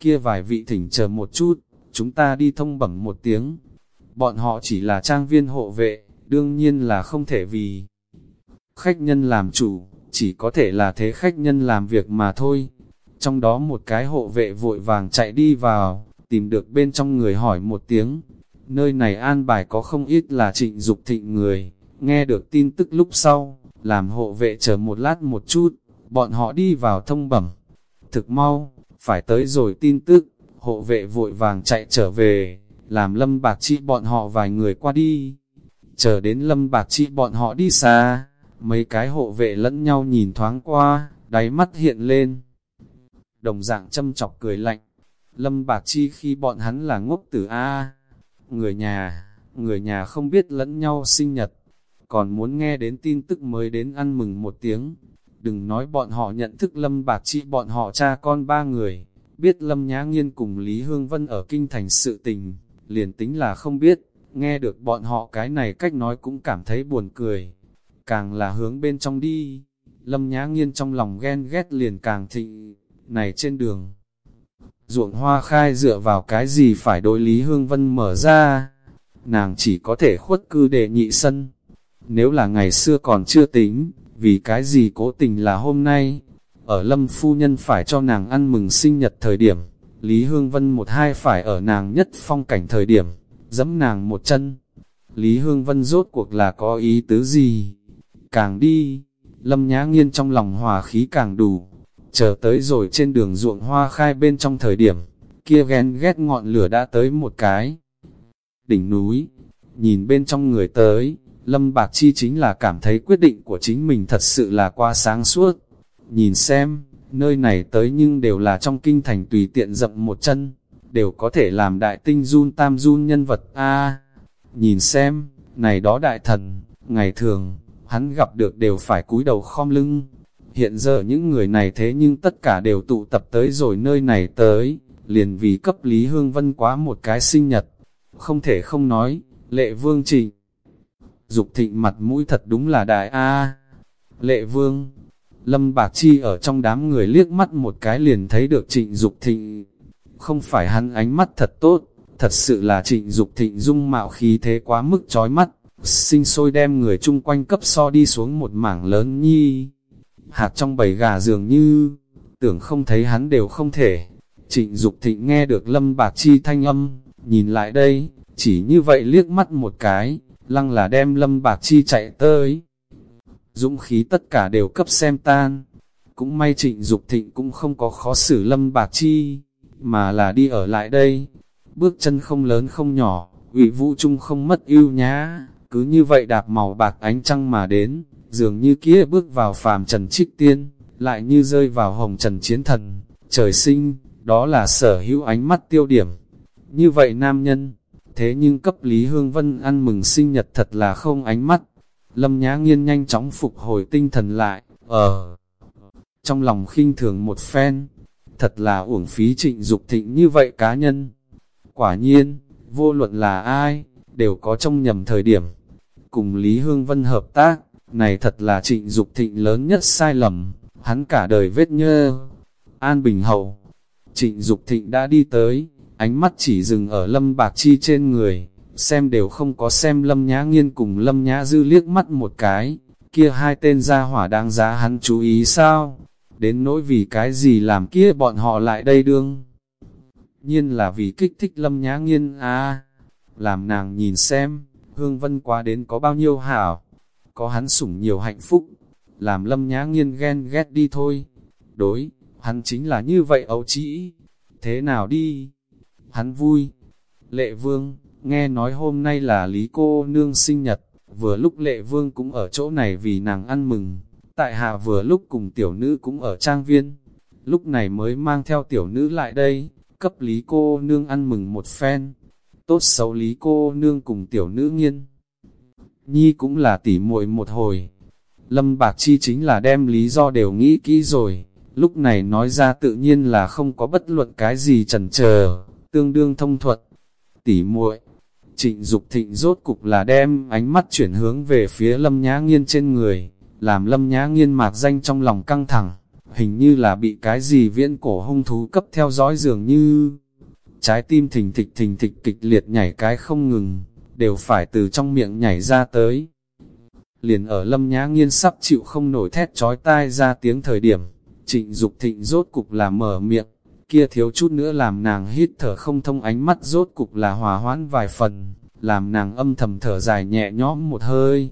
Kia vài vị thỉnh chờ một chút, chúng ta đi thông bẩm một tiếng. Bọn họ chỉ là trang viên hộ vệ, đương nhiên là không thể vì khách nhân làm chủ, chỉ có thể là thế khách nhân làm việc mà thôi. Trong đó một cái hộ vệ vội vàng chạy đi vào, tìm được bên trong người hỏi một tiếng, Nơi này an bài có không ít là trịnh Dục thịnh người, nghe được tin tức lúc sau, làm hộ vệ chờ một lát một chút, bọn họ đi vào thông bẩm. Thực mau, phải tới rồi tin tức, hộ vệ vội vàng chạy trở về, làm lâm bạc chi bọn họ vài người qua đi. Chờ đến lâm bạc chi bọn họ đi xa, mấy cái hộ vệ lẫn nhau nhìn thoáng qua, đáy mắt hiện lên. Đồng dạng châm chọc cười lạnh, lâm bạc chi khi bọn hắn là ngốc tử A, người nhà, người nhà không biết lẫn nhau sinh nhật, còn muốn nghe đến tin tức mới đến ăn mừng một tiếng. Đừng nói bọn họ nhận thức Lâm Bạc Chi bọn họ cha con ba người, biết Lâm Nhã Nghiên cùng Lý Hương Vân ở kinh thành sự tình, liền tính là không biết, nghe được bọn họ cái này cách nói cũng cảm thấy buồn cười. Càng là hướng bên trong đi, Lâm Nhã Nghiên trong lòng ghen ghét liền càng thịnh, này trên đường ruộng hoa khai dựa vào cái gì phải đối Lý Hương Vân mở ra, nàng chỉ có thể khuất cư để nhị sân. Nếu là ngày xưa còn chưa tính, vì cái gì cố tình là hôm nay, ở lâm phu nhân phải cho nàng ăn mừng sinh nhật thời điểm, Lý Hương Vân một hai phải ở nàng nhất phong cảnh thời điểm, dẫm nàng một chân. Lý Hương Vân rốt cuộc là có ý tứ gì? Càng đi, lâm nhã nghiên trong lòng hòa khí càng đủ, chờ tới rồi trên đường ruộng hoa khai bên trong thời điểm, kia ghen ghét ngọn lửa đã tới một cái. Đỉnh núi, nhìn bên trong người tới, Lâm Bạc Chi chính là cảm thấy quyết định của chính mình thật sự là qua sáng suốt. Nhìn xem, nơi này tới nhưng đều là trong kinh thành tùy tiện dậm một chân, đều có thể làm đại tinh run tam run nhân vật a Nhìn xem, này đó đại thần, ngày thường, hắn gặp được đều phải cúi đầu khom lưng. Hiện giờ những người này thế nhưng tất cả đều tụ tập tới rồi nơi này tới, liền vì cấp Lý Hương Vân quá một cái sinh nhật. Không thể không nói, lệ vương trịnh. Dục thịnh mặt mũi thật đúng là đại A. Lệ vương, Lâm Bạc Chi ở trong đám người liếc mắt một cái liền thấy được trịnh Dục thịnh. Không phải hắn ánh mắt thật tốt, thật sự là trịnh Dục thịnh dung mạo khí thế quá mức chói mắt, sinh sôi đem người chung quanh cấp so đi xuống một mảng lớn nhi. Hạt trong bầy gà dường như, tưởng không thấy hắn đều không thể. Trịnh Dục thịnh nghe được Lâm Bạc Chi thanh âm, nhìn lại đây, chỉ như vậy liếc mắt một cái, lăng là đem Lâm Bạc Chi chạy tới. Dũng khí tất cả đều cấp xem tan. Cũng may trịnh Dục thịnh cũng không có khó xử Lâm Bạc Chi, mà là đi ở lại đây. Bước chân không lớn không nhỏ, ủy vũ trung không mất yêu nhá, cứ như vậy đạp màu bạc ánh trăng mà đến, dường như kia bước vào phàm trần trích tiên, lại như rơi vào hồng trần chiến thần, trời sinh, đó là sở hữu ánh mắt tiêu điểm. Như vậy nam nhân, thế nhưng cấp Lý Hương Vân ăn mừng sinh nhật thật là không ánh mắt. Lâm Nhã Nghiên nhanh chóng phục hồi tinh thần lại, ở trong lòng khinh thường một phen, thật là uổng phí trịnh Dục thịnh như vậy cá nhân. Quả nhiên, vô luận là ai, đều có trong nhầm thời điểm. Cùng Lý Hương Vân hợp tác, này thật là trịnh Dục thịnh lớn nhất sai lầm, hắn cả đời vết nhơ. An Bình Hậu, trịnh Dục thịnh đã đi tới, ánh mắt chỉ dừng ở Lâm Bạc Chi trên người, xem đều không có xem Lâm Nhã Nghiên cùng Lâm Nhã Dư liếc mắt một cái, kia hai tên gia hỏa đáng giá hắn chú ý sao? Đến nỗi vì cái gì làm kia bọn họ lại đây đương? Nhiên là vì kích thích Lâm Nhã Nghiên à, làm nàng nhìn xem, Hương Vân quá đến có bao nhiêu hảo, có hắn sủng nhiều hạnh phúc, làm Lâm Nhã Nghiên ghen ghét đi thôi. Đối, hắn chính là như vậy ấu trĩ, thế nào đi? Hắn vui. Lệ Vương, nghe nói hôm nay là Lý cô nương sinh nhật, vừa lúc Lệ Vương cũng ở chỗ này vì nàng ăn mừng. Tại hạ vừa lúc cùng tiểu nữ cũng ở trang viên, lúc này mới mang theo tiểu nữ lại đây, cấp Lý cô nương ăn mừng một phen. Tốt xấu Lý cô nương cùng tiểu nữ nghiên. Nhi cũng là tỉ muội một hồi. Lâm Bạc Chi chính là đem lý do đều nghĩ kỹ rồi, lúc này nói ra tự nhiên là không có bất luận cái gì chần chờ tương đương thông thuật. Tỉ muội Trịnh Dục Thịnh rốt cục là đem ánh mắt chuyển hướng về phía Lâm Nhã Nghiên trên người, làm Lâm Nhã Nghiên mạc danh trong lòng căng thẳng, hình như là bị cái gì viễn cổ hung thú cấp theo dõi dường như trái tim thình thịch thình thịch kịch liệt nhảy cái không ngừng, đều phải từ trong miệng nhảy ra tới. Liền ở Lâm Nhã Nghiên sắp chịu không nổi thét chói tai ra tiếng thời điểm, Trịnh Dục Thịnh rốt cục là mở miệng, kia thiếu chút nữa làm nàng hít thở không thông ánh mắt rốt cục là hòa hoãn vài phần, làm nàng âm thầm thở dài nhẹ nhõm một hơi.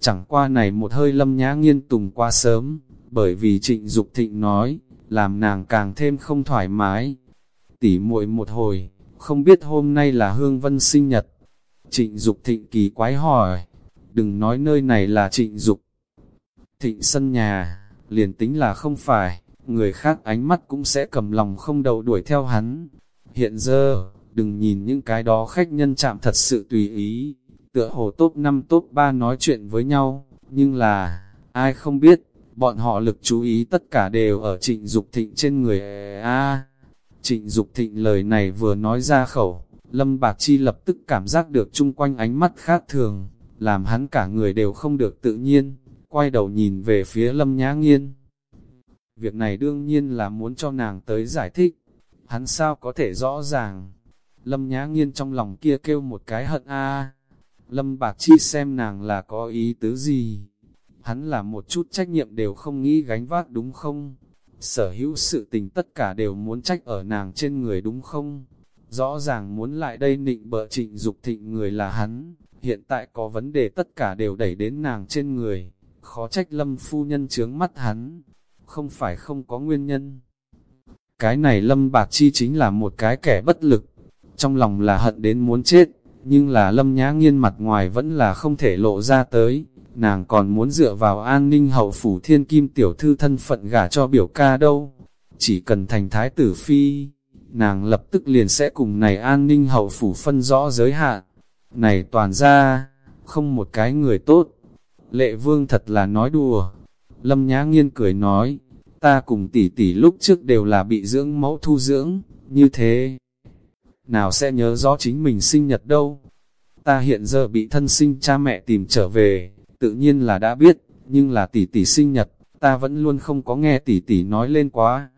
Chẳng qua này một hơi lâm nhã nghiên tùng qua sớm, bởi vì trịnh Dục thịnh nói, làm nàng càng thêm không thoải mái. Tỉ muội một hồi, không biết hôm nay là Hương Vân sinh nhật. Trịnh Dục thịnh kỳ quái hỏi, đừng nói nơi này là trịnh Dục thịnh sân nhà, liền tính là không phải người khác ánh mắt cũng sẽ cầm lòng không đầu đuổi theo hắn. Hiện giờ, đừng nhìn những cái đó khách nhân chạm thật sự tùy ý, tựa hồ top 5 top 3 nói chuyện với nhau, nhưng là, ai không biết, bọn họ lực chú ý tất cả đều ở trịnh Dục thịnh trên người a Trịnh Dục thịnh lời này vừa nói ra khẩu, Lâm Bạc Chi lập tức cảm giác được chung quanh ánh mắt khác thường, làm hắn cả người đều không được tự nhiên, quay đầu nhìn về phía Lâm Nhã Nghiên. Việc này đương nhiên là muốn cho nàng tới giải thích. Hắn sao có thể rõ ràng. Lâm Nhã Nghiên trong lòng kia kêu một cái hận a. Lâm Bạc Chi xem nàng là có ý tứ gì. Hắn là một chút trách nhiệm đều không nghĩ gánh vác đúng không? Sở hữu sự tình tất cả đều muốn trách ở nàng trên người đúng không? Rõ ràng muốn lại đây nịnh bợ trịnh dục thịnh người là hắn, hiện tại có vấn đề tất cả đều đẩy đến nàng trên người, khó trách lâm phu nhân chướng mắt hắn, không phải không có nguyên nhân. Cái này Lâm Bạc Chi chính là một cái kẻ bất lực, trong lòng là hận đến muốn chết, nhưng là Lâm Nhã Nghiên mặt ngoài vẫn là không thể lộ ra tới, nàng còn muốn dựa vào an ninh hậu phủ thiên kim tiểu thư thân phận gả cho biểu ca đâu. Chỉ cần thành thái tử phi, nàng lập tức liền sẽ cùng này an ninh hậu phủ phân rõ giới hạn. Này toàn ra, không một cái người tốt. Lệ vương thật là nói đùa. Lâm Nhã Nghiên cười nói, ta cùng tỷ tỷ lúc trước đều là bị dưỡng mẫu thu dưỡng, như thế. Nào sẽ nhớ rõ chính mình sinh nhật đâu. Ta hiện giờ bị thân sinh cha mẹ tìm trở về, tự nhiên là đã biết, nhưng là tỷ tỷ sinh nhật, ta vẫn luôn không có nghe tỷ tỷ nói lên quá.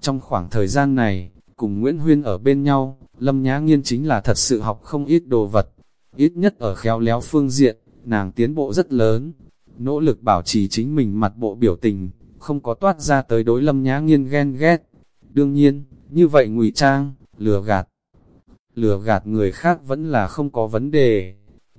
Trong khoảng thời gian này, cùng Nguyễn Huyên ở bên nhau, Lâm Nhã Nghiên chính là thật sự học không ít đồ vật. Ít nhất ở khéo léo phương diện, nàng tiến bộ rất lớn. Nỗ lực bảo trì chính mình mặt bộ biểu tình, không có toát ra tới đối Lâm Nhã Nghiên ghen ghét. Đương nhiên, như vậy ngụy trang, lừa gạt. Lừa gạt người khác vẫn là không có vấn đề.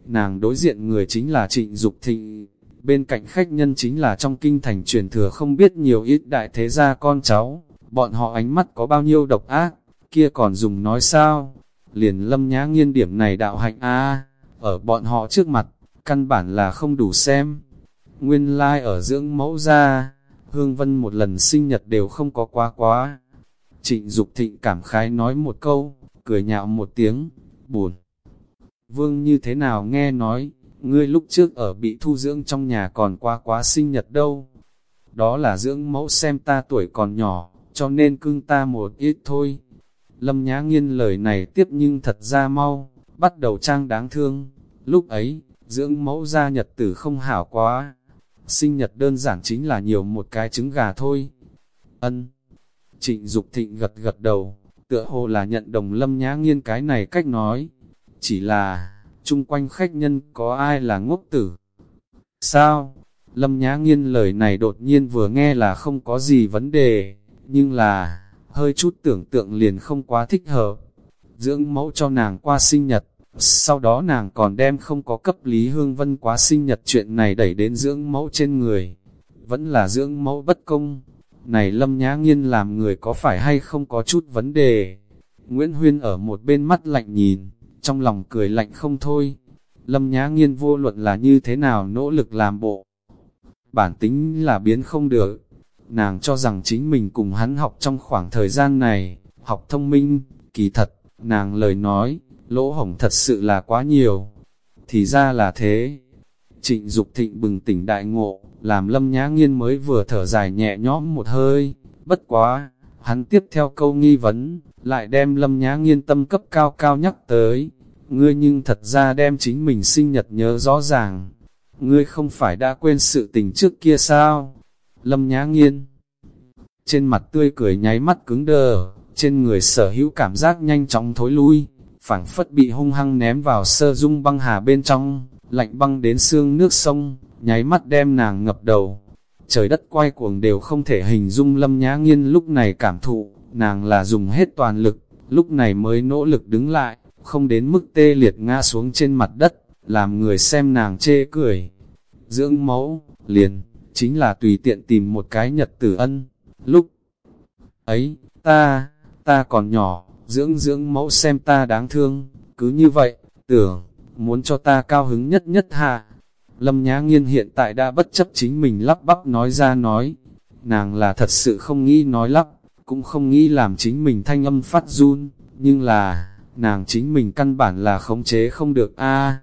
Nàng đối diện người chính là Trịnh Dục Thịnh, bên cạnh khách nhân chính là trong kinh thành truyền thừa không biết nhiều ít đại thế gia con cháu bọn họ ánh mắt có bao nhiêu độc ác, kia còn dùng nói sao? Liền lâm nhã nghiên điểm này đạo hạnh a ở bọn họ trước mặt, căn bản là không đủ xem. Nguyên lai like ở dưỡng mẫu ra, Hương Vân một lần sinh nhật đều không có quá quá. Trịnh Dục Thịnh cảm khái nói một câu, cười nhạo một tiếng, buồn. Vương như thế nào nghe nói, ngươi lúc trước ở bị thu dưỡng trong nhà còn qua quá sinh nhật đâu. Đó là dưỡng mẫu xem ta tuổi còn nhỏ, cho nên cưng ta một ít thôi. Lâm Nhã Nghiên lời này tiếp nhưng thật ra mau, bắt đầu trang đáng thương. Lúc ấy, dưỡng mẫu ra nhật tử không hảo quá. Sinh nhật đơn giản chính là nhiều một cái trứng gà thôi. Ân. Trịnh Dục Thịnh gật gật đầu, tựa hồ là nhận đồng Lâm Nhã Nghiên cái này cách nói. Chỉ là, chung quanh khách nhân có ai là ngốc tử? Sao? Lâm Nhã Nghiên lời này đột nhiên vừa nghe là không có gì vấn đề, nhưng là, hơi chút tưởng tượng liền không quá thích hợp. Dưỡng mẫu cho nàng qua sinh nhật, sau đó nàng còn đem không có cấp Lý Hương Vân quá sinh nhật chuyện này đẩy đến dưỡng mẫu trên người. Vẫn là dưỡng mẫu bất công. Này Lâm Nhã Nghiên làm người có phải hay không có chút vấn đề. Nguyễn Huyên ở một bên mắt lạnh nhìn, trong lòng cười lạnh không thôi. Lâm Nhã Nghiên vô luận là như thế nào nỗ lực làm bộ. Bản tính là biến không được nàng cho rằng chính mình cùng hắn học trong khoảng thời gian này, học thông minh, kỳ thật, nàng lời nói, lỗ hổng thật sự là quá nhiều. Thì ra là thế. Trịnh Dục thịnh bừng tỉnh đại ngộ, làm lâm nhã nghiên mới vừa thở dài nhẹ nhõm một hơi, bất quá, hắn tiếp theo câu nghi vấn, lại đem lâm nhã nghiên tâm cấp cao cao nhắc tới, ngươi nhưng thật ra đem chính mình sinh nhật nhớ rõ ràng, ngươi không phải đã quên sự tình trước kia sao? Lâm Nhã Nghiên Trên mặt tươi cười nháy mắt cứng đờ, trên người sở hữu cảm giác nhanh chóng thối lui, phảng phất bị hung hăng ném vào sơ dung băng hà bên trong, lạnh băng đến xương nước sông, nháy mắt đem nàng ngập đầu. Trời đất quay cuồng đều không thể hình dung Lâm Nhã Nghiên lúc này cảm thụ, nàng là dùng hết toàn lực, lúc này mới nỗ lực đứng lại, không đến mức tê liệt ngã xuống trên mặt đất, làm người xem nàng chê cười. Dưỡng mẫu, liền, chính là tùy tiện tìm một cái nhật tử ân. Lúc ấy, ta, ta còn nhỏ, dưỡng dưỡng mẫu xem ta đáng thương, cứ như vậy, tưởng, muốn cho ta cao hứng nhất nhất hạ. Lâm Nhã Nghiên hiện tại đã bất chấp chính mình lắp bắp nói ra nói, nàng là thật sự không nghĩ nói lắp, cũng không nghĩ làm chính mình thanh âm phát run, nhưng là, nàng chính mình căn bản là khống chế không được a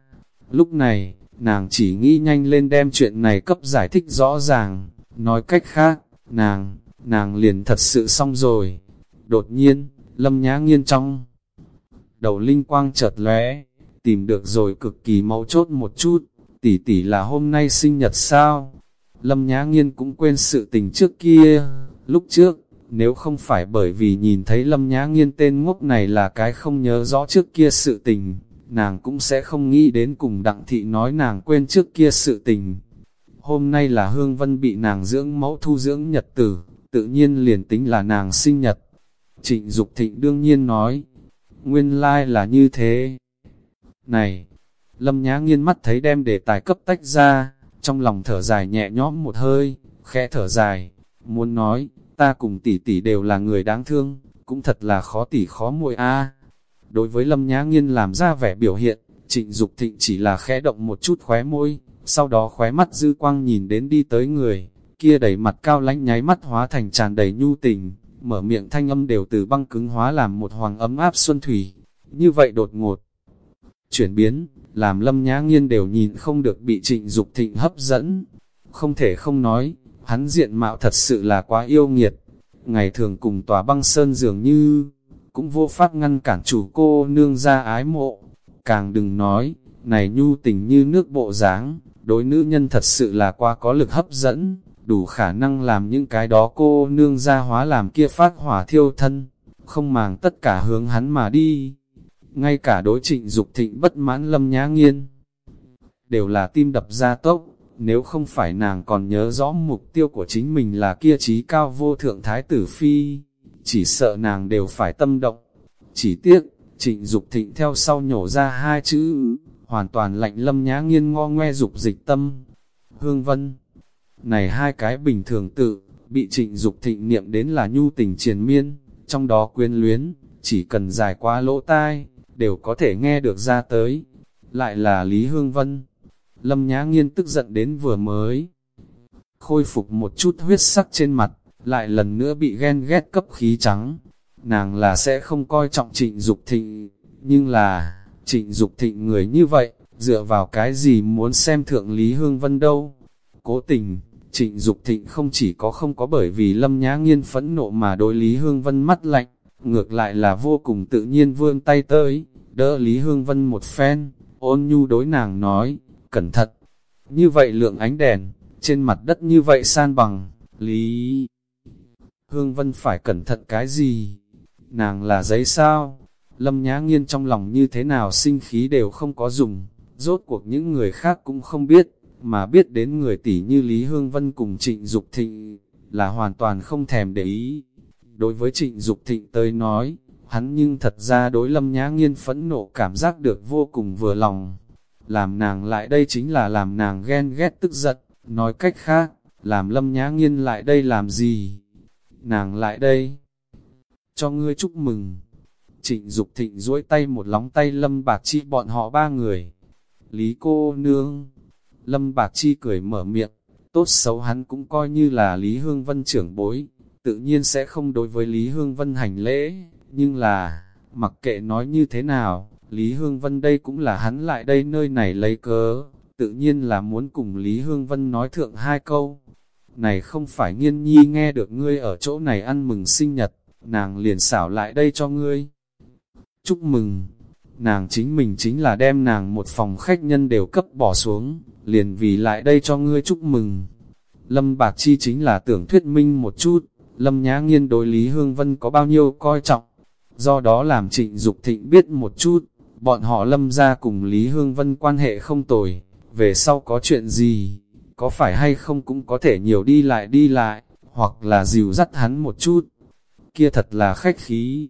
Lúc này, nàng chỉ nghĩ nhanh lên đem chuyện này cấp giải thích rõ ràng, nói cách khác, nàng, nàng liền thật sự xong rồi. Đột nhiên, lâm nhã nghiên trong đầu linh quang chợt lóe, tìm được rồi cực kỳ mau chốt một chút, tỷ tỷ là hôm nay sinh nhật sao? Lâm nhã nghiên cũng quên sự tình trước kia, lúc trước, nếu không phải bởi vì nhìn thấy lâm nhã nghiên tên ngốc này là cái không nhớ rõ trước kia sự tình, nàng cũng sẽ không nghĩ đến cùng đặng thị nói nàng quên trước kia sự tình. Hôm nay là Hương Vân bị nàng dưỡng mẫu thu dưỡng nhật tử, tự nhiên liền tính là nàng sinh nhật. Trịnh Dục Thịnh đương nhiên nói, nguyên lai là như thế. Này, Lâm Nhã nghiên mắt thấy đem đề tài cấp tách ra, trong lòng thở dài nhẹ nhõm một hơi, khẽ thở dài, muốn nói, ta cùng tỷ tỷ đều là người đáng thương, cũng thật là khó tỷ khó muội a. Đối với Lâm Nhã Nghiên làm ra vẻ biểu hiện, Trịnh Dục Thịnh chỉ là khẽ động một chút khóe môi, sau đó khóe mắt dư quang nhìn đến đi tới người, kia đầy mặt cao lãnh nháy mắt hóa thành tràn đầy nhu tình, mở miệng thanh âm đều từ băng cứng hóa làm một hoàng ấm áp xuân thủy. Như vậy đột ngột, chuyển biến, làm lâm nhã nghiên đều nhìn không được bị trịnh Dục thịnh hấp dẫn. Không thể không nói, hắn diện mạo thật sự là quá yêu nghiệt. Ngày thường cùng tòa băng sơn dường như, cũng vô pháp ngăn cản chủ cô nương ra ái mộ. Càng đừng nói, này nhu tình như nước bộ dáng đối nữ nhân thật sự là quá có lực hấp dẫn, đủ khả năng làm những cái đó cô nương ra hóa làm kia phát hỏa thiêu thân, không màng tất cả hướng hắn mà đi. Ngay cả đối trịnh Dục thịnh bất mãn lâm nhã nghiên, đều là tim đập ra tốc, nếu không phải nàng còn nhớ rõ mục tiêu của chính mình là kia trí cao vô thượng thái tử phi, chỉ sợ nàng đều phải tâm động. Chỉ tiếc, trịnh Dục thịnh theo sau nhổ ra hai chữ, hoàn toàn lạnh lâm nhã nghiên ngo ngoe dục dịch tâm. Hương Vân, này hai cái bình thường tự, bị trịnh Dục thịnh niệm đến là nhu tình triền miên, trong đó quyến luyến, chỉ cần dài qua lỗ tai, đều có thể nghe được ra tới. Lại là Lý Hương Vân. Lâm Nhã Nghiên tức giận đến vừa mới. Khôi phục một chút huyết sắc trên mặt, lại lần nữa bị ghen ghét cấp khí trắng. Nàng là sẽ không coi trọng trịnh Dục thịnh, nhưng là, trịnh Dục thịnh người như vậy, dựa vào cái gì muốn xem thượng Lý Hương Vân đâu. Cố tình, trịnh Dục thịnh không chỉ có không có bởi vì lâm nhã nghiên phẫn nộ mà đối Lý Hương Vân mắt lạnh, ngược lại là vô cùng tự nhiên vươn tay tới, đỡ Lý Hương Vân một phen, ôn nhu đối nàng nói, cẩn thận. Như vậy lượng ánh đèn, trên mặt đất như vậy san bằng, Lý Hương Vân phải cẩn thận cái gì? Nàng là giấy sao? Lâm Nhã Nghiên trong lòng như thế nào sinh khí đều không có dùng, rốt cuộc những người khác cũng không biết, mà biết đến người tỷ như Lý Hương Vân cùng Trịnh Dục Thịnh, là hoàn toàn không thèm để ý. Đối với Trịnh Dục Thịnh tới nói, hắn nhưng thật ra đối Lâm Nhã Nghiên phẫn nộ cảm giác được vô cùng vừa lòng. Làm nàng lại đây chính là làm nàng ghen ghét tức giận, nói cách khác, làm Lâm Nhã Nghiên lại đây làm gì? Nàng lại đây, cho ngươi chúc mừng. Trịnh Dục Thịnh duỗi tay một lóng tay Lâm Bạc Chi bọn họ ba người. Lý cô nương, Lâm Bạc Chi cười mở miệng, tốt xấu hắn cũng coi như là Lý Hương Vân trưởng bối, tự nhiên sẽ không đối với Lý Hương Vân hành lễ, nhưng là, mặc kệ nói như thế nào, Lý Hương Vân đây cũng là hắn lại đây nơi này lấy cớ, tự nhiên là muốn cùng Lý Hương Vân nói thượng hai câu. Này không phải nghiên nhi nghe được ngươi ở chỗ này ăn mừng sinh nhật, nàng liền xảo lại đây cho ngươi. Chúc mừng, nàng chính mình chính là đem nàng một phòng khách nhân đều cấp bỏ xuống, liền vì lại đây cho ngươi chúc mừng. Lâm Bạc Chi chính là tưởng thuyết minh một chút, Lâm Nhã Nghiên đối Lý Hương Vân có bao nhiêu coi trọng, do đó làm trịnh Dục thịnh biết một chút, bọn họ lâm ra cùng Lý Hương Vân quan hệ không tồi, về sau có chuyện gì, có phải hay không cũng có thể nhiều đi lại đi lại, hoặc là dìu dắt hắn một chút, kia thật là khách khí.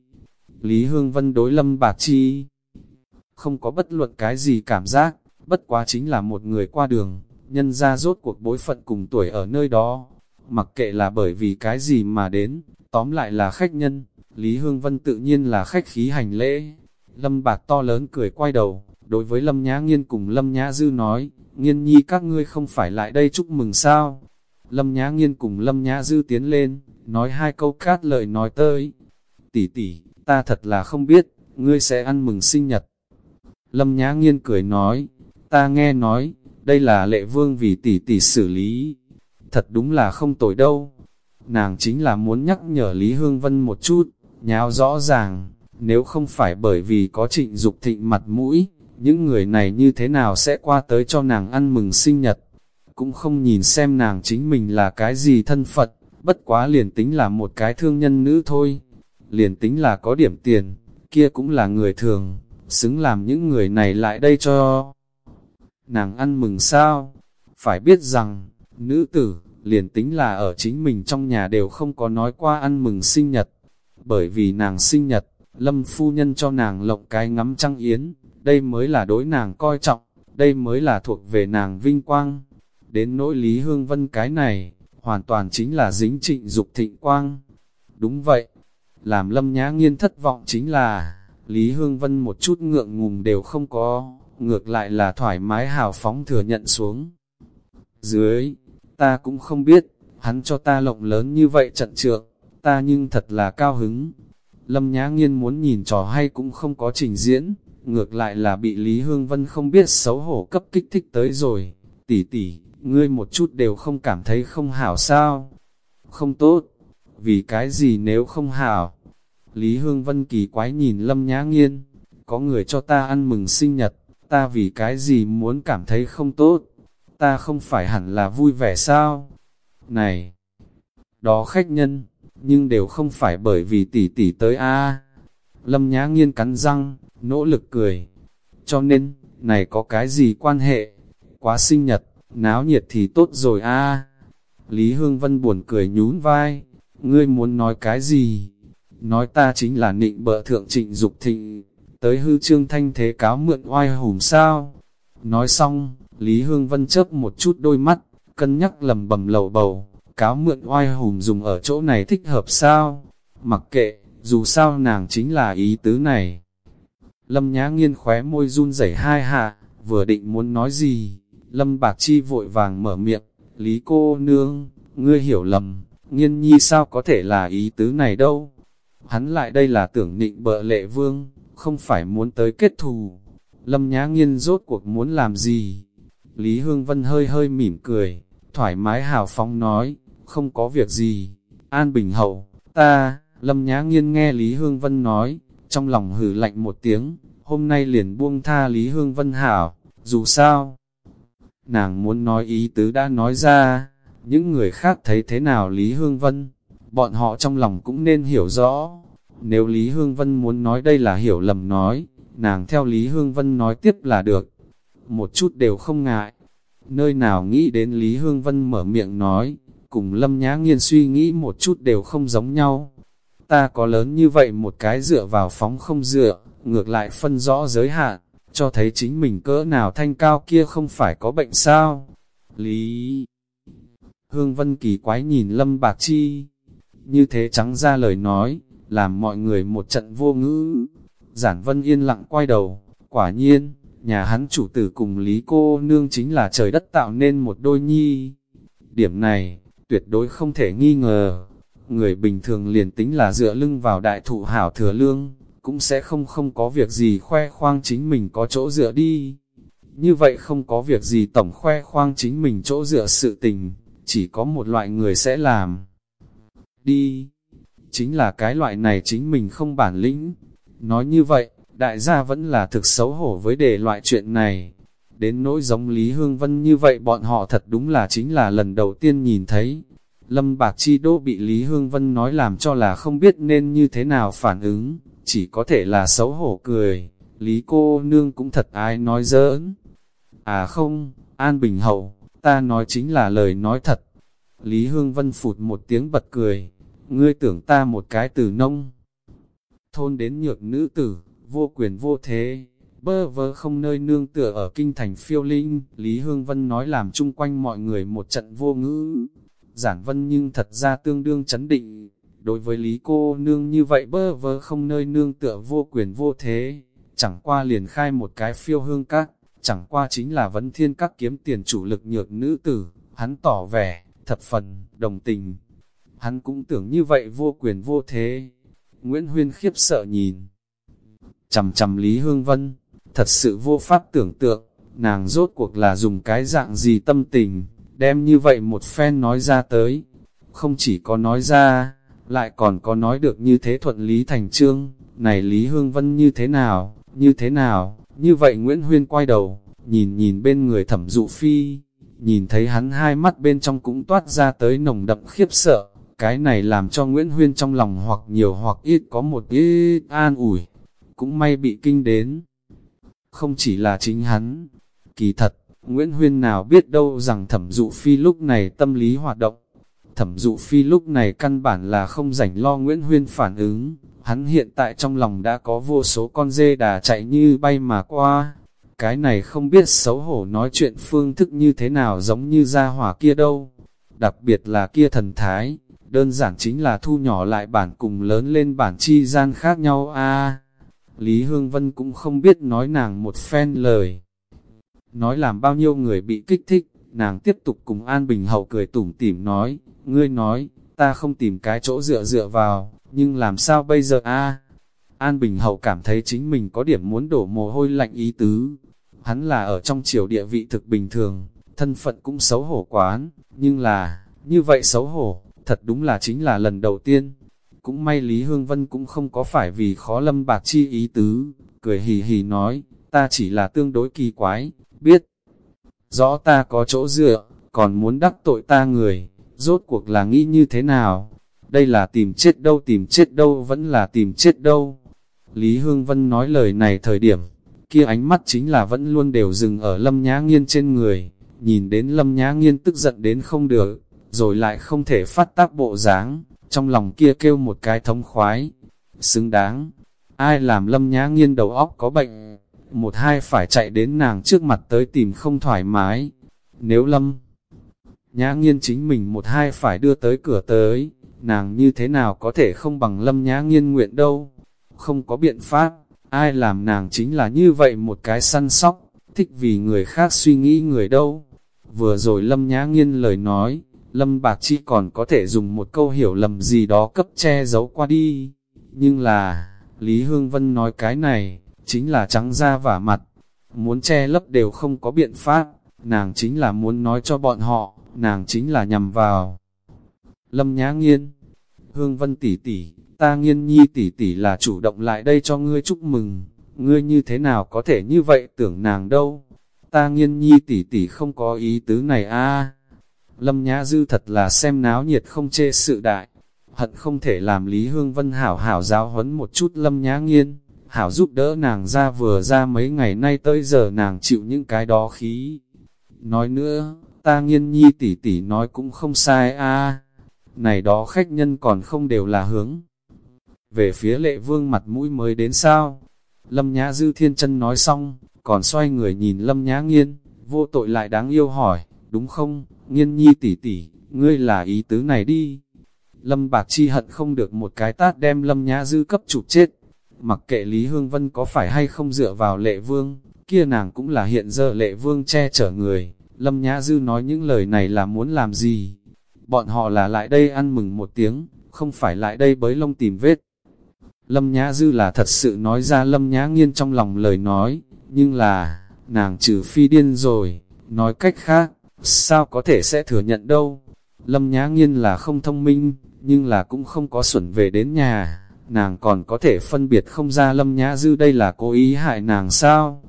Lý Hương Vân đối lâm bạc chi, không có bất luận cái gì cảm giác, bất quá chính là một người qua đường, nhân ra rốt cuộc bối phận cùng tuổi ở nơi đó, mặc kệ là bởi vì cái gì mà đến, tóm lại là khách nhân. Lý Hương Vân tự nhiên là khách khí hành lễ. Lâm Bạc to lớn cười quay đầu, đối với Lâm Nhã Nghiên cùng Lâm Nhã Dư nói, Nghiên nhi các ngươi không phải lại đây chúc mừng sao? Lâm Nhã Nghiên cùng Lâm Nhã Dư tiến lên, nói hai câu cát lời nói tới. Tỷ tỷ, ta thật là không biết, ngươi sẽ ăn mừng sinh nhật. Lâm Nhã Nghiên cười nói, ta nghe nói, đây là lệ vương vì tỷ tỷ xử lý. Thật đúng là không tội đâu. Nàng chính là muốn nhắc nhở Lý Hương Vân một chút, nháo rõ ràng, nếu không phải bởi vì có trịnh Dục thịnh mặt mũi, những người này như thế nào sẽ qua tới cho nàng ăn mừng sinh nhật, cũng không nhìn xem nàng chính mình là cái gì thân phận, bất quá liền tính là một cái thương nhân nữ thôi, liền tính là có điểm tiền, kia cũng là người thường, xứng làm những người này lại đây cho nàng ăn mừng sao, phải biết rằng, nữ tử, liền tính là ở chính mình trong nhà đều không có nói qua ăn mừng sinh nhật, bởi vì nàng sinh nhật, lâm phu nhân cho nàng lộng cái ngắm trăng yến, đây mới là đối nàng coi trọng, đây mới là thuộc về nàng vinh quang. Đến nỗi Lý Hương Vân cái này, hoàn toàn chính là dính trịnh dục thịnh quang. Đúng vậy, làm lâm nhã nghiên thất vọng chính là, Lý Hương Vân một chút ngượng ngùng đều không có, ngược lại là thoải mái hào phóng thừa nhận xuống. Dưới, ta cũng không biết, hắn cho ta lộng lớn như vậy trận trượng, ta nhưng thật là cao hứng. Lâm Nhã Nghiên muốn nhìn trò hay cũng không có trình diễn, ngược lại là bị Lý Hương Vân không biết xấu hổ cấp kích thích tới rồi. Tỷ tỷ, ngươi một chút đều không cảm thấy không hảo sao? Không tốt, vì cái gì nếu không hảo? Lý Hương Vân kỳ quái nhìn Lâm Nhã Nghiên, có người cho ta ăn mừng sinh nhật, ta vì cái gì muốn cảm thấy không tốt? Ta không phải hẳn là vui vẻ sao? Này, đó khách nhân, nhưng đều không phải bởi vì tỷ tỷ tới a. Lâm Nhã Nghiên cắn răng, nỗ lực cười. Cho nên, này có cái gì quan hệ? Quá sinh nhật, náo nhiệt thì tốt rồi a. Lý Hương Vân buồn cười nhún vai, ngươi muốn nói cái gì? Nói ta chính là nịnh bợ thượng trịnh Dục thịnh, tới hư trương thanh thế cáo mượn oai hùm sao? Nói xong, Lý Hương Vân chớp một chút đôi mắt, cân nhắc lầm bầm lầu bầu, cáo mượn oai hùm dùng ở chỗ này thích hợp sao? Mặc kệ, dù sao nàng chính là ý tứ này. Lâm Nhã Nghiên khóe môi run rẩy hai hạ, vừa định muốn nói gì, Lâm Bạc Chi vội vàng mở miệng, Lý cô nương, ngươi hiểu lầm, nghiên nhi sao có thể là ý tứ này đâu. Hắn lại đây là tưởng nịnh bợ lệ vương, không phải muốn tới kết thù. Lâm Nhã Nghiên rốt cuộc muốn làm gì? Lý Hương Vân hơi hơi mỉm cười, thoải mái hào phóng nói, không có việc gì. An Bình Hậu, ta, Lâm Nhã Nghiên nghe Lý Hương Vân nói, trong lòng hử lạnh một tiếng, hôm nay liền buông tha Lý Hương Vân hảo, dù sao. Nàng muốn nói ý tứ đã nói ra, những người khác thấy thế nào Lý Hương Vân, bọn họ trong lòng cũng nên hiểu rõ. Nếu Lý Hương Vân muốn nói đây là hiểu lầm nói, nàng theo Lý Hương Vân nói tiếp là được. Một chút đều không ngại. Nơi nào nghĩ đến Lý Hương Vân mở miệng nói, cùng Lâm Nhã Nghiên suy nghĩ một chút đều không giống nhau. Ta có lớn như vậy một cái dựa vào phóng không dựa, ngược lại phân rõ giới hạn, cho thấy chính mình cỡ nào thanh cao kia không phải có bệnh sao. Lý Hương Vân kỳ quái nhìn Lâm Bạc Chi, như thế trắng ra lời nói, làm mọi người một trận vô ngữ. Giản Vân yên lặng quay đầu, quả nhiên, nhà hắn chủ tử cùng Lý cô nương chính là trời đất tạo nên một đôi nhi. Điểm này, tuyệt đối không thể nghi ngờ. Người bình thường liền tính là dựa lưng vào đại thụ hảo thừa lương, cũng sẽ không không có việc gì khoe khoang chính mình có chỗ dựa đi. Như vậy không có việc gì tổng khoe khoang chính mình chỗ dựa sự tình, chỉ có một loại người sẽ làm. Đi, chính là cái loại này chính mình không bản lĩnh. Nói như vậy, đại gia vẫn là thực xấu hổ với đề loại chuyện này. Đến nỗi giống Lý Hương Vân như vậy bọn họ thật đúng là chính là lần đầu tiên nhìn thấy. Lâm Bạc Chi Đô bị Lý Hương Vân nói làm cho là không biết nên như thế nào phản ứng, chỉ có thể là xấu hổ cười. Lý cô nương cũng thật ai nói giỡn. À không, An Bình Hậu, ta nói chính là lời nói thật. Lý Hương Vân phụt một tiếng bật cười, ngươi tưởng ta một cái từ nông. Thôn đến nhược nữ tử, vô quyền vô thế, bơ vơ không nơi nương tựa ở kinh thành phiêu linh, Lý Hương Vân nói làm chung quanh mọi người một trận vô ngữ. Giản Vân nhưng thật ra tương đương chấn định, đối với Lý cô nương như vậy bơ vơ không nơi nương tựa vô quyền vô thế, chẳng qua liền khai một cái phiêu hương các, chẳng qua chính là vấn thiên các kiếm tiền chủ lực nhược nữ tử, hắn tỏ vẻ, thập phần, đồng tình. Hắn cũng tưởng như vậy vô quyền vô thế. Nguyễn Huyên khiếp sợ nhìn. Chầm chầm Lý Hương Vân, thật sự vô pháp tưởng tượng, nàng rốt cuộc là dùng cái dạng gì tâm tình, đem như vậy một phen nói ra tới. Không chỉ có nói ra, lại còn có nói được như thế thuận lý thành trương, này Lý Hương Vân như thế nào, như thế nào, như vậy Nguyễn Huyên quay đầu, nhìn nhìn bên người thẩm dụ phi, nhìn thấy hắn hai mắt bên trong cũng toát ra tới nồng đậm khiếp sợ, cái này làm cho Nguyễn Huyên trong lòng hoặc nhiều hoặc ít có một ít an ủi, cũng may bị kinh đến. Không chỉ là chính hắn, kỳ thật, Nguyễn Huyên nào biết đâu rằng thẩm dụ phi lúc này tâm lý hoạt động. Thẩm dụ phi lúc này căn bản là không rảnh lo Nguyễn Huyên phản ứng, hắn hiện tại trong lòng đã có vô số con dê đà chạy như bay mà qua, cái này không biết xấu hổ nói chuyện phương thức như thế nào giống như gia hỏa kia đâu. Đặc biệt là kia thần thái, đơn giản chính là thu nhỏ lại bản cùng lớn lên bản chi gian khác nhau a. Lý Hương Vân cũng không biết nói nàng một phen lời, nói làm bao nhiêu người bị kích thích, nàng tiếp tục cùng An Bình Hậu cười tủm tỉm nói, ngươi nói, ta không tìm cái chỗ dựa dựa vào, nhưng làm sao bây giờ a An Bình Hậu cảm thấy chính mình có điểm muốn đổ mồ hôi lạnh ý tứ. Hắn là ở trong triều địa vị thực bình thường, thân phận cũng xấu hổ quán, nhưng là, như vậy xấu hổ, thật đúng là chính là lần đầu tiên. Cũng may Lý Hương Vân cũng không có phải vì khó lâm bạc chi ý tứ, cười hì hì nói, ta chỉ là tương đối kỳ quái, biết. Rõ ta có chỗ dựa, còn muốn đắc tội ta người, rốt cuộc là nghĩ như thế nào? Đây là tìm chết đâu tìm chết đâu vẫn là tìm chết đâu. Lý Hương Vân nói lời này thời điểm, kia ánh mắt chính là vẫn luôn đều dừng ở Lâm Nhã Nghiên trên người, nhìn đến Lâm Nhã Nghiên tức giận đến không được, rồi lại không thể phát tác bộ dáng, trong lòng kia kêu một cái thống khoái, xứng đáng. Ai làm Lâm Nhã Nghiên đầu óc có bệnh, một hai phải chạy đến nàng trước mặt tới tìm không thoải mái. Nếu Lâm Nhã Nghiên chính mình một hai phải đưa tới cửa tới, nàng như thế nào có thể không bằng Lâm Nhã Nghiên nguyện đâu không có biện pháp, ai làm nàng chính là như vậy một cái săn sóc, thích vì người khác suy nghĩ người đâu. Vừa rồi Lâm Nhã Nghiên lời nói, Lâm Bạc Chi còn có thể dùng một câu hiểu lầm gì đó cấp che giấu qua đi. Nhưng là, Lý Hương Vân nói cái này, chính là trắng da và mặt, muốn che lấp đều không có biện pháp, nàng chính là muốn nói cho bọn họ, nàng chính là nhằm vào. Lâm Nhã Nghiên, Hương Vân tỷ tỷ, ta nghiên nhi tỷ tỷ là chủ động lại đây cho ngươi chúc mừng, ngươi như thế nào có thể như vậy tưởng nàng đâu, ta nghiên nhi tỷ tỷ không có ý tứ này a. Lâm Nhã Dư thật là xem náo nhiệt không chê sự đại, hận không thể làm Lý Hương Vân hảo hảo giáo huấn một chút Lâm Nhã Nghiên, hảo giúp đỡ nàng ra vừa ra mấy ngày nay tới giờ nàng chịu những cái đó khí. Nói nữa, ta nghiên nhi tỷ tỷ nói cũng không sai a này đó khách nhân còn không đều là hướng về phía lệ vương mặt mũi mới đến sao. Lâm Nhã Dư Thiên chân nói xong, còn xoay người nhìn Lâm Nhã Nghiên, vô tội lại đáng yêu hỏi, đúng không, Nghiên nhi tỷ tỷ, ngươi là ý tứ này đi. Lâm Bạc Chi hận không được một cái tát đem Lâm Nhã Dư cấp chụp chết. Mặc kệ Lý Hương Vân có phải hay không dựa vào lệ vương, kia nàng cũng là hiện giờ lệ vương che chở người. Lâm Nhã Dư nói những lời này là muốn làm gì? Bọn họ là lại đây ăn mừng một tiếng, không phải lại đây bới lông tìm vết. Lâm Nhã Dư là thật sự nói ra Lâm Nhã Nghiên trong lòng lời nói, nhưng là, nàng trừ phi điên rồi, nói cách khác, sao có thể sẽ thừa nhận đâu. Lâm Nhã Nghiên là không thông minh, nhưng là cũng không có xuẩn về đến nhà, nàng còn có thể phân biệt không ra Lâm Nhã Dư đây là cố ý hại nàng sao.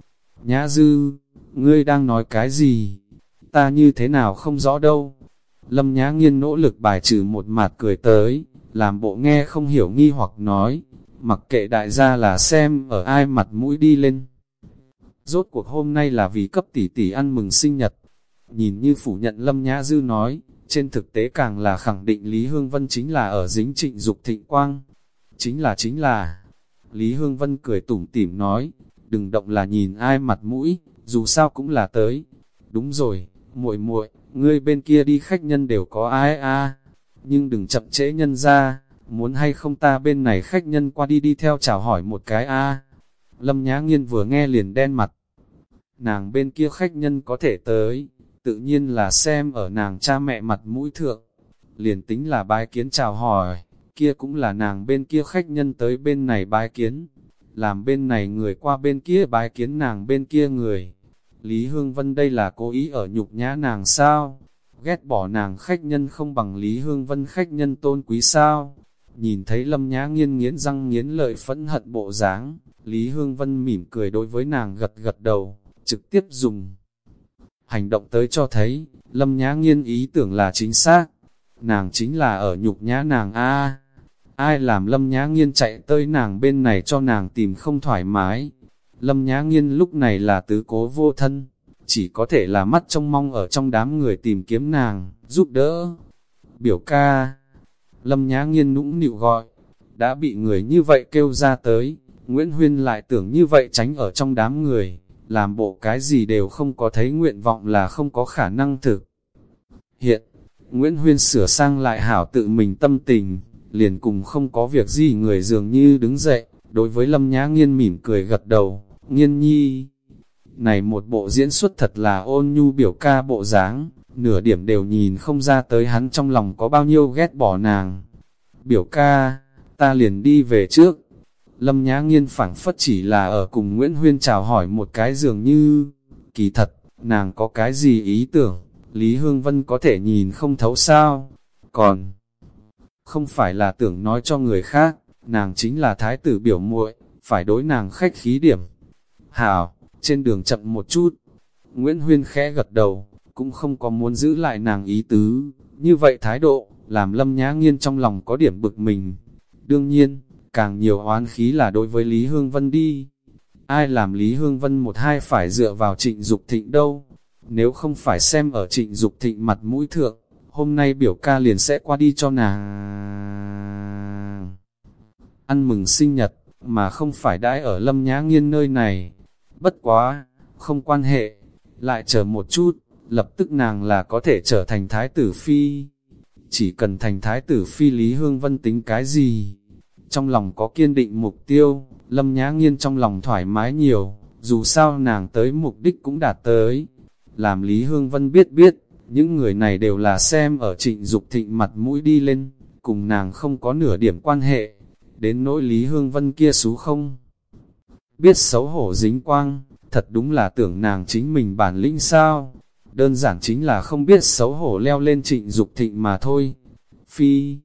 Nhã Dư, ngươi đang nói cái gì? Ta như thế nào không rõ đâu. Lâm Nhã Nghiên nỗ lực bài trừ một mặt cười tới, làm bộ nghe không hiểu nghi hoặc nói, mặc kệ đại gia là xem ở ai mặt mũi đi lên. Rốt cuộc hôm nay là vì cấp tỷ tỷ ăn mừng sinh nhật. Nhìn như phủ nhận Lâm Nhã Dư nói, trên thực tế càng là khẳng định Lý Hương Vân chính là ở dính trịnh Dục thịnh quang. Chính là chính là, Lý Hương Vân cười tủm tỉm nói, đừng động là nhìn ai mặt mũi, dù sao cũng là tới. Đúng rồi, muội muội, ngươi bên kia đi khách nhân đều có ai a nhưng đừng chậm trễ nhân ra muốn hay không ta bên này khách nhân qua đi đi theo chào hỏi một cái a Lâm Nhã Nghiên vừa nghe liền đen mặt. Nàng bên kia khách nhân có thể tới, tự nhiên là xem ở nàng cha mẹ mặt mũi thượng. Liền tính là bái kiến chào hỏi, kia cũng là nàng bên kia khách nhân tới bên này bái kiến. Làm bên này người qua bên kia bái kiến nàng bên kia người. Lý Hương Vân đây là cố ý ở nhục nhã nàng sao? Ghét bỏ nàng khách nhân không bằng Lý Hương Vân khách nhân tôn quý sao? Nhìn thấy Lâm Nhã Nghiên nghiến răng nghiến lợi phẫn hận bộ dáng, Lý Hương Vân mỉm cười đối với nàng gật gật đầu, trực tiếp dùng. Hành động tới cho thấy, Lâm Nhã Nghiên ý tưởng là chính xác. Nàng chính là ở nhục nhã nàng a Ai làm Lâm Nhã Nghiên chạy tới nàng bên này cho nàng tìm không thoải mái. Lâm Nhã Nghiên lúc này là tứ cố vô thân, chỉ có thể là mắt trông mong ở trong đám người tìm kiếm nàng, giúp đỡ. Biểu ca, Lâm Nhã Nghiên nũng nịu gọi, đã bị người như vậy kêu ra tới, Nguyễn Huyên lại tưởng như vậy tránh ở trong đám người, làm bộ cái gì đều không có thấy nguyện vọng là không có khả năng thực. Hiện, Nguyễn Huyên sửa sang lại hảo tự mình tâm tình, liền cùng không có việc gì người dường như đứng dậy, đối với Lâm Nhã Nghiên mỉm cười gật đầu, Nghiên nhi. này một bộ diễn xuất thật là ôn nhu biểu ca bộ dáng, nửa điểm đều nhìn không ra tới hắn trong lòng có bao nhiêu ghét bỏ nàng. Biểu ca, ta liền đi về trước. Lâm Nhã Nghiên phảng phất chỉ là ở cùng Nguyễn Huyên chào hỏi một cái dường như, kỳ thật, nàng có cái gì ý tưởng, Lý Hương Vân có thể nhìn không thấu sao, còn không phải là tưởng nói cho người khác, nàng chính là thái tử biểu muội, phải đối nàng khách khí điểm. Hảo, trên đường chậm một chút, Nguyễn Huyên khẽ gật đầu, cũng không có muốn giữ lại nàng ý tứ, như vậy thái độ, làm lâm nhã nghiên trong lòng có điểm bực mình. Đương nhiên, càng nhiều oán khí là đối với Lý Hương Vân đi. Ai làm Lý Hương Vân một hai phải dựa vào trịnh Dục thịnh đâu, nếu không phải xem ở trịnh Dục thịnh mặt mũi thượng, hôm nay biểu ca liền sẽ qua đi cho nàng. Ăn mừng sinh nhật, mà không phải đãi ở lâm nhã nghiên nơi này. Bất quá, không quan hệ, lại chờ một chút, lập tức nàng là có thể trở thành thái tử phi. Chỉ cần thành thái tử phi Lý Hương Vân tính cái gì? Trong lòng có kiên định mục tiêu, lâm nhã nghiên trong lòng thoải mái nhiều, dù sao nàng tới mục đích cũng đạt tới. Làm Lý Hương Vân biết biết, những người này đều là xem ở trịnh Dục thịnh mặt mũi đi lên, cùng nàng không có nửa điểm quan hệ. Đến nỗi Lý Hương Vân kia xú không? Biết xấu hổ dính quang, thật đúng là tưởng nàng chính mình bản lĩnh sao? Đơn giản chính là không biết xấu hổ leo lên trịnh Dục thịnh mà thôi. Phi,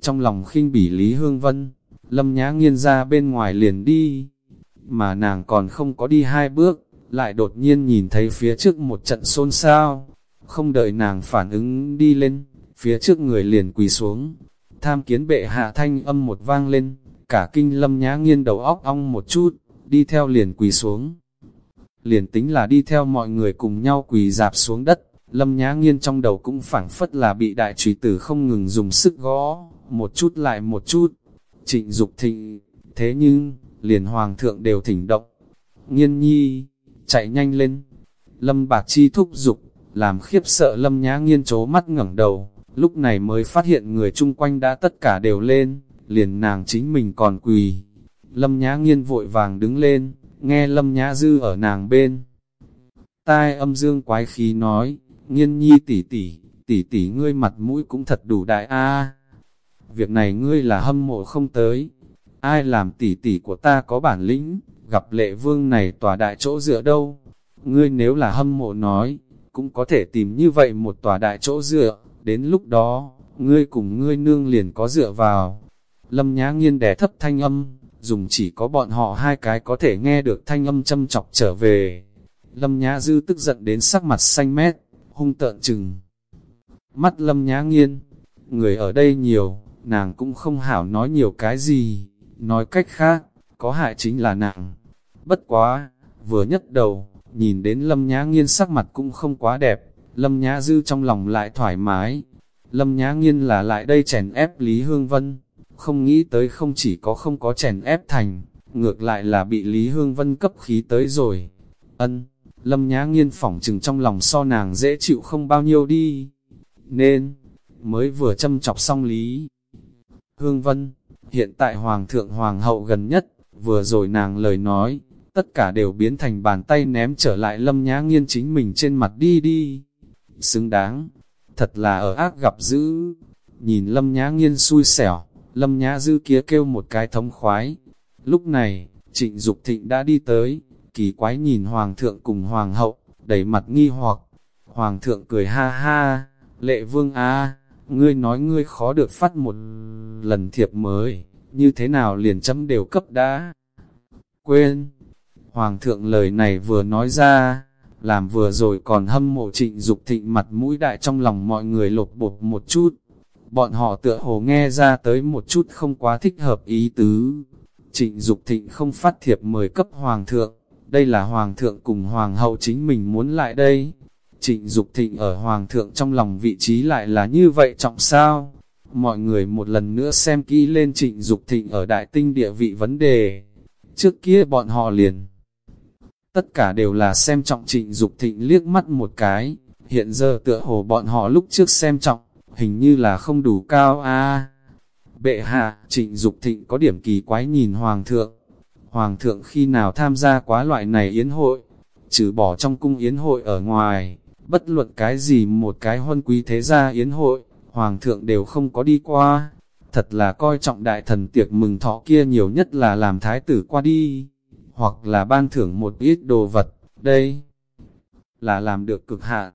trong lòng khinh bỉ Lý Hương Vân, lâm nhã nghiên ra bên ngoài liền đi, mà nàng còn không có đi hai bước, lại đột nhiên nhìn thấy phía trước một trận xôn xao, không đợi nàng phản ứng đi lên, phía trước người liền quỳ xuống, tham kiến bệ hạ thanh âm một vang lên, cả kinh lâm nhã nghiên đầu óc ong một chút, đi theo liền quỳ xuống. Liền tính là đi theo mọi người cùng nhau quỳ dạp xuống đất, lâm nhã nghiên trong đầu cũng phảng phất là bị đại trùy tử không ngừng dùng sức gõ, một chút lại một chút. Trịnh Dục thịnh, thế nhưng, liền hoàng thượng đều thỉnh động. Nghiên nhi, chạy nhanh lên. Lâm Bạc Chi thúc dục làm khiếp sợ Lâm Nhã Nghiên chố mắt ngẩng đầu, lúc này mới phát hiện người chung quanh đã tất cả đều lên, liền nàng chính mình còn quỳ. Lâm Nhã Nghiên vội vàng đứng lên, nghe Lâm Nhã Dư ở nàng bên. Tai âm dương quái khí nói, Nghiên nhi tỷ tỷ, tỷ tỷ ngươi mặt mũi cũng thật đủ đại a. Việc này ngươi là hâm mộ không tới. Ai làm tỷ tỷ của ta có bản lĩnh, gặp lệ vương này tòa đại chỗ dựa đâu. Ngươi nếu là hâm mộ nói, cũng có thể tìm như vậy một tòa đại chỗ dựa, đến lúc đó, ngươi cùng ngươi nương liền có dựa vào. Lâm Nhã Nghiên đè thấp thanh âm, dùng chỉ có bọn họ hai cái có thể nghe được thanh âm châm chọc trở về. Lâm Nhã Dư tức giận đến sắc mặt xanh mét, hung tợn chừng. Mắt Lâm Nhã Nghiên, người ở đây nhiều, nàng cũng không hảo nói nhiều cái gì, nói cách khác, có hại chính là nàng. Bất quá, vừa nhấc đầu, nhìn đến Lâm Nhã Nghiên sắc mặt cũng không quá đẹp, Lâm Nhã Dư trong lòng lại thoải mái. Lâm Nhã Nghiên là lại đây chèn ép Lý Hương Vân, không nghĩ tới không chỉ có không có chèn ép thành, ngược lại là bị Lý Hương Vân cấp khí tới rồi. Ân, Lâm Nhã Nghiên phỏng chừng trong lòng so nàng dễ chịu không bao nhiêu đi. Nên, mới vừa châm chọc xong Lý Hương Vân, hiện tại Hoàng thượng Hoàng hậu gần nhất, vừa rồi nàng lời nói, tất cả đều biến thành bàn tay ném trở lại lâm nhã nghiên chính mình trên mặt đi đi. Xứng đáng, thật là ở ác gặp dữ. Nhìn lâm nhã nghiên xui xẻo, lâm nhã dư kia kêu một cái thống khoái. Lúc này, trịnh Dục thịnh đã đi tới, kỳ quái nhìn hoàng thượng cùng hoàng hậu, đầy mặt nghi hoặc. Hoàng thượng cười ha ha, lệ vương a ngươi nói ngươi khó được phát một lần thiệp mới, như thế nào liền chấm đều cấp đã. Quên, Hoàng thượng lời này vừa nói ra, làm vừa rồi còn hâm mộ trịnh Dục thịnh mặt mũi đại trong lòng mọi người lột bột một chút. Bọn họ tựa hồ nghe ra tới một chút không quá thích hợp ý tứ. Trịnh Dục thịnh không phát thiệp mời cấp Hoàng thượng, đây là Hoàng thượng cùng Hoàng hậu chính mình muốn lại đây. Trịnh Dục thịnh ở Hoàng thượng trong lòng vị trí lại là như vậy trọng sao? Mọi người một lần nữa xem kỹ lên trịnh Dục thịnh ở đại tinh địa vị vấn đề. Trước kia bọn họ liền tất cả đều là xem trọng trịnh Dục thịnh liếc mắt một cái, hiện giờ tựa hồ bọn họ lúc trước xem trọng, hình như là không đủ cao a. Bệ hạ, trịnh Dục thịnh có điểm kỳ quái nhìn Hoàng thượng. Hoàng thượng khi nào tham gia quá loại này yến hội, trừ bỏ trong cung yến hội ở ngoài, bất luận cái gì một cái huân quý thế gia yến hội, hoàng thượng đều không có đi qua. Thật là coi trọng đại thần tiệc mừng thọ kia nhiều nhất là làm thái tử qua đi, hoặc là ban thưởng một ít đồ vật, đây là làm được cực hạn.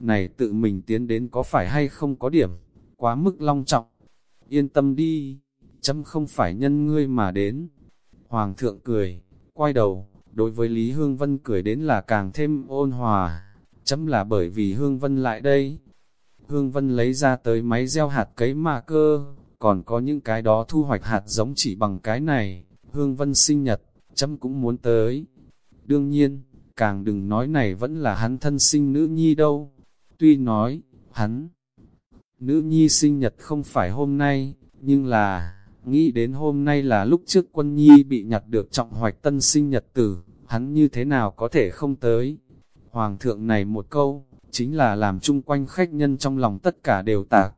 Này tự mình tiến đến có phải hay không có điểm, quá mức long trọng. Yên tâm đi, chấm không phải nhân ngươi mà đến. Hoàng thượng cười, quay đầu, đối với Lý Hương Vân cười đến là càng thêm ôn hòa. Chấm là bởi vì Hương Vân lại đây. Hương Vân lấy ra tới máy gieo hạt cấy mà cơ, còn có những cái đó thu hoạch hạt giống chỉ bằng cái này. Hương Vân sinh nhật, chấm cũng muốn tới. Đương nhiên, càng đừng nói này vẫn là hắn thân sinh nữ nhi đâu. Tuy nói, hắn, nữ nhi sinh nhật không phải hôm nay, nhưng là, nghĩ đến hôm nay là lúc trước quân nhi bị nhặt được trọng hoạch tân sinh nhật tử, hắn như thế nào có thể không tới. Hoàng thượng này một câu, chính là làm chung quanh khách nhân trong lòng tất cả đều tạc.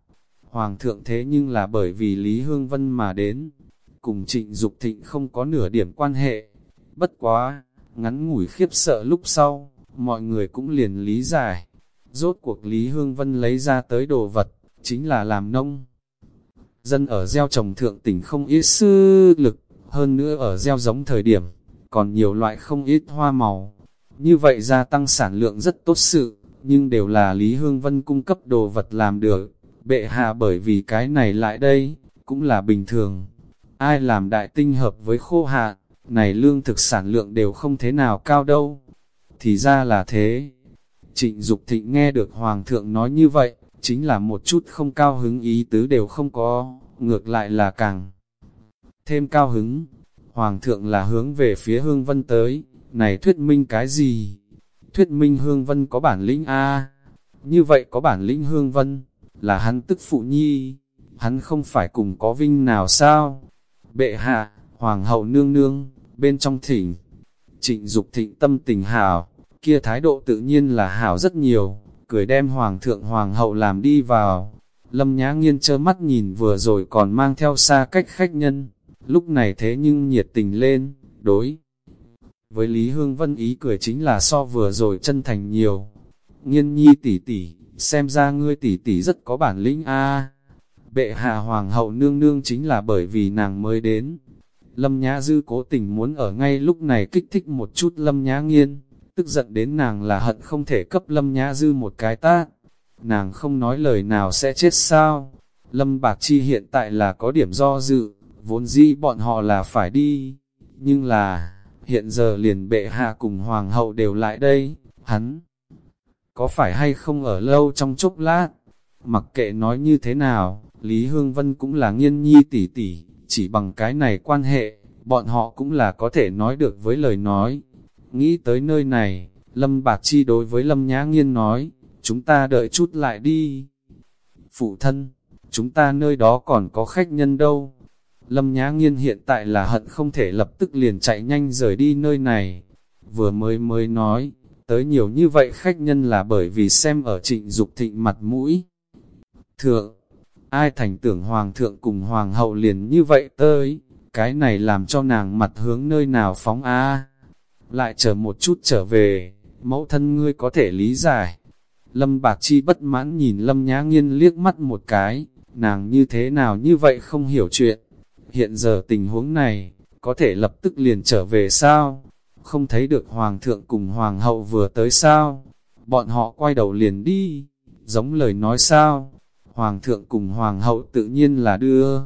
Hoàng thượng thế nhưng là bởi vì Lý Hương Vân mà đến, cùng trịnh Dục thịnh không có nửa điểm quan hệ. Bất quá, ngắn ngủi khiếp sợ lúc sau, mọi người cũng liền lý giải. Rốt cuộc Lý Hương Vân lấy ra tới đồ vật, chính là làm nông. Dân ở gieo trồng thượng tỉnh không ít sư lực, hơn nữa ở gieo giống thời điểm, còn nhiều loại không ít hoa màu. Như vậy gia tăng sản lượng rất tốt sự, nhưng đều là Lý Hương Vân cung cấp đồ vật làm được. Bệ hạ bởi vì cái này lại đây, cũng là bình thường. Ai làm đại tinh hợp với khô hạ, này lương thực sản lượng đều không thế nào cao đâu. Thì ra là thế. Trịnh Dục Thịnh nghe được Hoàng thượng nói như vậy, chính là một chút không cao hứng ý tứ đều không có, ngược lại là càng thêm cao hứng. Hoàng thượng là hướng về phía Hương Vân tới, này thuyết minh cái gì? Thuyết minh Hương Vân có bản lĩnh A. Như vậy có bản lĩnh Hương Vân, là hắn tức phụ nhi, hắn không phải cùng có vinh nào sao? Bệ hạ, Hoàng hậu nương nương, bên trong thỉnh, trịnh Dục thịnh tâm tình hảo, kia thái độ tự nhiên là hảo rất nhiều, cười đem Hoàng thượng Hoàng hậu làm đi vào. Lâm Nhã Nghiên chơ mắt nhìn vừa rồi còn mang theo xa cách khách nhân, lúc này thế nhưng nhiệt tình lên, đối. Với Lý Hương Vân ý cười chính là so vừa rồi chân thành nhiều. Nghiên nhi tỷ tỷ, xem ra ngươi tỷ tỷ rất có bản lĩnh a. Bệ hạ hoàng hậu nương nương chính là bởi vì nàng mới đến. Lâm Nhã Dư cố tình muốn ở ngay lúc này kích thích một chút Lâm Nhã Nghiên, tức giận đến nàng là hận không thể cấp Lâm Nhã Dư một cái tát. Nàng không nói lời nào sẽ chết sao? Lâm Bạc Chi hiện tại là có điểm do dự, vốn dĩ bọn họ là phải đi, nhưng là, hiện giờ liền bệ hạ cùng hoàng hậu đều lại đây, hắn có phải hay không ở lâu trong chốc lát, mặc kệ nói như thế nào, Lý Hương Vân cũng là nghiên nhi tỷ tỷ, chỉ bằng cái này quan hệ, bọn họ cũng là có thể nói được với lời nói. Nghĩ tới nơi này, Lâm Bạc Chi đối với Lâm Nhã Nghiên nói, chúng ta đợi chút lại đi. Phụ thân, chúng ta nơi đó còn có khách nhân đâu. Lâm Nhã Nghiên hiện tại là hận không thể lập tức liền chạy nhanh rời đi nơi này. Vừa mới mới nói, tới nhiều như vậy khách nhân là bởi vì xem ở trịnh Dục thịnh mặt mũi. Thượng, ai thành tưởng hoàng thượng cùng hoàng hậu liền như vậy tới, cái này làm cho nàng mặt hướng nơi nào phóng a Lại chờ một chút trở về, mẫu thân ngươi có thể lý giải. Lâm Bạc Chi bất mãn nhìn Lâm Nhã Nghiên liếc mắt một cái, nàng như thế nào như vậy không hiểu chuyện. Hiện giờ tình huống này, có thể lập tức liền trở về sao? Không thấy được Hoàng thượng cùng Hoàng hậu vừa tới sao? Bọn họ quay đầu liền đi, giống lời nói sao? Hoàng thượng cùng Hoàng hậu tự nhiên là đưa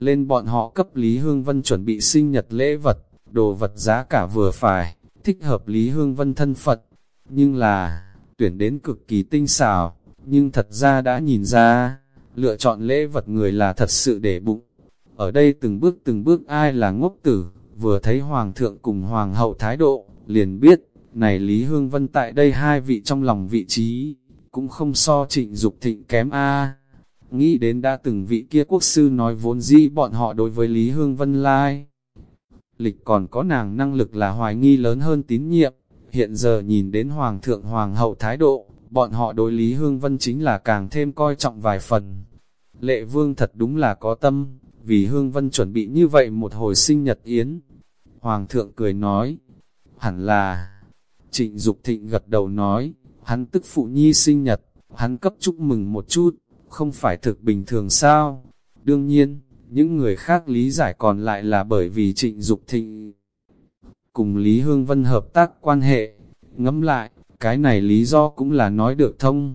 lên bọn họ cấp Lý Hương Vân chuẩn bị sinh nhật lễ vật, đồ vật giá cả vừa phải, thích hợp Lý Hương Vân thân Phật. Nhưng là, tuyển đến cực kỳ tinh xảo, nhưng thật ra đã nhìn ra, lựa chọn lễ vật người là thật sự để bụng. Ở đây từng bước từng bước ai là ngốc tử, vừa thấy Hoàng thượng cùng Hoàng hậu thái độ, liền biết, này Lý Hương Vân tại đây hai vị trong lòng vị trí, cũng không so trịnh Dục thịnh kém a Nghĩ đến đã từng vị kia quốc sư nói vốn dĩ bọn họ đối với Lý Hương Vân Lai. Lịch còn có nàng năng lực là hoài nghi lớn hơn tín nhiệm, hiện giờ nhìn đến Hoàng thượng Hoàng hậu thái độ, bọn họ đối Lý Hương Vân chính là càng thêm coi trọng vài phần. Lệ vương thật đúng là có tâm, vì Hương Vân chuẩn bị như vậy một hồi sinh nhật yến. Hoàng thượng cười nói, hẳn là, Trịnh Dục Thịnh gật đầu nói, hắn tức phụ nhi sinh nhật, hắn cấp chúc mừng một chút, không phải thực bình thường sao? Đương nhiên, những người khác lý giải còn lại là bởi vì Trịnh Dục Thịnh cùng Lý Hương Vân hợp tác quan hệ. Ngẫm lại, cái này lý do cũng là nói được thông.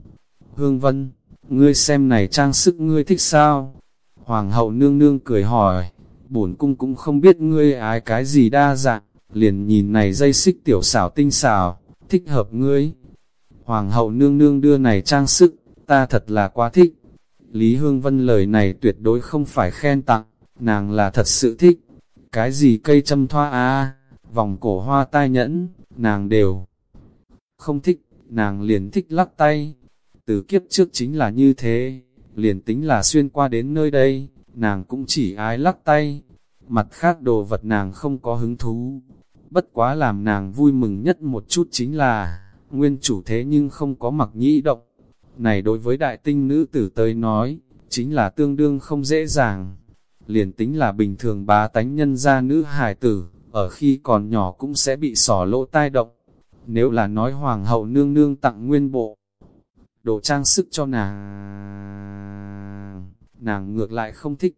Hương Vân, ngươi xem này trang sức ngươi thích sao? Hoàng hậu nương nương cười hỏi, bổn cung cũng không biết ngươi ái cái gì đa dạng, liền nhìn này dây xích tiểu xảo tinh xảo, thích hợp ngươi. Hoàng hậu nương nương đưa này trang sức, ta thật là quá thích. Lý Hương Vân lời này tuyệt đối không phải khen tặng, nàng là thật sự thích. Cái gì cây châm thoa a vòng cổ hoa tai nhẫn, nàng đều không thích, nàng liền thích lắc tay. Từ kiếp trước chính là như thế, liền tính là xuyên qua đến nơi đây, nàng cũng chỉ ái lắc tay. Mặt khác đồ vật nàng không có hứng thú. Bất quá làm nàng vui mừng nhất một chút chính là, nguyên chủ thế nhưng không có mặc nhĩ động. Này đối với đại tinh nữ tử tới nói, chính là tương đương không dễ dàng. Liền tính là bình thường bá tánh nhân gia nữ hài tử, ở khi còn nhỏ cũng sẽ bị sỏ lỗ tai động. Nếu là nói hoàng hậu nương nương tặng nguyên bộ, đồ trang sức cho nàng, nàng ngược lại không thích.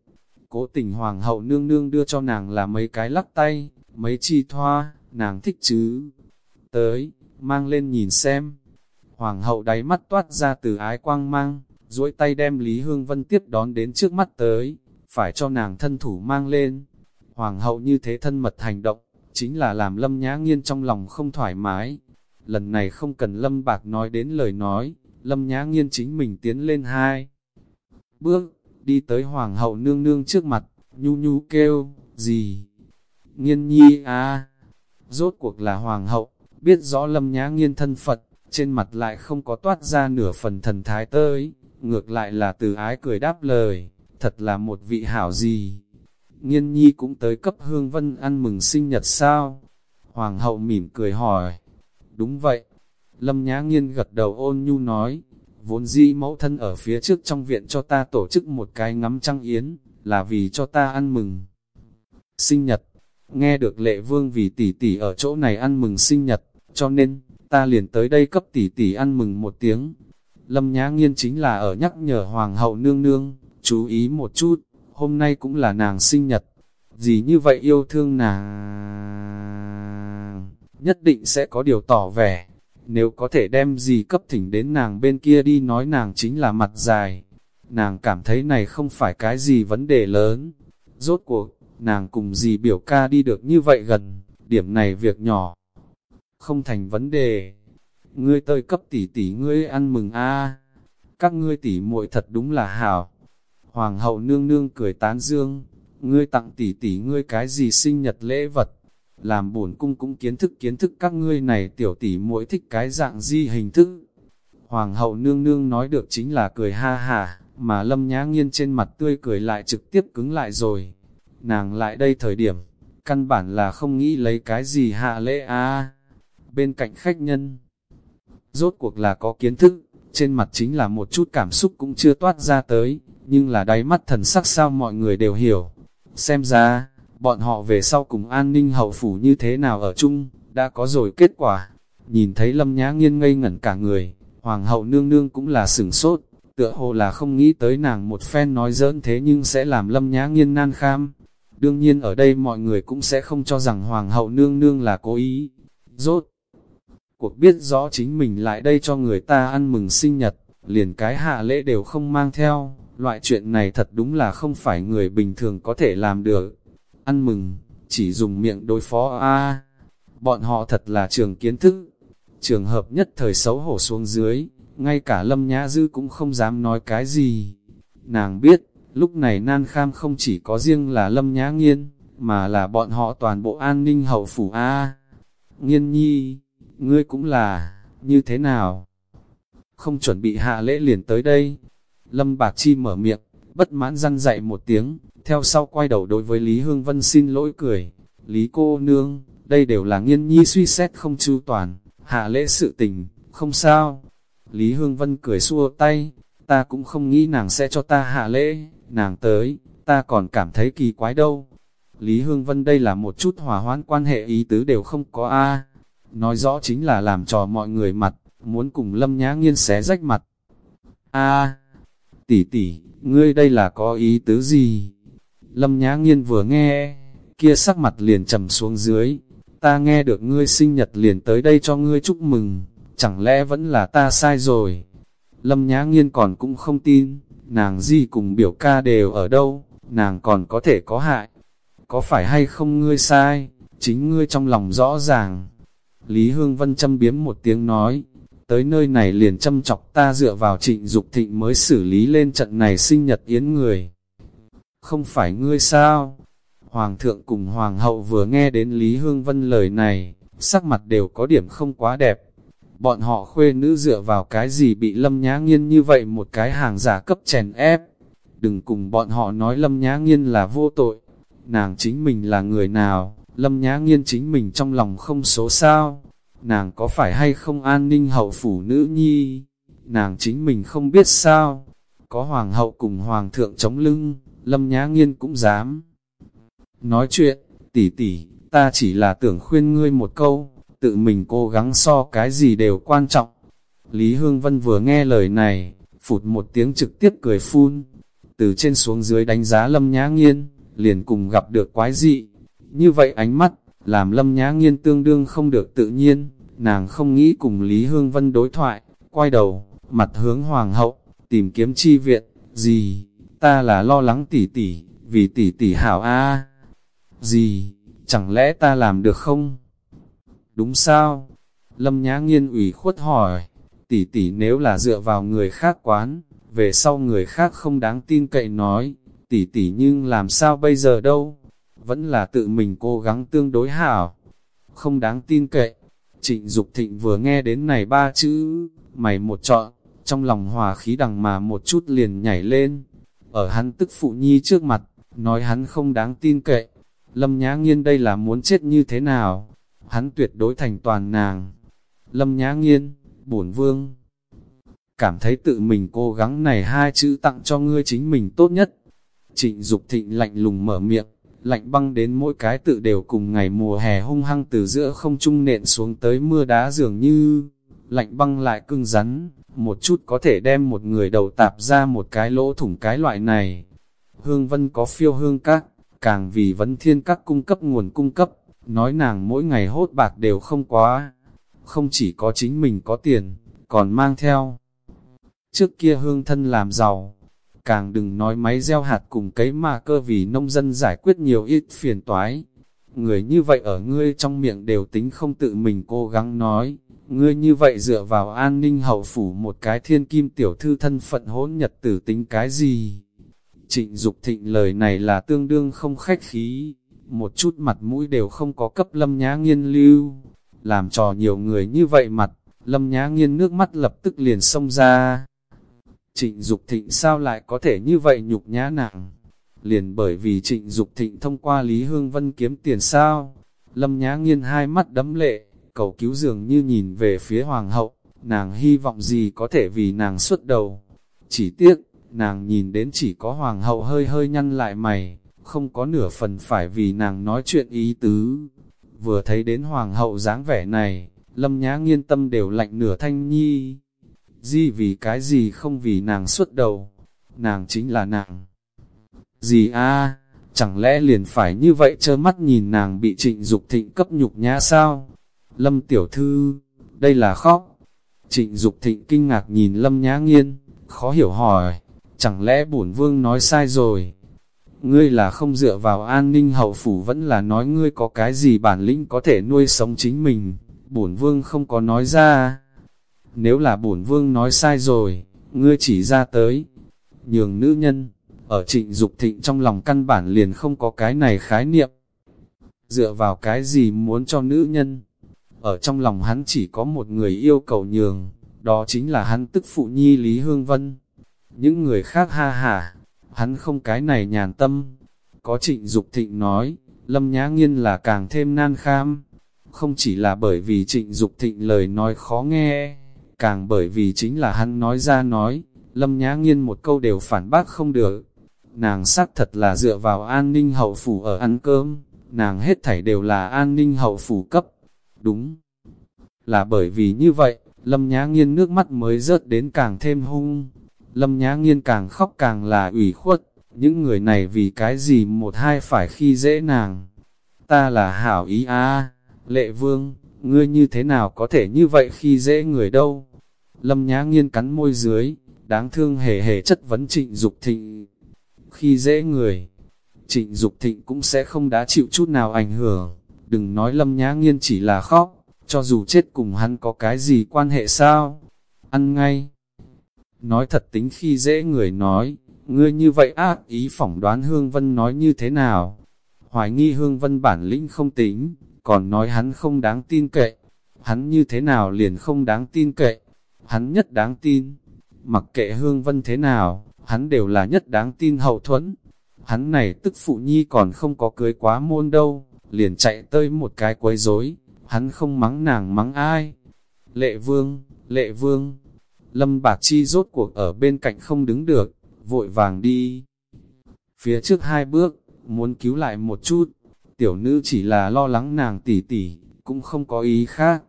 Cố tình hoàng hậu nương nương đưa cho nàng là mấy cái lắc tay, mấy chi thoa, nàng thích chứ. Tới, mang lên nhìn xem. Hoàng hậu đáy mắt toát ra từ ái quang mang, duỗi tay đem Lý Hương Vân tiếp đón đến trước mắt tới, phải cho nàng thân thủ mang lên. Hoàng hậu như thế thân mật hành động, chính là làm Lâm Nhã Nghiên trong lòng không thoải mái. Lần này không cần Lâm Bạc nói đến lời nói, Lâm Nhã Nghiên chính mình tiến lên hai. Bước, đi tới Hoàng hậu nương nương trước mặt, nhu nhu kêu, gì? Nghiên nhi à? Rốt cuộc là Hoàng hậu, biết rõ Lâm Nhã Nghiên thân Phật, trên mặt lại không có toát ra nửa phần thần thái tới, ngược lại là từ ái cười đáp lời, thật là một vị hảo gì nghiên nhi cũng tới cấp hương vân ăn mừng sinh nhật sao? Hoàng hậu mỉm cười hỏi. Đúng vậy. Lâm Nhã Nghiên gật đầu ôn nhu nói, vốn dĩ mẫu thân ở phía trước trong viện cho ta tổ chức một cái ngắm trăng yến, là vì cho ta ăn mừng. Sinh nhật, nghe được lệ vương vì tỷ tỷ ở chỗ này ăn mừng sinh nhật, cho nên, ta liền tới đây cấp tỷ tỷ ăn mừng một tiếng. Lâm Nhã Nghiên chính là ở nhắc nhở Hoàng hậu nương nương, chú ý một chút hôm nay cũng là nàng sinh nhật, gì như vậy yêu thương nàng, nhất định sẽ có điều tỏ vẻ, nếu có thể đem gì cấp thỉnh đến nàng bên kia đi nói nàng chính là mặt dài, nàng cảm thấy này không phải cái gì vấn đề lớn, rốt cuộc, nàng cùng gì biểu ca đi được như vậy gần, điểm này việc nhỏ, không thành vấn đề, ngươi tơi cấp tỷ tỷ ngươi ăn mừng a các ngươi tỷ muội thật đúng là hảo. Hoàng hậu nương nương cười tán dương, ngươi tặng tỷ tỷ ngươi cái gì sinh nhật lễ vật, làm bổn cung cũng kiến thức kiến thức các ngươi này tiểu tỷ muội thích cái dạng di hình thức. Hoàng hậu nương nương nói được chính là cười ha ha, mà lâm nhã nghiên trên mặt tươi cười lại trực tiếp cứng lại rồi. Nàng lại đây thời điểm, căn bản là không nghĩ lấy cái gì hạ lễ a Bên cạnh khách nhân, rốt cuộc là có kiến thức, trên mặt chính là một chút cảm xúc cũng chưa toát ra tới, nhưng là đáy mắt thần sắc sao mọi người đều hiểu. Xem ra, bọn họ về sau cùng an ninh hậu phủ như thế nào ở chung, đã có rồi kết quả. Nhìn thấy lâm nhã nghiên ngây ngẩn cả người, hoàng hậu nương nương cũng là sửng sốt, tựa hồ là không nghĩ tới nàng một phen nói giỡn thế nhưng sẽ làm lâm nhã nghiên nan kham. Đương nhiên ở đây mọi người cũng sẽ không cho rằng hoàng hậu nương nương là cố ý. Rốt, cuộc biết rõ chính mình lại đây cho người ta ăn mừng sinh nhật, liền cái hạ lễ đều không mang theo, Loại chuyện này thật đúng là không phải người bình thường có thể làm được. Ăn mừng, chỉ dùng miệng đối phó a à, Bọn họ thật là trường kiến thức. Trường hợp nhất thời xấu hổ xuống dưới, ngay cả Lâm Nhã Dư cũng không dám nói cái gì. Nàng biết, lúc này nan kham không chỉ có riêng là Lâm Nhã Nghiên, mà là bọn họ toàn bộ an ninh hậu phủ A. Nghiên nhi, ngươi cũng là, như thế nào? Không chuẩn bị hạ lễ liền tới đây, Lâm Bạc Chi mở miệng, bất mãn răn dạy một tiếng, theo sau quay đầu đối với Lý Hương Vân xin lỗi cười. Lý cô nương, đây đều là nghiên nhi suy xét không chu toàn, hạ lễ sự tình, không sao. Lý Hương Vân cười xua tay, ta cũng không nghĩ nàng sẽ cho ta hạ lễ, nàng tới, ta còn cảm thấy kỳ quái đâu. Lý Hương Vân đây là một chút hòa hoãn quan hệ ý tứ đều không có a nói rõ chính là làm trò mọi người mặt, muốn cùng Lâm Nhã Nghiên xé rách mặt. A, tỷ tỷ, ngươi đây là có ý tứ gì? Lâm Nhã Nghiên vừa nghe, kia sắc mặt liền trầm xuống dưới, ta nghe được ngươi sinh nhật liền tới đây cho ngươi chúc mừng, chẳng lẽ vẫn là ta sai rồi? Lâm Nhã Nghiên còn cũng không tin, nàng di cùng biểu ca đều ở đâu, nàng còn có thể có hại. Có phải hay không ngươi sai, chính ngươi trong lòng rõ ràng. Lý Hương Vân châm biếm một tiếng nói, tới nơi này liền châm chọc ta dựa vào trịnh Dục thịnh mới xử lý lên trận này sinh nhật yến người. Không phải ngươi sao? Hoàng thượng cùng hoàng hậu vừa nghe đến Lý Hương Vân lời này, sắc mặt đều có điểm không quá đẹp. Bọn họ khuê nữ dựa vào cái gì bị lâm nhã nghiên như vậy một cái hàng giả cấp chèn ép. Đừng cùng bọn họ nói lâm nhã nghiên là vô tội. Nàng chính mình là người nào, lâm nhã nghiên chính mình trong lòng không số sao. Nàng có phải hay không an ninh hậu phủ nữ nhi? Nàng chính mình không biết sao. Có hoàng hậu cùng hoàng thượng chống lưng, lâm nhã nghiên cũng dám. Nói chuyện, tỷ tỷ, ta chỉ là tưởng khuyên ngươi một câu, tự mình cố gắng so cái gì đều quan trọng. Lý Hương Vân vừa nghe lời này, phụt một tiếng trực tiếp cười phun, từ trên xuống dưới đánh giá Lâm Nhã Nghiên, liền cùng gặp được quái dị. Như vậy ánh mắt, làm Lâm Nhã Nghiên tương đương không được tự nhiên, nàng không nghĩ cùng Lý Hương Vân đối thoại, quay đầu, mặt hướng Hoàng hậu, tìm kiếm chi viện, gì, ta là lo lắng tỷ tỷ, vì tỷ tỷ hảo a gì, chẳng lẽ ta làm được không? Đúng sao? Lâm Nhã Nghiên ủy khuất hỏi, tỷ tỷ nếu là dựa vào người khác quán, về sau người khác không đáng tin cậy nói, tỷ tỷ nhưng làm sao bây giờ đâu? Vẫn là tự mình cố gắng tương đối hảo, không đáng tin cậy. Trịnh Dục Thịnh vừa nghe đến này ba chữ, mày một chọn, trong lòng hòa khí đằng mà một chút liền nhảy lên. Ở hắn tức phụ nhi trước mặt, nói hắn không đáng tin cậy. Lâm Nhã Nghiên đây là muốn chết như thế nào? Hắn tuyệt đối thành toàn nàng. Lâm Nhã Nghiên, bổn vương. Cảm thấy tự mình cố gắng này hai chữ tặng cho ngươi chính mình tốt nhất. Trịnh Dục Thịnh lạnh lùng mở miệng, lạnh băng đến mỗi cái tự đều cùng ngày mùa hè hung hăng từ giữa không trung nện xuống tới mưa đá dường như lạnh băng lại cưng rắn, một chút có thể đem một người đầu tạp ra một cái lỗ thủng cái loại này. Hương Vân có phiêu hương các, càng vì vấn thiên các cung cấp nguồn cung cấp, nói nàng mỗi ngày hốt bạc đều không quá, không chỉ có chính mình có tiền, còn mang theo. Trước kia hương thân làm giàu, càng đừng nói máy gieo hạt cùng cấy mà cơ vì nông dân giải quyết nhiều ít phiền toái. Người như vậy ở ngươi trong miệng đều tính không tự mình cố gắng nói, ngươi như vậy dựa vào an ninh hậu phủ một cái thiên kim tiểu thư thân phận hỗn nhật tử tính cái gì? Trịnh Dục thịnh lời này là tương đương không khách khí, một chút mặt mũi đều không có cấp lâm nhã nghiên lưu. Làm trò nhiều người như vậy mặt, lâm nhã nghiên nước mắt lập tức liền xông ra. Trịnh Dục thịnh sao lại có thể như vậy nhục nhã nặng? Liền bởi vì trịnh Dục thịnh thông qua Lý Hương Vân kiếm tiền sao? Lâm nhã nghiên hai mắt đấm lệ, cầu cứu dường như nhìn về phía hoàng hậu, nàng hy vọng gì có thể vì nàng xuất đầu. Chỉ tiếc, nàng nhìn đến chỉ có hoàng hậu hơi hơi nhăn lại mày, không có nửa phần phải vì nàng nói chuyện ý tứ. Vừa thấy đến hoàng hậu dáng vẻ này, lâm nhã nghiên tâm đều lạnh nửa thanh nhi. Di vì cái gì không vì nàng xuất đầu, nàng chính là nàng. Gì a chẳng lẽ liền phải như vậy trơ mắt nhìn nàng bị trịnh Dục thịnh cấp nhục nhã sao? Lâm tiểu thư, đây là khóc. Trịnh Dục thịnh kinh ngạc nhìn lâm nhã nghiên, khó hiểu hỏi, chẳng lẽ bổn vương nói sai rồi? Ngươi là không dựa vào an ninh hậu phủ vẫn là nói ngươi có cái gì bản lĩnh có thể nuôi sống chính mình, bổn vương không có nói ra. Nếu là bổn vương nói sai rồi, ngươi chỉ ra tới, nhường nữ nhân, ở trịnh Dục thịnh trong lòng căn bản liền không có cái này khái niệm. Dựa vào cái gì muốn cho nữ nhân, ở trong lòng hắn chỉ có một người yêu cầu nhường, đó chính là hắn tức phụ nhi Lý Hương Vân. Những người khác ha hả, hắn không cái này nhàn tâm. Có trịnh Dục thịnh nói, Lâm Nhã Nghiên là càng thêm nan kham. Không chỉ là bởi vì trịnh Dục thịnh lời nói khó nghe, càng bởi vì chính là hắn nói ra nói, Lâm Nhã Nghiên một câu đều phản bác không được. Nàng xác thật là dựa vào an ninh hậu phủ ở ăn cơm, nàng hết thảy đều là an ninh hậu phủ cấp. Đúng, Là bởi vì như vậy, Lâm Nhã Nghiên nước mắt mới rớt đến càng thêm hung. Lâm Nhã Nghiên càng khóc càng là ủy khuất, những người này vì cái gì một hai phải khi dễ nàng. Ta là hảo ý a lệ vương, ngươi như thế nào có thể như vậy khi dễ người đâu. Lâm Nhã Nghiên cắn môi dưới, đáng thương hề hề chất vấn trịnh Dục thịnh. Khi dễ người, trịnh Dục thịnh cũng sẽ không đã chịu chút nào ảnh hưởng, đừng nói Lâm Nhã Nghiên chỉ là khóc, cho dù chết cùng hắn có cái gì quan hệ sao, ăn ngay. Nói thật tính khi dễ người nói, ngươi như vậy ác ý phỏng đoán Hương Vân nói như thế nào, hoài nghi Hương Vân bản lĩnh không tính, còn nói hắn không đáng tin cậy, hắn như thế nào liền không đáng tin cậy, hắn nhất đáng tin, mặc kệ Hương Vân thế nào, hắn đều là nhất đáng tin hậu thuẫn, hắn này tức phụ nhi còn không có cưới quá môn đâu, liền chạy tới một cái quấy rối, hắn không mắng nàng mắng ai. Lệ vương, lệ vương, lâm bạc chi rốt cuộc ở bên cạnh không đứng được, vội vàng đi. Phía trước hai bước, muốn cứu lại một chút, tiểu nữ chỉ là lo lắng nàng tỉ tỉ, cũng không có ý khác.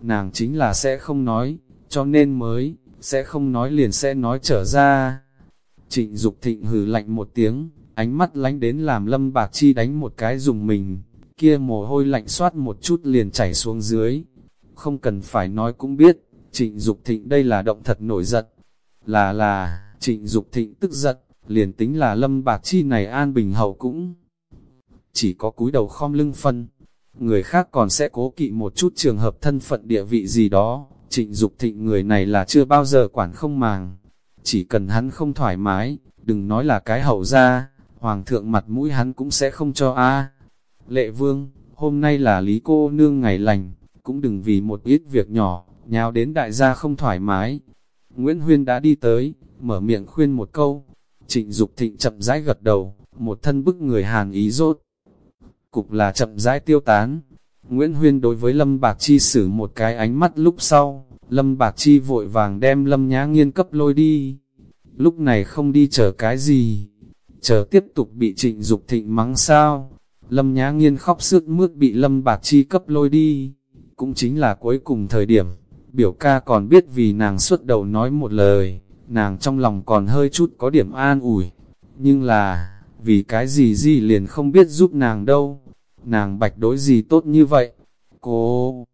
Nàng chính là sẽ không nói, cho nên mới, sẽ không nói liền sẽ nói trở ra. Trịnh Dục thịnh hừ lạnh một tiếng, ánh mắt lánh đến làm lâm bạc chi đánh một cái dùng mình, kia mồ hôi lạnh xoát một chút liền chảy xuống dưới. Không cần phải nói cũng biết, trịnh Dục thịnh đây là động thật nổi giận. Là là, trịnh Dục thịnh tức giận, liền tính là lâm bạc chi này an bình hậu cũng chỉ có cúi đầu khom lưng phân. Người khác còn sẽ cố kỵ một chút trường hợp thân phận địa vị gì đó, trịnh Dục thịnh người này là chưa bao giờ quản không màng. Chỉ cần hắn không thoải mái, đừng nói là cái hậu ra, hoàng thượng mặt mũi hắn cũng sẽ không cho a Lệ vương, hôm nay là lý cô nương ngày lành, cũng đừng vì một ít việc nhỏ, nhào đến đại gia không thoải mái. Nguyễn Huyên đã đi tới, mở miệng khuyên một câu. Trịnh Dục thịnh chậm rãi gật đầu, một thân bức người hàn ý rốt. Cục là chậm rãi tiêu tán. Nguyễn Huyên đối với Lâm Bạc Chi xử một cái ánh mắt lúc sau, Lâm Bạc Chi vội vàng đem Lâm Nhã Nghiên cấp lôi đi. Lúc này không đi chờ cái gì, chờ tiếp tục bị trịnh Dục thịnh mắng sao. Lâm Nhã Nghiên khóc sướt mướt bị Lâm Bạc Chi cấp lôi đi, cũng chính là cuối cùng thời điểm, biểu ca còn biết vì nàng suốt đầu nói một lời, nàng trong lòng còn hơi chút có điểm an ủi, nhưng là, vì cái gì gì liền không biết giúp nàng đâu, nàng bạch đối gì tốt như vậy, cô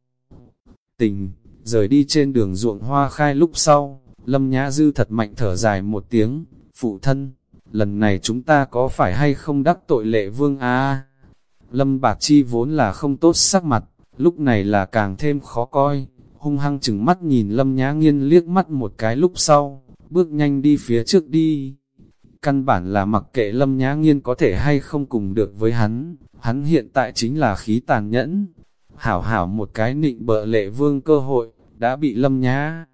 tình, rời đi trên đường ruộng hoa khai lúc sau, Lâm Nhã Dư thật mạnh thở dài một tiếng, phụ thân, lần này chúng ta có phải hay không đắc tội lệ vương a? Lâm Bạc Chi vốn là không tốt sắc mặt, lúc này là càng thêm khó coi, hung hăng chừng mắt nhìn Lâm Nhã Nghiên liếc mắt một cái lúc sau, bước nhanh đi phía trước đi. Căn bản là mặc kệ Lâm Nhã Nghiên có thể hay không cùng được với hắn, hắn hiện tại chính là khí tàn nhẫn. Hảo hảo một cái nịnh bợ lệ vương cơ hội, đã bị Lâm Nhã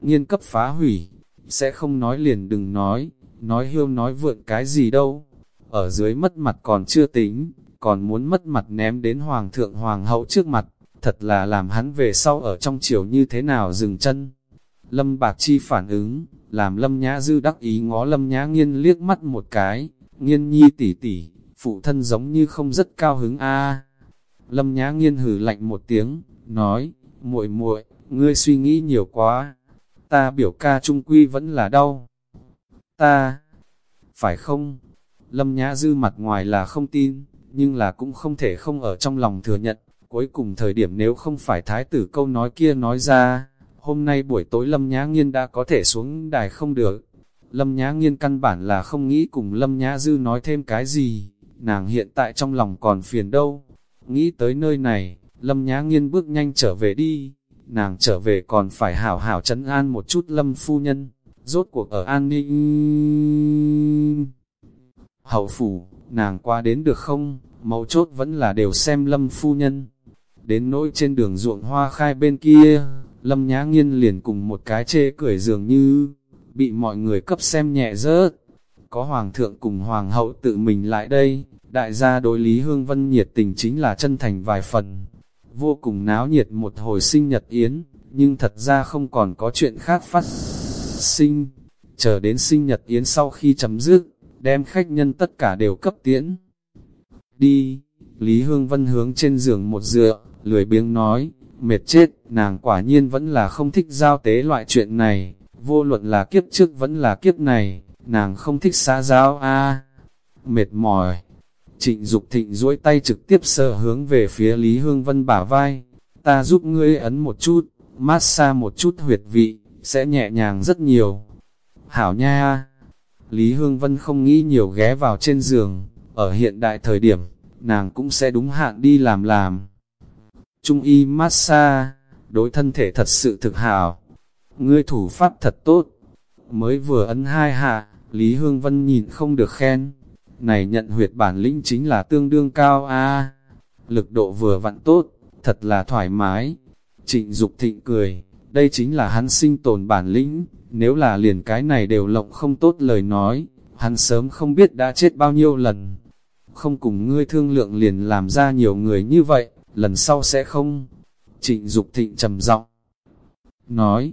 Nghiên cấp phá hủy, sẽ không nói liền đừng nói, nói hiêu nói vượn cái gì đâu. Ở dưới mất mặt còn chưa tính, còn muốn mất mặt ném đến hoàng thượng hoàng hậu trước mặt, thật là làm hắn về sau ở trong chiều như thế nào dừng chân. Lâm Bạc Chi phản ứng, làm Lâm Nhã Dư đắc ý ngó Lâm Nhã Nghiên liếc mắt một cái, Nghiên nhi tỉ tỉ, phụ thân giống như không rất cao hứng a. Lâm Nhã Nghiên hử lạnh một tiếng, nói, muội muội, ngươi suy nghĩ nhiều quá, ta biểu ca trung quy vẫn là đau. Ta, phải không? Lâm Nhã Dư mặt ngoài là không tin, nhưng là cũng không thể không ở trong lòng thừa nhận. Cuối cùng thời điểm nếu không phải thái tử câu nói kia nói ra, hôm nay buổi tối Lâm Nhã Nghiên đã có thể xuống đài không được. Lâm Nhã Nghiên căn bản là không nghĩ cùng Lâm Nhã Dư nói thêm cái gì, nàng hiện tại trong lòng còn phiền đâu. Nghĩ tới nơi này, Lâm Nhã Nghiên bước nhanh trở về đi, nàng trở về còn phải hảo hảo chấn an một chút Lâm Phu Nhân, rốt cuộc ở an ninh. Hậu phủ, nàng qua đến được không, mấu chốt vẫn là đều xem Lâm Phu Nhân. Đến nỗi trên đường ruộng hoa khai bên kia, Lâm Nhã Nghiên liền cùng một cái chê cười dường như, bị mọi người cấp xem nhẹ rớt. Có Hoàng thượng cùng Hoàng hậu tự mình lại đây, đại gia đối Lý Hương Vân nhiệt tình chính là chân thành vài phần. Vô cùng náo nhiệt một hồi sinh nhật yến, nhưng thật ra không còn có chuyện khác phát sinh. Chờ đến sinh nhật yến sau khi chấm dứt, đem khách nhân tất cả đều cấp tiễn. Đi, Lý Hương Vân hướng trên giường một dựa, lười biếng nói, mệt chết, nàng quả nhiên vẫn là không thích giao tế loại chuyện này, vô luận là kiếp trước vẫn là kiếp này, nàng không thích xã giao a mệt mỏi. Trịnh Dục thịnh duỗi tay trực tiếp sờ hướng về phía Lý Hương Vân bả vai, ta giúp ngươi ấn một chút, massage một chút huyệt vị, sẽ nhẹ nhàng rất nhiều. Hảo nha! Lý Hương Vân không nghĩ nhiều ghé vào trên giường, ở hiện đại thời điểm, nàng cũng sẽ đúng hạn đi làm làm. Trung y massage, đối thân thể thật sự thực hảo. Ngươi thủ pháp thật tốt. Mới vừa ấn hai hạ, Lý Hương Vân nhìn không được khen. Này nhận huyệt bản lĩnh chính là tương đương cao a Lực độ vừa vặn tốt, thật là thoải mái. Trịnh Dục thịnh cười, đây chính là hắn sinh tồn bản lĩnh, nếu là liền cái này đều lộng không tốt lời nói, hắn sớm không biết đã chết bao nhiêu lần. Không cùng ngươi thương lượng liền làm ra nhiều người như vậy, lần sau sẽ không. Trịnh Dục thịnh trầm giọng nói,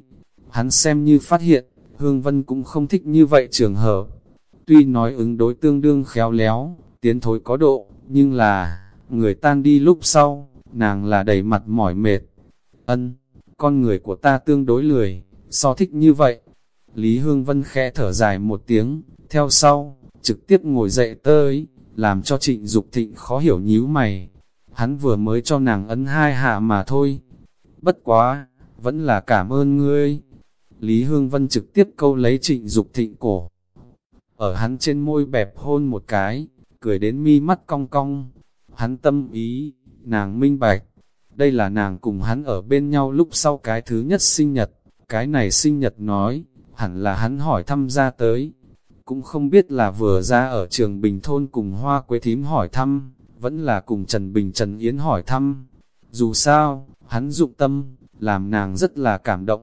hắn xem như phát hiện, Hương Vân cũng không thích như vậy trường hợp. Tuy nói ứng đối tương đương khéo léo, tiến thối có độ, nhưng là, người tan đi lúc sau, nàng là đầy mặt mỏi mệt. Ân, con người của ta tương đối lười, so thích như vậy. Lý Hương Vân khẽ thở dài một tiếng, theo sau, trực tiếp ngồi dậy tới, làm cho trịnh Dục thịnh khó hiểu nhíu mày. Hắn vừa mới cho nàng ấn hai hạ mà thôi. Bất quá, vẫn là cảm ơn ngươi. Lý Hương Vân trực tiếp câu lấy trịnh Dục thịnh cổ. Ở hắn trên môi bẹp hôn một cái, cười đến mi mắt cong cong. Hắn tâm ý, nàng minh bạch. Đây là nàng cùng hắn ở bên nhau lúc sau cái thứ nhất sinh nhật. Cái này sinh nhật nói, hẳn là hắn hỏi thăm ra tới. Cũng không biết là vừa ra ở trường Bình Thôn cùng Hoa Quế Thím hỏi thăm, vẫn là cùng Trần Bình Trần Yến hỏi thăm. Dù sao, hắn dụng tâm, làm nàng rất là cảm động.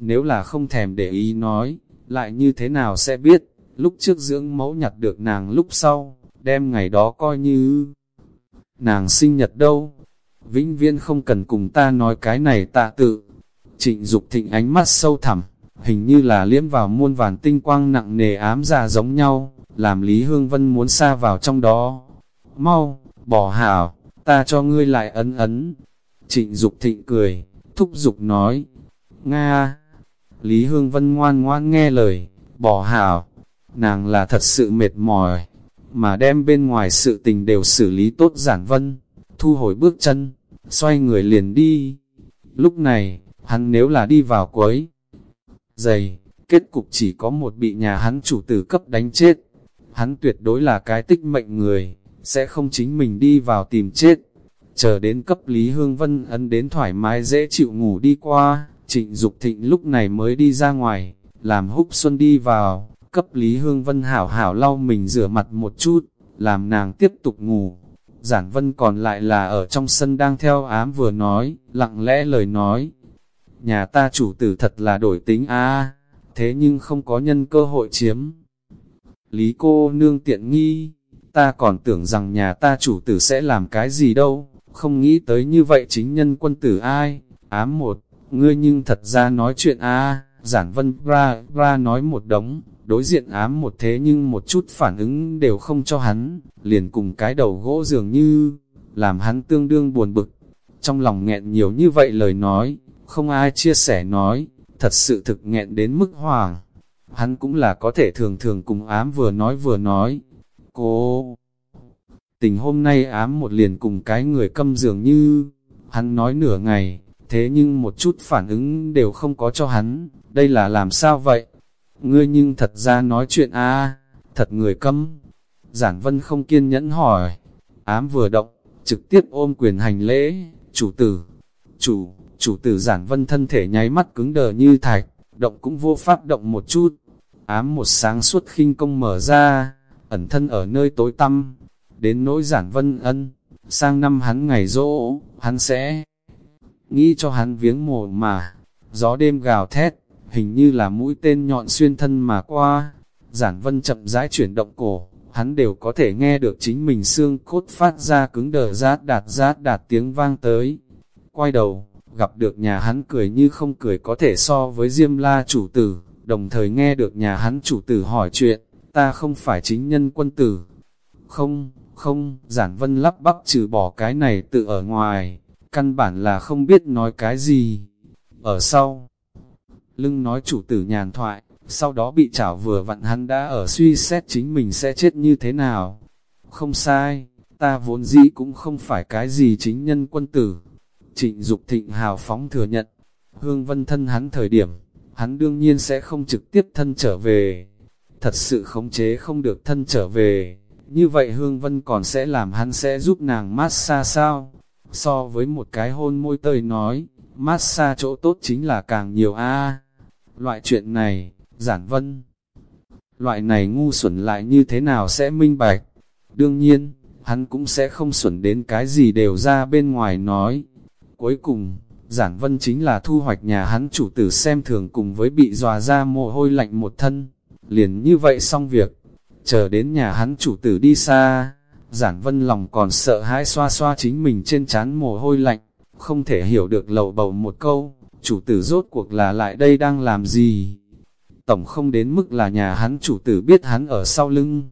Nếu là không thèm để ý nói, lại như thế nào sẽ biết, lúc trước dưỡng mẫu nhặt được nàng lúc sau, đem ngày đó coi như nàng sinh nhật đâu. Vĩnh viên không cần cùng ta nói cái này tạ tự. Trịnh Dục thịnh ánh mắt sâu thẳm, hình như là liếm vào muôn vàn tinh quang nặng nề ám ra giống nhau, làm Lý Hương Vân muốn xa vào trong đó. Mau, bỏ hảo, ta cho ngươi lại ấn ấn. Trịnh Dục thịnh cười, thúc giục nói, Nga, Lý Hương Vân ngoan ngoan nghe lời, bỏ hảo, nàng là thật sự mệt mỏi, mà đem bên ngoài sự tình đều xử lý tốt giản vân, thu hồi bước chân, xoay người liền đi. Lúc này, hắn nếu là đi vào quấy, dày, kết cục chỉ có một bị nhà hắn chủ tử cấp đánh chết. Hắn tuyệt đối là cái tích mệnh người, sẽ không chính mình đi vào tìm chết. Chờ đến cấp Lý Hương Vân ấn đến thoải mái dễ chịu ngủ đi qua, trịnh Dục thịnh lúc này mới đi ra ngoài, làm húc xuân đi vào, cấp Lý Hương Vân hảo hảo lau mình rửa mặt một chút, làm nàng tiếp tục ngủ. Giản Vân còn lại là ở trong sân đang theo ám vừa nói, lặng lẽ lời nói. Nhà ta chủ tử thật là đổi tính a thế nhưng không có nhân cơ hội chiếm. Lý cô nương tiện nghi, ta còn tưởng rằng nhà ta chủ tử sẽ làm cái gì đâu, không nghĩ tới như vậy chính nhân quân tử ai, ám một, ngươi nhưng thật ra nói chuyện a giản vân ra, ra nói một đống, đối diện ám một thế nhưng một chút phản ứng đều không cho hắn, liền cùng cái đầu gỗ dường như, làm hắn tương đương buồn bực. Trong lòng nghẹn nhiều như vậy lời nói, không ai chia sẻ nói, thật sự thực nghẹn đến mức hoàng. Hắn cũng là có thể thường thường cùng ám vừa nói vừa nói. Cô, tình hôm nay ám một liền cùng cái người câm dường như, hắn nói nửa ngày, thế nhưng một chút phản ứng đều không có cho hắn, đây là làm sao vậy? Ngươi nhưng thật ra nói chuyện a thật người câm. Giản vân không kiên nhẫn hỏi, ám vừa động, trực tiếp ôm quyền hành lễ, chủ tử, chủ, chủ tử giản vân thân thể nháy mắt cứng đờ như thạch, động cũng vô pháp động một chút, ám một sáng suốt khinh công mở ra, ẩn thân ở nơi tối tăm, đến nỗi giản vân ân, sang năm hắn ngày rỗ, hắn sẽ nghĩ cho hắn viếng mồ mà, gió đêm gào thét, hình như là mũi tên nhọn xuyên thân mà qua, giản vân chậm rãi chuyển động cổ, hắn đều có thể nghe được chính mình xương cốt phát ra cứng đờ rát đạt rát đạt tiếng vang tới. Quay đầu, gặp được nhà hắn cười như không cười có thể so với Diêm La chủ tử, đồng thời nghe được nhà hắn chủ tử hỏi chuyện, ta không phải chính nhân quân tử. Không, không, giản vân lắp bắp trừ bỏ cái này tự ở ngoài, căn bản là không biết nói cái gì. Ở sau, lưng nói chủ tử nhàn thoại, sau đó bị chảo vừa vặn hắn đã ở suy xét chính mình sẽ chết như thế nào. Không sai, ta vốn dĩ cũng không phải cái gì chính nhân quân tử. Trịnh Dục thịnh hào phóng thừa nhận, hương vân thân hắn thời điểm, hắn đương nhiên sẽ không trực tiếp thân trở về. Thật sự khống chế không được thân trở về, như vậy hương vân còn sẽ làm hắn sẽ giúp nàng massage sao? So với một cái hôn môi tơi nói, massage chỗ tốt chính là càng nhiều a Loại chuyện này, giản vân. Loại này ngu xuẩn lại như thế nào sẽ minh bạch? Đương nhiên, hắn cũng sẽ không xuẩn đến cái gì đều ra bên ngoài nói. Cuối cùng, giản vân chính là thu hoạch nhà hắn chủ tử xem thường cùng với bị dòa ra mồ hôi lạnh một thân. Liền như vậy xong việc, chờ đến nhà hắn chủ tử đi xa, giản vân lòng còn sợ hãi xoa xoa chính mình trên chán mồ hôi lạnh, không thể hiểu được lầu bầu một câu, chủ tử rốt cuộc là lại đây đang làm gì. Tổng không đến mức là nhà hắn chủ tử biết hắn ở sau lưng.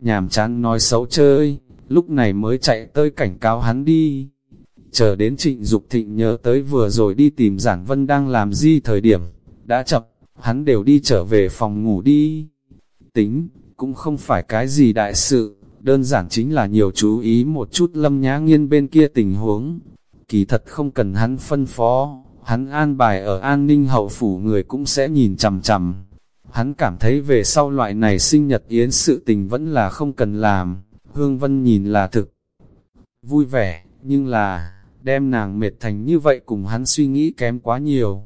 Nhàm chán nói xấu chơi, lúc này mới chạy tới cảnh cáo hắn đi. Chờ đến trịnh Dục thịnh nhớ tới vừa rồi đi tìm giản vân đang làm gì thời điểm, đã chập, hắn đều đi trở về phòng ngủ đi. Tính, cũng không phải cái gì đại sự, đơn giản chính là nhiều chú ý một chút lâm nhã nghiên bên kia tình huống. Kỳ thật không cần hắn phân phó, hắn an bài ở an ninh hậu phủ người cũng sẽ nhìn chằm chằm. Hắn cảm thấy về sau loại này sinh nhật yến sự tình vẫn là không cần làm, Hương Vân nhìn là thực. Vui vẻ, nhưng là, đem nàng mệt thành như vậy cùng hắn suy nghĩ kém quá nhiều.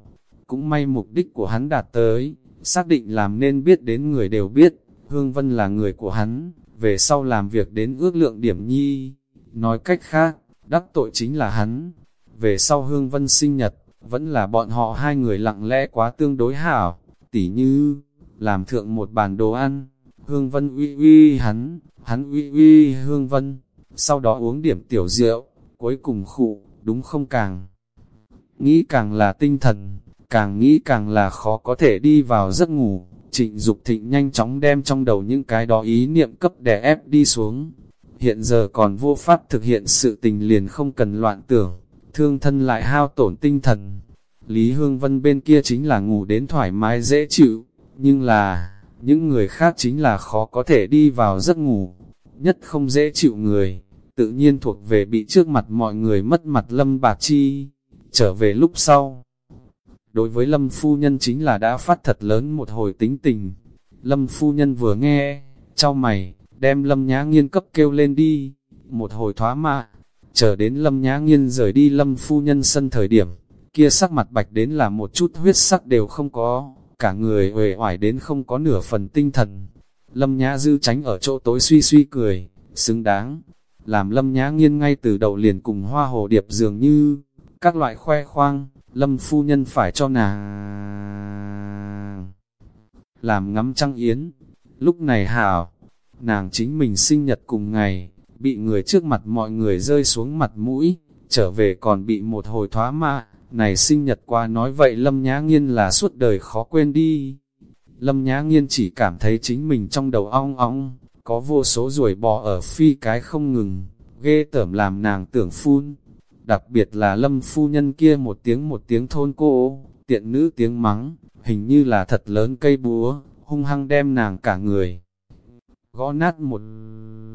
Cũng may mục đích của hắn đạt tới, xác định làm nên biết đến người đều biết, Hương Vân là người của hắn, về sau làm việc đến ước lượng điểm nhi. Nói cách khác, đắc tội chính là hắn. Về sau Hương Vân sinh nhật, vẫn là bọn họ hai người lặng lẽ quá tương đối hảo, tỉ như, làm thượng một bàn đồ ăn, Hương Vân uy uy hắn, hắn uy uy Hương Vân, sau đó uống điểm tiểu rượu, cuối cùng khụ, đúng không càng. Nghĩ càng là tinh thần, càng nghĩ càng là khó có thể đi vào giấc ngủ, trịnh Dục thịnh nhanh chóng đem trong đầu những cái đó ý niệm cấp đè ép đi xuống. Hiện giờ còn vô pháp thực hiện sự tình liền không cần loạn tưởng, thương thân lại hao tổn tinh thần. Lý Hương Vân bên kia chính là ngủ đến thoải mái dễ chịu, nhưng là, những người khác chính là khó có thể đi vào giấc ngủ, nhất không dễ chịu người, tự nhiên thuộc về bị trước mặt mọi người mất mặt Lâm Bạc Chi, trở về lúc sau. Đối với Lâm Phu Nhân chính là đã phát thật lớn một hồi tính tình, Lâm Phu Nhân vừa nghe, trao mày, đem Lâm Nhã Nghiên cấp kêu lên đi, một hồi thoá mạ, chờ đến Lâm Nhã Nghiên rời đi Lâm Phu Nhân sân thời điểm, kia sắc mặt bạch đến là một chút huyết sắc đều không có, cả người uể oải đến không có nửa phần tinh thần. Lâm Nhã Dư tránh ở chỗ tối suy suy cười, xứng đáng, làm Lâm Nhã Nghiên ngay từ đầu liền cùng hoa hồ điệp dường như, các loại khoe khoang, Lâm Phu Nhân phải cho nàng làm ngắm trăng yến. Lúc này hảo, nàng chính mình sinh nhật cùng ngày, bị người trước mặt mọi người rơi xuống mặt mũi, trở về còn bị một hồi thoá mạ, này sinh nhật qua nói vậy Lâm Nhã Nghiên là suốt đời khó quên đi. Lâm Nhã Nghiên chỉ cảm thấy chính mình trong đầu ong ong, có vô số ruồi bò ở phi cái không ngừng, ghê tởm làm nàng tưởng phun. Đặc biệt là Lâm phu nhân kia một tiếng một tiếng thôn cô, tiện nữ tiếng mắng, hình như là thật lớn cây búa, hung hăng đem nàng cả người. Gõ nát một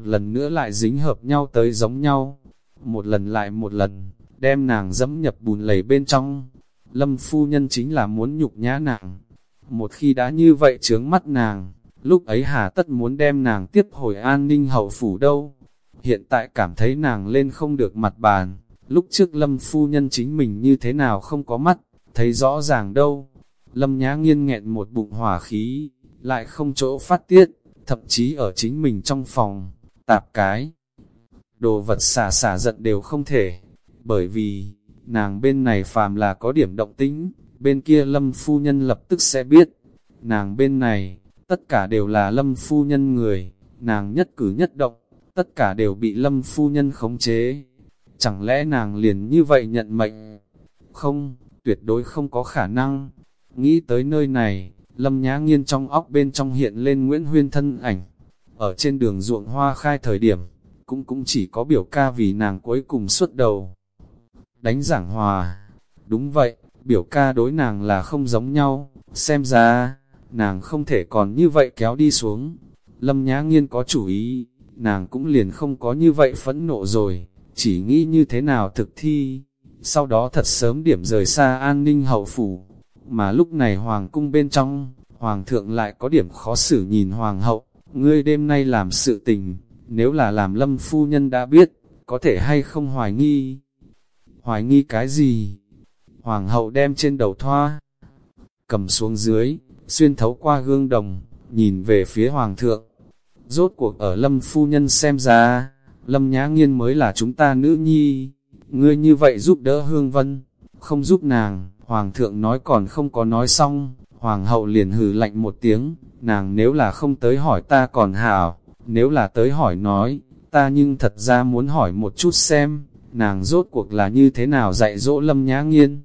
lần nữa lại dính hợp nhau tới giống nhau, một lần lại một lần, đem nàng dẫm nhập bùn lầy bên trong. Lâm phu nhân chính là muốn nhục nhã nàng. Một khi đã như vậy trướng mắt nàng, lúc ấy hà tất muốn đem nàng tiếp hồi an ninh hậu phủ đâu. Hiện tại cảm thấy nàng lên không được mặt bàn, lúc trước lâm phu nhân chính mình như thế nào không có mắt, thấy rõ ràng đâu. Lâm nhã nghiên nghẹn một bụng hỏa khí, lại không chỗ phát tiết, thậm chí ở chính mình trong phòng, tạp cái. Đồ vật xả xả giận đều không thể, bởi vì, nàng bên này phàm là có điểm động tĩnh, bên kia lâm phu nhân lập tức sẽ biết. Nàng bên này, tất cả đều là lâm phu nhân người, nàng nhất cử nhất động, tất cả đều bị lâm phu nhân khống chế. Chẳng lẽ nàng liền như vậy nhận mệnh? Không, tuyệt đối không có khả năng. Nghĩ tới nơi này, lâm nhã nghiên trong óc bên trong hiện lên Nguyễn Huyên thân ảnh. Ở trên đường ruộng hoa khai thời điểm, cũng cũng chỉ có biểu ca vì nàng cuối cùng xuất đầu đánh giảng hòa. Đúng vậy, biểu ca đối nàng là không giống nhau, xem ra, nàng không thể còn như vậy kéo đi xuống. Lâm Nhã Nghiên có chủ ý, nàng cũng liền không có như vậy phẫn nộ rồi, chỉ nghĩ như thế nào thực thi, sau đó thật sớm điểm rời xa an ninh hậu phủ. Mà lúc này hoàng cung bên trong, hoàng thượng lại có điểm khó xử nhìn hoàng hậu, ngươi đêm nay làm sự tình, nếu là làm lâm phu nhân đã biết, có thể hay không hoài nghi. Hoài nghi cái gì? Hoàng hậu đem trên đầu thoa, cầm xuống dưới, xuyên thấu qua gương đồng, nhìn về phía hoàng thượng. Rốt cuộc ở lâm phu nhân xem ra, lâm nhã nghiên mới là chúng ta nữ nhi. Ngươi như vậy giúp đỡ hương vân, không giúp nàng, hoàng thượng nói còn không có nói xong, hoàng hậu liền hừ lạnh một tiếng, nàng nếu là không tới hỏi ta còn hảo, nếu là tới hỏi nói, ta nhưng thật ra muốn hỏi một chút xem, nàng rốt cuộc là như thế nào dạy dỗ lâm nhã nghiên.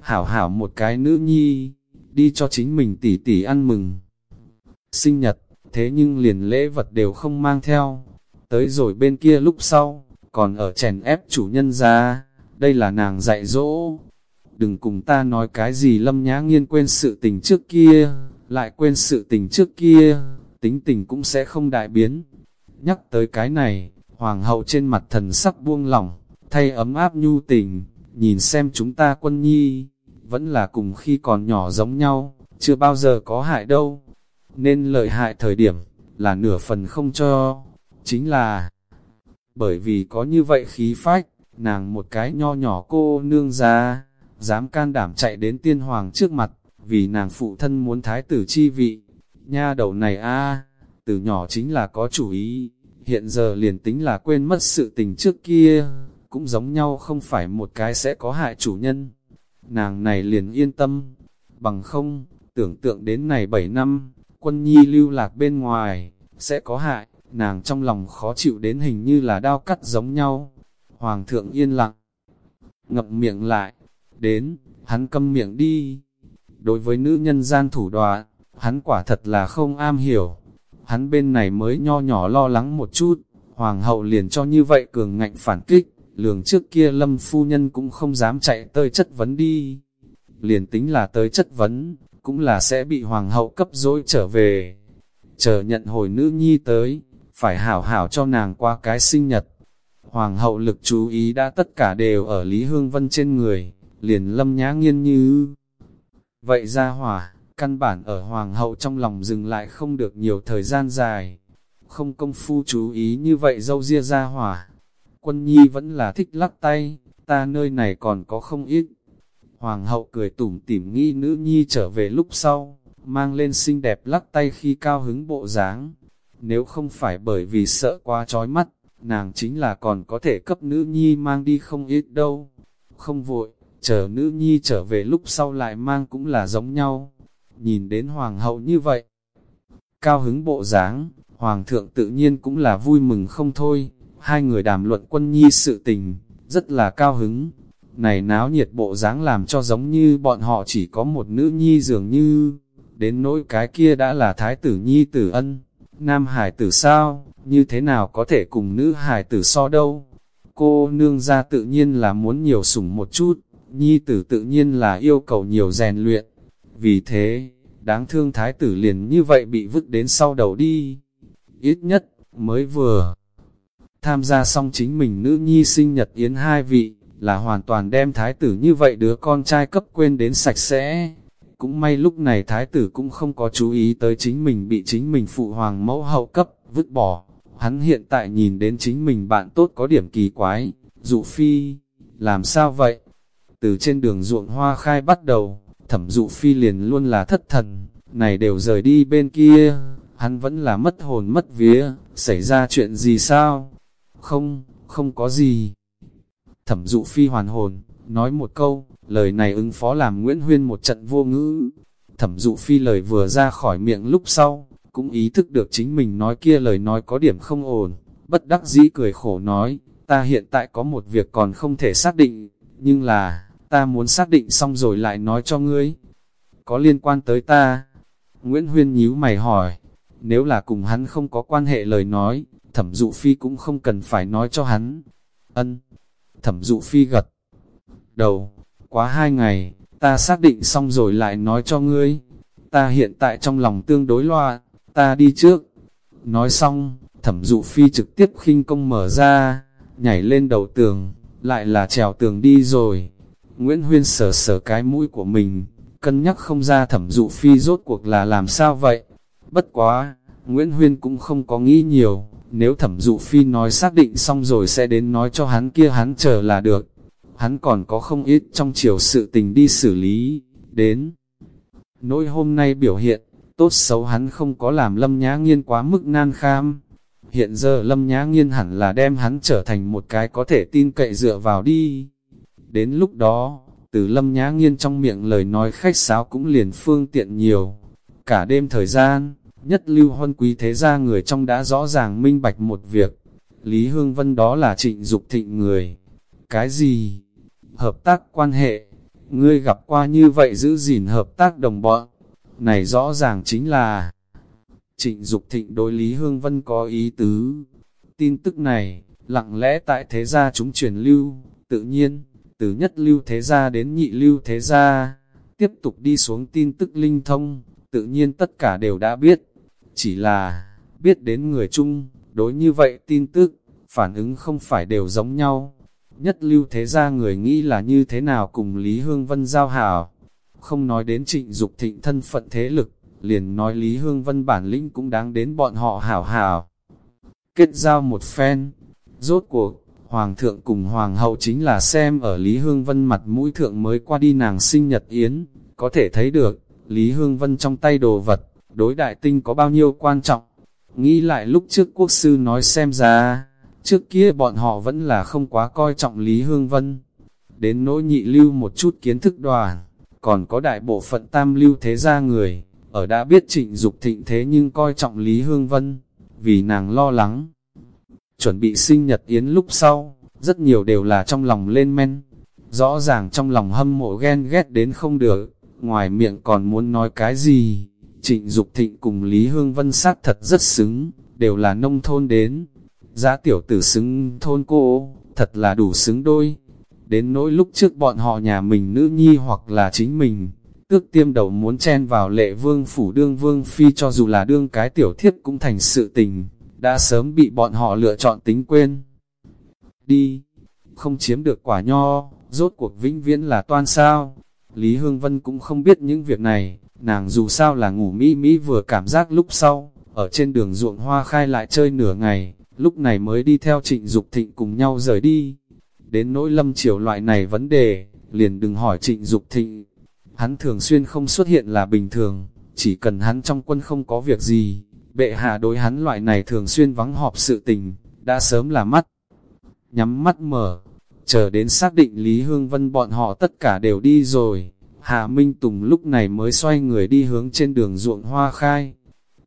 Hảo hảo một cái nữ nhi, đi cho chính mình tỉ tỉ ăn mừng. Sinh nhật, thế nhưng liền lễ vật đều không mang theo. Tới rồi bên kia lúc sau, còn ở chèn ép chủ nhân ra, đây là nàng dạy dỗ. Đừng cùng ta nói cái gì lâm nhã nghiên quên sự tình trước kia, lại quên sự tình trước kia, tính tình cũng sẽ không đại biến. Nhắc tới cái này, hoàng hậu trên mặt thần sắc buông lỏng, thay ấm áp nhu tình, nhìn xem chúng ta quân nhi, vẫn là cùng khi còn nhỏ giống nhau, chưa bao giờ có hại đâu. Nên lợi hại thời điểm, là nửa phần không cho, chính là bởi vì có như vậy khí phách, nàng một cái nho nhỏ cô nương ra, dám can đảm chạy đến tiên hoàng trước mặt, vì nàng phụ thân muốn thái tử chi vị. Nha đầu này a từ nhỏ chính là có chủ ý, hiện giờ liền tính là quên mất sự tình trước kia, cũng giống nhau không phải một cái sẽ có hại chủ nhân. Nàng này liền yên tâm, bằng không, tưởng tượng đến này 7 năm, quân nhi lưu lạc bên ngoài, sẽ có hại, nàng trong lòng khó chịu đến hình như là đao cắt giống nhau. Hoàng thượng yên lặng, ngậm miệng lại, đến, hắn câm miệng đi. Đối với nữ nhân gian thủ đoạn, hắn quả thật là không am hiểu. Hắn bên này mới nho nhỏ lo lắng một chút, hoàng hậu liền cho như vậy cường ngạnh phản kích, lường trước kia lâm phu nhân cũng không dám chạy tới chất vấn đi. Liền tính là tới chất vấn, cũng là sẽ bị hoàng hậu cấp dối trở về. Chờ nhận hồi nữ nhi tới, phải hảo hảo cho nàng qua cái sinh nhật. Hoàng hậu lực chú ý đã tất cả đều ở Lý Hương Vân trên người, liền lâm nhã nghiên như. Vậy ra hỏa, căn bản ở Hoàng hậu trong lòng dừng lại không được nhiều thời gian dài. Không công phu chú ý như vậy dâu ria ra hỏa. Quân nhi vẫn là thích lắc tay, ta nơi này còn có không ít. Hoàng hậu cười tủm tỉm nghi nữ nhi trở về lúc sau, mang lên xinh đẹp lắc tay khi cao hứng bộ dáng nếu không phải bởi vì sợ quá trói mắt, nàng chính là còn có thể cấp nữ nhi mang đi không ít đâu. Không vội, chờ nữ nhi trở về lúc sau lại mang cũng là giống nhau. Nhìn đến hoàng hậu như vậy, cao hứng bộ dáng, hoàng thượng tự nhiên cũng là vui mừng không thôi. Hai người đàm luận quân nhi sự tình, rất là cao hứng. Này náo nhiệt bộ dáng làm cho giống như bọn họ chỉ có một nữ nhi dường như, đến nỗi cái kia đã là thái tử nhi tử ân. Nam hải tử sao, như thế nào có thể cùng nữ hải tử so đâu? Cô nương ra tự nhiên là muốn nhiều sủng một chút, nhi tử tự nhiên là yêu cầu nhiều rèn luyện. Vì thế, đáng thương thái tử liền như vậy bị vứt đến sau đầu đi. Ít nhất, mới vừa tham gia xong chính mình nữ nhi sinh nhật yến hai vị, là hoàn toàn đem thái tử như vậy đứa con trai cấp quên đến sạch sẽ. Cũng may lúc này thái tử cũng không có chú ý tới chính mình bị chính mình phụ hoàng mẫu hậu cấp, vứt bỏ. Hắn hiện tại nhìn đến chính mình bạn tốt có điểm kỳ quái, dụ phi, làm sao vậy? Từ trên đường ruộng hoa khai bắt đầu, thẩm dụ phi liền luôn là thất thần, này đều rời đi bên kia, hắn vẫn là mất hồn mất vía, xảy ra chuyện gì sao? Không, không có gì. Thẩm dụ phi hoàn hồn, nói một câu, Lời này ứng phó làm Nguyễn Huyên một trận vô ngữ. Thẩm dụ phi lời vừa ra khỏi miệng lúc sau, cũng ý thức được chính mình nói kia lời nói có điểm không ổn. Bất đắc dĩ cười khổ nói, ta hiện tại có một việc còn không thể xác định, nhưng là, ta muốn xác định xong rồi lại nói cho ngươi. Có liên quan tới ta? Nguyễn Huyên nhíu mày hỏi, nếu là cùng hắn không có quan hệ lời nói, thẩm dụ phi cũng không cần phải nói cho hắn. Ân, thẩm dụ phi gật đầu, quá hai ngày, ta xác định xong rồi lại nói cho ngươi, ta hiện tại trong lòng tương đối loa ta đi trước. Nói xong, thẩm dụ phi trực tiếp khinh công mở ra, nhảy lên đầu tường, lại là trèo tường đi rồi. Nguyễn Huyên sờ sờ cái mũi của mình, cân nhắc không ra thẩm dụ phi rốt cuộc là làm sao vậy. Bất quá, Nguyễn Huyên cũng không có nghĩ nhiều, nếu thẩm dụ phi nói xác định xong rồi sẽ đến nói cho hắn kia hắn chờ là được. Hắn còn có không ít trong chiều sự tình đi xử lý, đến. Nỗi hôm nay biểu hiện, tốt xấu hắn không có làm lâm nhã nghiên quá mức nan kham. Hiện giờ lâm nhã nghiên hẳn là đem hắn trở thành một cái có thể tin cậy dựa vào đi. Đến lúc đó, từ lâm nhã nghiên trong miệng lời nói khách sáo cũng liền phương tiện nhiều. Cả đêm thời gian, nhất lưu huân quý thế gia người trong đã rõ ràng minh bạch một việc. Lý Hương Vân đó là trịnh Dục thịnh người. Cái gì? Hợp tác quan hệ. Ngươi gặp qua như vậy giữ gìn hợp tác đồng bọn. Này rõ ràng chính là trịnh Dục thịnh đối Lý Hương Vân có ý tứ. Tin tức này, lặng lẽ tại thế gia chúng truyền lưu, tự nhiên, từ nhất lưu thế gia đến nhị lưu thế gia, tiếp tục đi xuống tin tức linh thông, tự nhiên tất cả đều đã biết. Chỉ là, biết đến người chung, đối như vậy tin tức, phản ứng không phải đều giống nhau. Nhất lưu thế gia người nghĩ là như thế nào cùng Lý Hương Vân giao hảo. Không nói đến trịnh Dục thịnh thân phận thế lực, liền nói Lý Hương Vân bản lĩnh cũng đáng đến bọn họ hảo hảo. Kết giao một phen, rốt cuộc, Hoàng thượng cùng Hoàng hậu chính là xem ở Lý Hương Vân mặt mũi thượng mới qua đi nàng sinh nhật yến, có thể thấy được, Lý Hương Vân trong tay đồ vật, đối đại tinh có bao nhiêu quan trọng. Nghĩ lại lúc trước quốc sư nói xem ra, trước kia bọn họ vẫn là không quá coi trọng Lý Hương Vân. Đến nỗi nhị lưu một chút kiến thức đoàn, còn có đại bộ phận tam lưu thế gia người, ở đã biết trịnh Dục thịnh thế nhưng coi trọng Lý Hương Vân, vì nàng lo lắng. Chuẩn bị sinh nhật yến lúc sau, rất nhiều đều là trong lòng lên men. Rõ ràng trong lòng hâm mộ ghen ghét đến không được, ngoài miệng còn muốn nói cái gì. Trịnh Dục Thịnh cùng Lý Hương Vân sát thật rất xứng, đều là nông thôn đến. Giá tiểu tử xứng thôn cô, thật là đủ xứng đôi. Đến nỗi lúc trước bọn họ nhà mình nữ nhi hoặc là chính mình, tước tiêm đầu muốn chen vào lệ vương phủ đương vương phi cho dù là đương cái tiểu thiết cũng thành sự tình, đã sớm bị bọn họ lựa chọn tính quên. Đi, không chiếm được quả nho, rốt cuộc vĩnh viễn là toan sao. Lý Hương Vân cũng không biết những việc này, nàng dù sao là ngủ mỹ mỹ vừa cảm giác lúc sau, ở trên đường ruộng hoa khai lại chơi nửa ngày, lúc này mới đi theo trịnh Dục thịnh cùng nhau rời đi. Đến nỗi lâm chiều loại này vấn đề, liền đừng hỏi trịnh Dục thịnh. Hắn thường xuyên không xuất hiện là bình thường, chỉ cần hắn trong quân không có việc gì, bệ hạ đối hắn loại này thường xuyên vắng họp sự tình, đã sớm là mắt. Nhắm mắt mở, chờ đến xác định Lý Hương Vân bọn họ tất cả đều đi rồi, Hà Minh Tùng lúc này mới xoay người đi hướng trên đường ruộng hoa khai.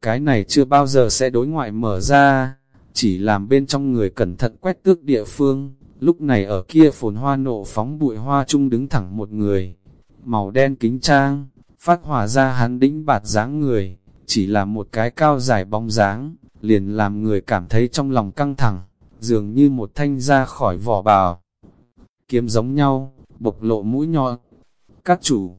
Cái này chưa bao giờ sẽ đối ngoại mở ra, chỉ làm bên trong người cẩn thận quét tước địa phương. Lúc này ở kia phồn hoa nộ phóng bụi hoa chung đứng thẳng một người, màu đen kính trang, phát hỏa ra hắn đĩnh bạt dáng người, chỉ là một cái cao dài bóng dáng, liền làm người cảm thấy trong lòng căng thẳng, dường như một thanh ra khỏi vỏ bào. Kiếm giống nhau, bộc lộ mũi nhọn. Các chủ,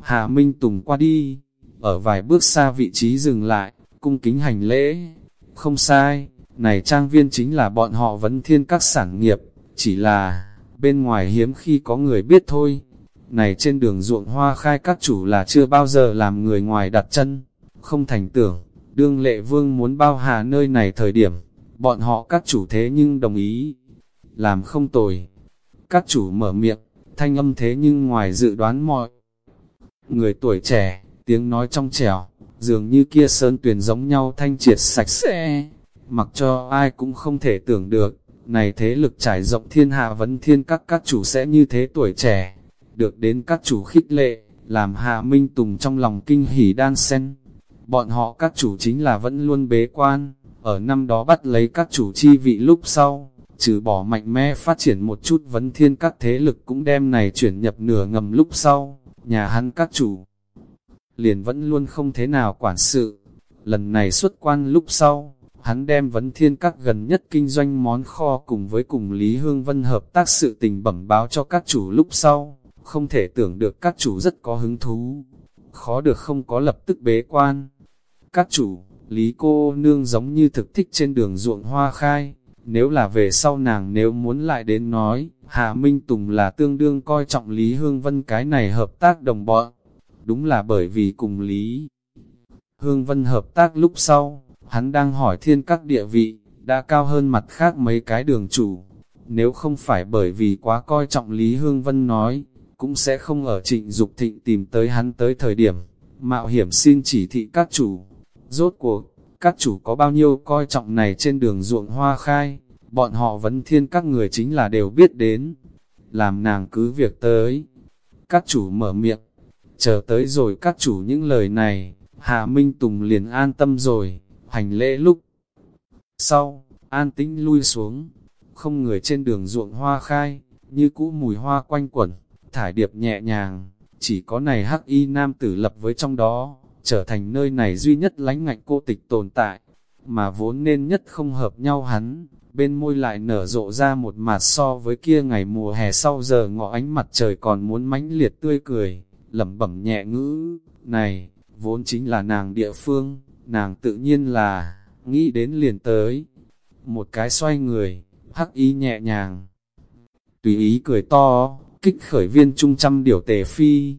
Hà Minh Tùng qua đi, ở vài bước xa vị trí dừng lại, cung kính hành lễ. Không sai, này trang viên chính là bọn họ vấn thiên các sản nghiệp, chỉ là, bên ngoài hiếm khi có người biết thôi. Này trên đường ruộng hoa khai các chủ là chưa bao giờ làm người ngoài đặt chân, không thành tưởng, đương lệ vương muốn bao hà nơi này thời điểm, bọn họ các chủ thế nhưng đồng ý, làm không tồi. Các chủ mở miệng, thanh âm thế nhưng ngoài dự đoán mọi. Người tuổi trẻ, tiếng nói trong trẻo, dường như kia sơn tuyền giống nhau thanh triệt sạch sẽ, mặc cho ai cũng không thể tưởng được, này thế lực trải rộng thiên hạ vấn thiên các các chủ sẽ như thế tuổi trẻ, được đến các chủ khích lệ, làm Hạ Minh Tùng trong lòng kinh hỉ đan sen bọn họ các chủ chính là vẫn luôn bế quan, ở năm đó bắt lấy các chủ chi vị lúc sau, trừ bỏ mạnh mẽ phát triển một chút vấn thiên các thế lực cũng đem này chuyển nhập nửa ngầm lúc sau, nhà hắn các chủ liền vẫn luôn không thế nào quản sự. Lần này xuất quan lúc sau, hắn đem vấn thiên các gần nhất kinh doanh món kho cùng với cùng Lý Hương Vân hợp tác sự tình bẩm báo cho các chủ lúc sau, không thể tưởng được các chủ rất có hứng thú, khó được không có lập tức bế quan. Các chủ, Lý cô nương giống như thực thích trên đường ruộng hoa khai, nếu là về sau nàng nếu muốn lại đến nói, Hà Minh Tùng là tương đương coi trọng Lý Hương Vân cái này hợp tác đồng bọn. Đúng là bởi vì cùng Lý Hương Vân hợp tác lúc sau, hắn đang hỏi thiên các địa vị, đã cao hơn mặt khác mấy cái đường chủ. Nếu không phải bởi vì quá coi trọng Lý Hương Vân nói, cũng sẽ không ở trịnh Dục thịnh tìm tới hắn tới thời điểm, mạo hiểm xin chỉ thị các chủ. Rốt cuộc, các chủ có bao nhiêu coi trọng này trên đường ruộng hoa khai, bọn họ vấn thiên các người chính là đều biết đến. Làm nàng cứ việc tới. Các chủ mở miệng, chờ tới rồi các chủ những lời này, Hạ Minh Tùng liền an tâm rồi, hành lễ lúc. Sau, an tĩnh lui xuống, không người trên đường ruộng hoa khai, như cũ mùi hoa quanh quẩn, thải điệp nhẹ nhàng, chỉ có này hắc y nam tử lập với trong đó, trở thành nơi này duy nhất lánh ngạnh cô tịch tồn tại, mà vốn nên nhất không hợp nhau hắn, bên môi lại nở rộ ra một mặt so với kia ngày mùa hè sau giờ ngọ ánh mặt trời còn muốn mãnh liệt tươi cười, lẩm bẩm nhẹ ngữ, này, vốn chính là nàng địa phương, nàng tự nhiên là, nghĩ đến liền tới. Một cái xoay người, hắc ý nhẹ nhàng, tùy ý cười to, kích khởi viên trung trăm điều tề phi.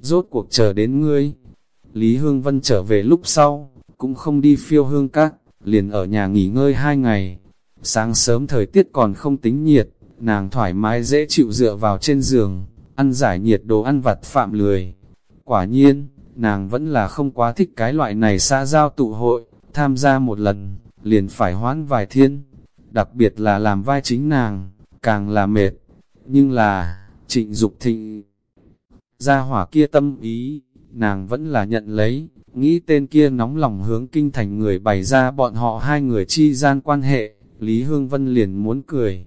Rốt cuộc chờ đến ngươi, Lý Hương Vân trở về lúc sau, cũng không đi phiêu hương các, liền ở nhà nghỉ ngơi hai ngày. Sáng sớm thời tiết còn không tính nhiệt, nàng thoải mái dễ chịu dựa vào trên giường, ăn giải nhiệt đồ ăn vặt phạm lười. Quả nhiên, nàng vẫn là không quá thích cái loại này xa giao tụ hội, tham gia một lần, liền phải hoãn vài thiên. Đặc biệt là làm vai chính nàng, càng là mệt. Nhưng là, trịnh Dục thịnh, ra hỏa kia tâm ý, nàng vẫn là nhận lấy, nghĩ tên kia nóng lòng hướng kinh thành người bày ra bọn họ hai người chi gian quan hệ, Lý Hương Vân liền muốn cười.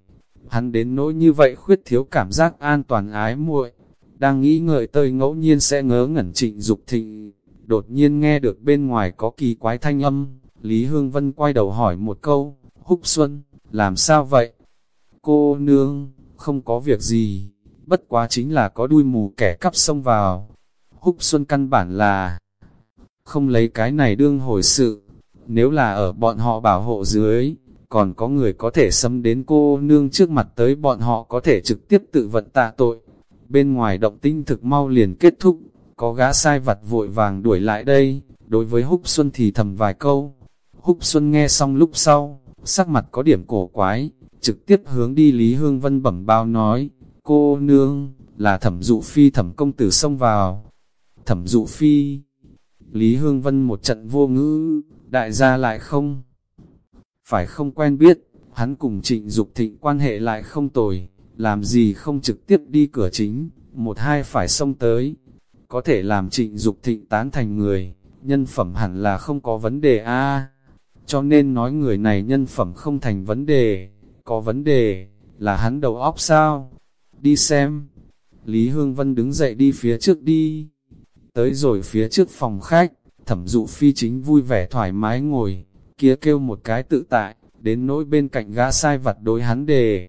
Hắn đến nỗi như vậy khuyết thiếu cảm giác an toàn ái muội, đang nghĩ ngợi tơi ngẫu nhiên sẽ ngớ ngẩn trịnh Dục thịnh, đột nhiên nghe được bên ngoài có kỳ quái thanh âm, Lý Hương Vân quay đầu hỏi một câu, Húc Xuân, làm sao vậy? Cô nương, không có việc gì, bất quá chính là có đuôi mù kẻ cắp xông vào. Húc Xuân căn bản là không lấy cái này đương hồi sự, nếu là ở bọn họ bảo hộ dưới, còn có người có thể xâm đến cô nương trước mặt tới bọn họ có thể trực tiếp tự vận tạ tội. Bên ngoài động tinh thực mau liền kết thúc, có gã sai vặt vội vàng đuổi lại đây, đối với Húc Xuân thì thầm vài câu. Húc Xuân nghe xong lúc sau, sắc mặt có điểm cổ quái, trực tiếp hướng đi Lý Hương Vân bẩm bao nói, cô nương, là thẩm dụ phi thẩm công tử xông vào. Thẩm dụ phi, Lý Hương Vân một trận vô ngữ, đại gia lại không. Phải không quen biết, hắn cùng trịnh Dục thịnh quan hệ lại không tồi, làm gì không trực tiếp đi cửa chính, một hai phải xông tới. Có thể làm trịnh Dục thịnh tán thành người, nhân phẩm hẳn là không có vấn đề a Cho nên nói người này nhân phẩm không thành vấn đề, có vấn đề, là hắn đầu óc sao? Đi xem. Lý Hương Vân đứng dậy đi phía trước đi. Tới rồi phía trước phòng khách, thẩm dụ phi chính vui vẻ thoải mái ngồi, kia kêu một cái tự tại, đến nỗi bên cạnh gã sai vặt đối hắn đề.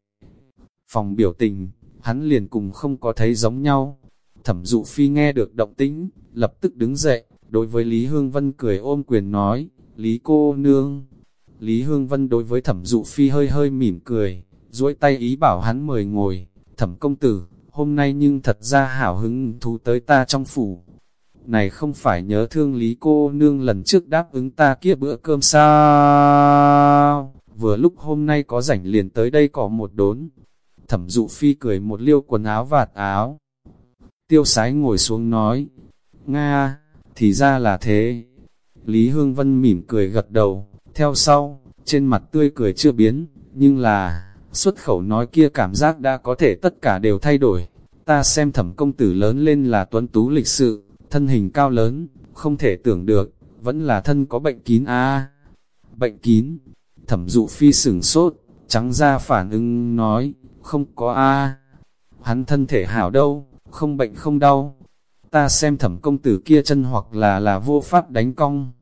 Phòng biểu tình, hắn liền cùng không có thấy giống nhau. Thẩm dụ phi nghe được động tĩnh, lập tức đứng dậy, đối với Lý Hương Vân cười ôm quyền nói, Lý cô nương. Lý Hương Vân đối với thẩm dụ phi hơi hơi mỉm cười, duỗi tay ý bảo hắn mời ngồi, thẩm công tử, hôm nay nhưng thật ra hảo hứng thú tới ta trong phủ. Này không phải nhớ thương Lý cô nương lần trước đáp ứng ta kia bữa cơm sao? Vừa lúc hôm nay có rảnh liền tới đây có một đốn. Thẩm dụ phi cười một liêu quần áo vạt áo. Tiêu sái ngồi xuống nói, Nga, thì ra là thế. Lý Hương Vân mỉm cười gật đầu, theo sau, trên mặt tươi cười chưa biến, nhưng là, xuất khẩu nói kia cảm giác đã có thể tất cả đều thay đổi. Ta xem thẩm công tử lớn lên là tuấn tú lịch sự, thân hình cao lớn, không thể tưởng được, vẫn là thân có bệnh kín a Bệnh kín, thẩm dụ phi sửng sốt, trắng ra phản ứng nói, không có a Hắn thân thể hảo đâu, không bệnh không đau. Ta xem thẩm công tử kia chân hoặc là là vô pháp đánh cong,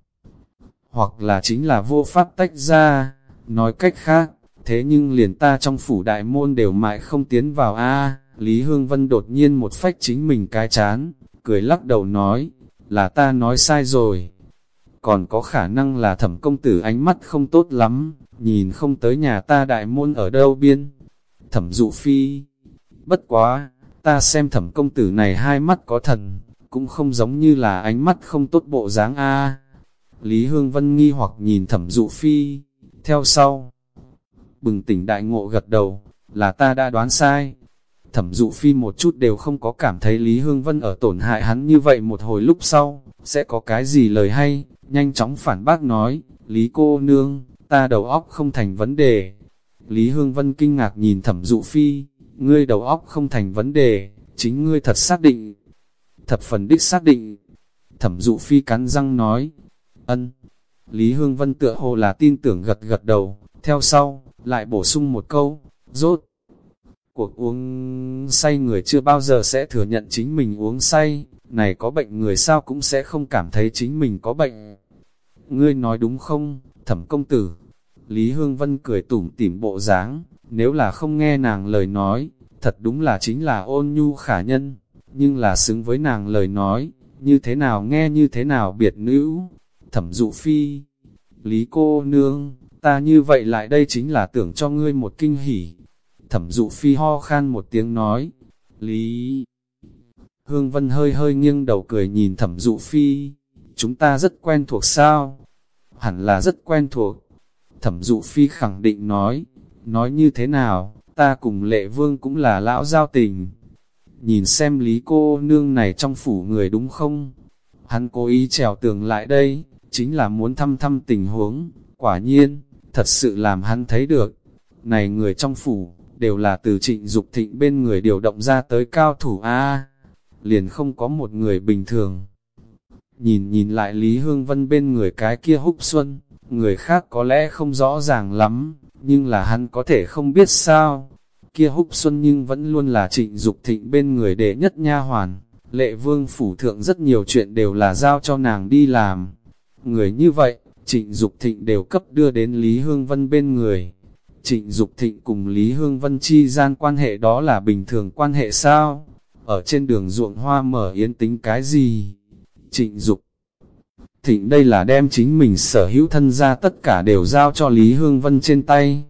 hoặc là chính là vô pháp tách ra. Nói cách khác, thế nhưng liền ta trong phủ đại môn đều mãi không tiến vào a Lý Hương Vân đột nhiên một phách chính mình cái chán, cười lắc đầu nói, là ta nói sai rồi. Còn có khả năng là thẩm công tử ánh mắt không tốt lắm, nhìn không tới nhà ta đại môn ở đâu biên. Thẩm dụ phi, bất quá, ta xem thẩm công tử này hai mắt có thần, cũng không giống như là ánh mắt không tốt bộ dáng a. Lý Hương Vân nghi hoặc nhìn thẩm dụ phi, theo sau. Bừng tỉnh đại ngộ gật đầu, là ta đã đoán sai. Thẩm dụ phi một chút đều không có cảm thấy Lý Hương Vân ở tổn hại hắn như vậy một hồi lúc sau, sẽ có cái gì lời hay, nhanh chóng phản bác nói, Lý cô nương, ta đầu óc không thành vấn đề. Lý Hương Vân kinh ngạc nhìn thẩm dụ phi, ngươi đầu óc không thành vấn đề, chính ngươi thật xác định. Thập phần đích xác định. Thẩm dụ phi cắn răng nói, ân. Lý Hương Vân tựa hồ là tin tưởng gật gật đầu, theo sau, lại bổ sung một câu, rốt. Cuộc uống say người chưa bao giờ sẽ thừa nhận chính mình uống say, này có bệnh người sao cũng sẽ không cảm thấy chính mình có bệnh. Ngươi nói đúng không, thẩm công tử? Lý Hương Vân cười tủm tỉm bộ dáng, nếu là không nghe nàng lời nói, thật đúng là chính là ôn nhu khả nhân, nhưng là xứng với nàng lời nói, như thế nào nghe như thế nào biệt nữ, thẩm dụ phi. Lý cô nương, ta như vậy lại đây chính là tưởng cho ngươi một kinh hỉ. Thẩm dụ phi ho khan một tiếng nói, Lý... Hương Vân hơi hơi nghiêng đầu cười nhìn thẩm dụ phi, chúng ta rất quen thuộc sao? Hẳn là rất quen thuộc. Thẩm dụ phi khẳng định nói, nói như thế nào, ta cùng lệ vương cũng là lão giao tình. Nhìn xem lý cô nương này trong phủ người đúng không? Hắn cố ý trèo tường lại đây, chính là muốn thăm thăm tình huống, quả nhiên, thật sự làm hắn thấy được. Này người trong phủ, đều là từ trịnh Dục thịnh bên người điều động ra tới cao thủ A, liền không có một người bình thường. Nhìn nhìn lại Lý Hương Vân bên người cái kia húc xuân, người khác có lẽ không rõ ràng lắm, nhưng là hắn có thể không biết sao. Kia húc xuân nhưng vẫn luôn là trịnh Dục thịnh bên người đệ nhất nha hoàn, lệ vương phủ thượng rất nhiều chuyện đều là giao cho nàng đi làm. Người như vậy, trịnh Dục thịnh đều cấp đưa đến Lý Hương Vân bên người. Trịnh Dục thịnh cùng Lý Hương Vân chi gian quan hệ đó là bình thường quan hệ sao? Ở trên đường ruộng hoa mở yến tính cái gì? Trịnh Dục Thịnh đây là đem chính mình sở hữu thân ra tất cả đều giao cho Lý Hương Vân trên tay.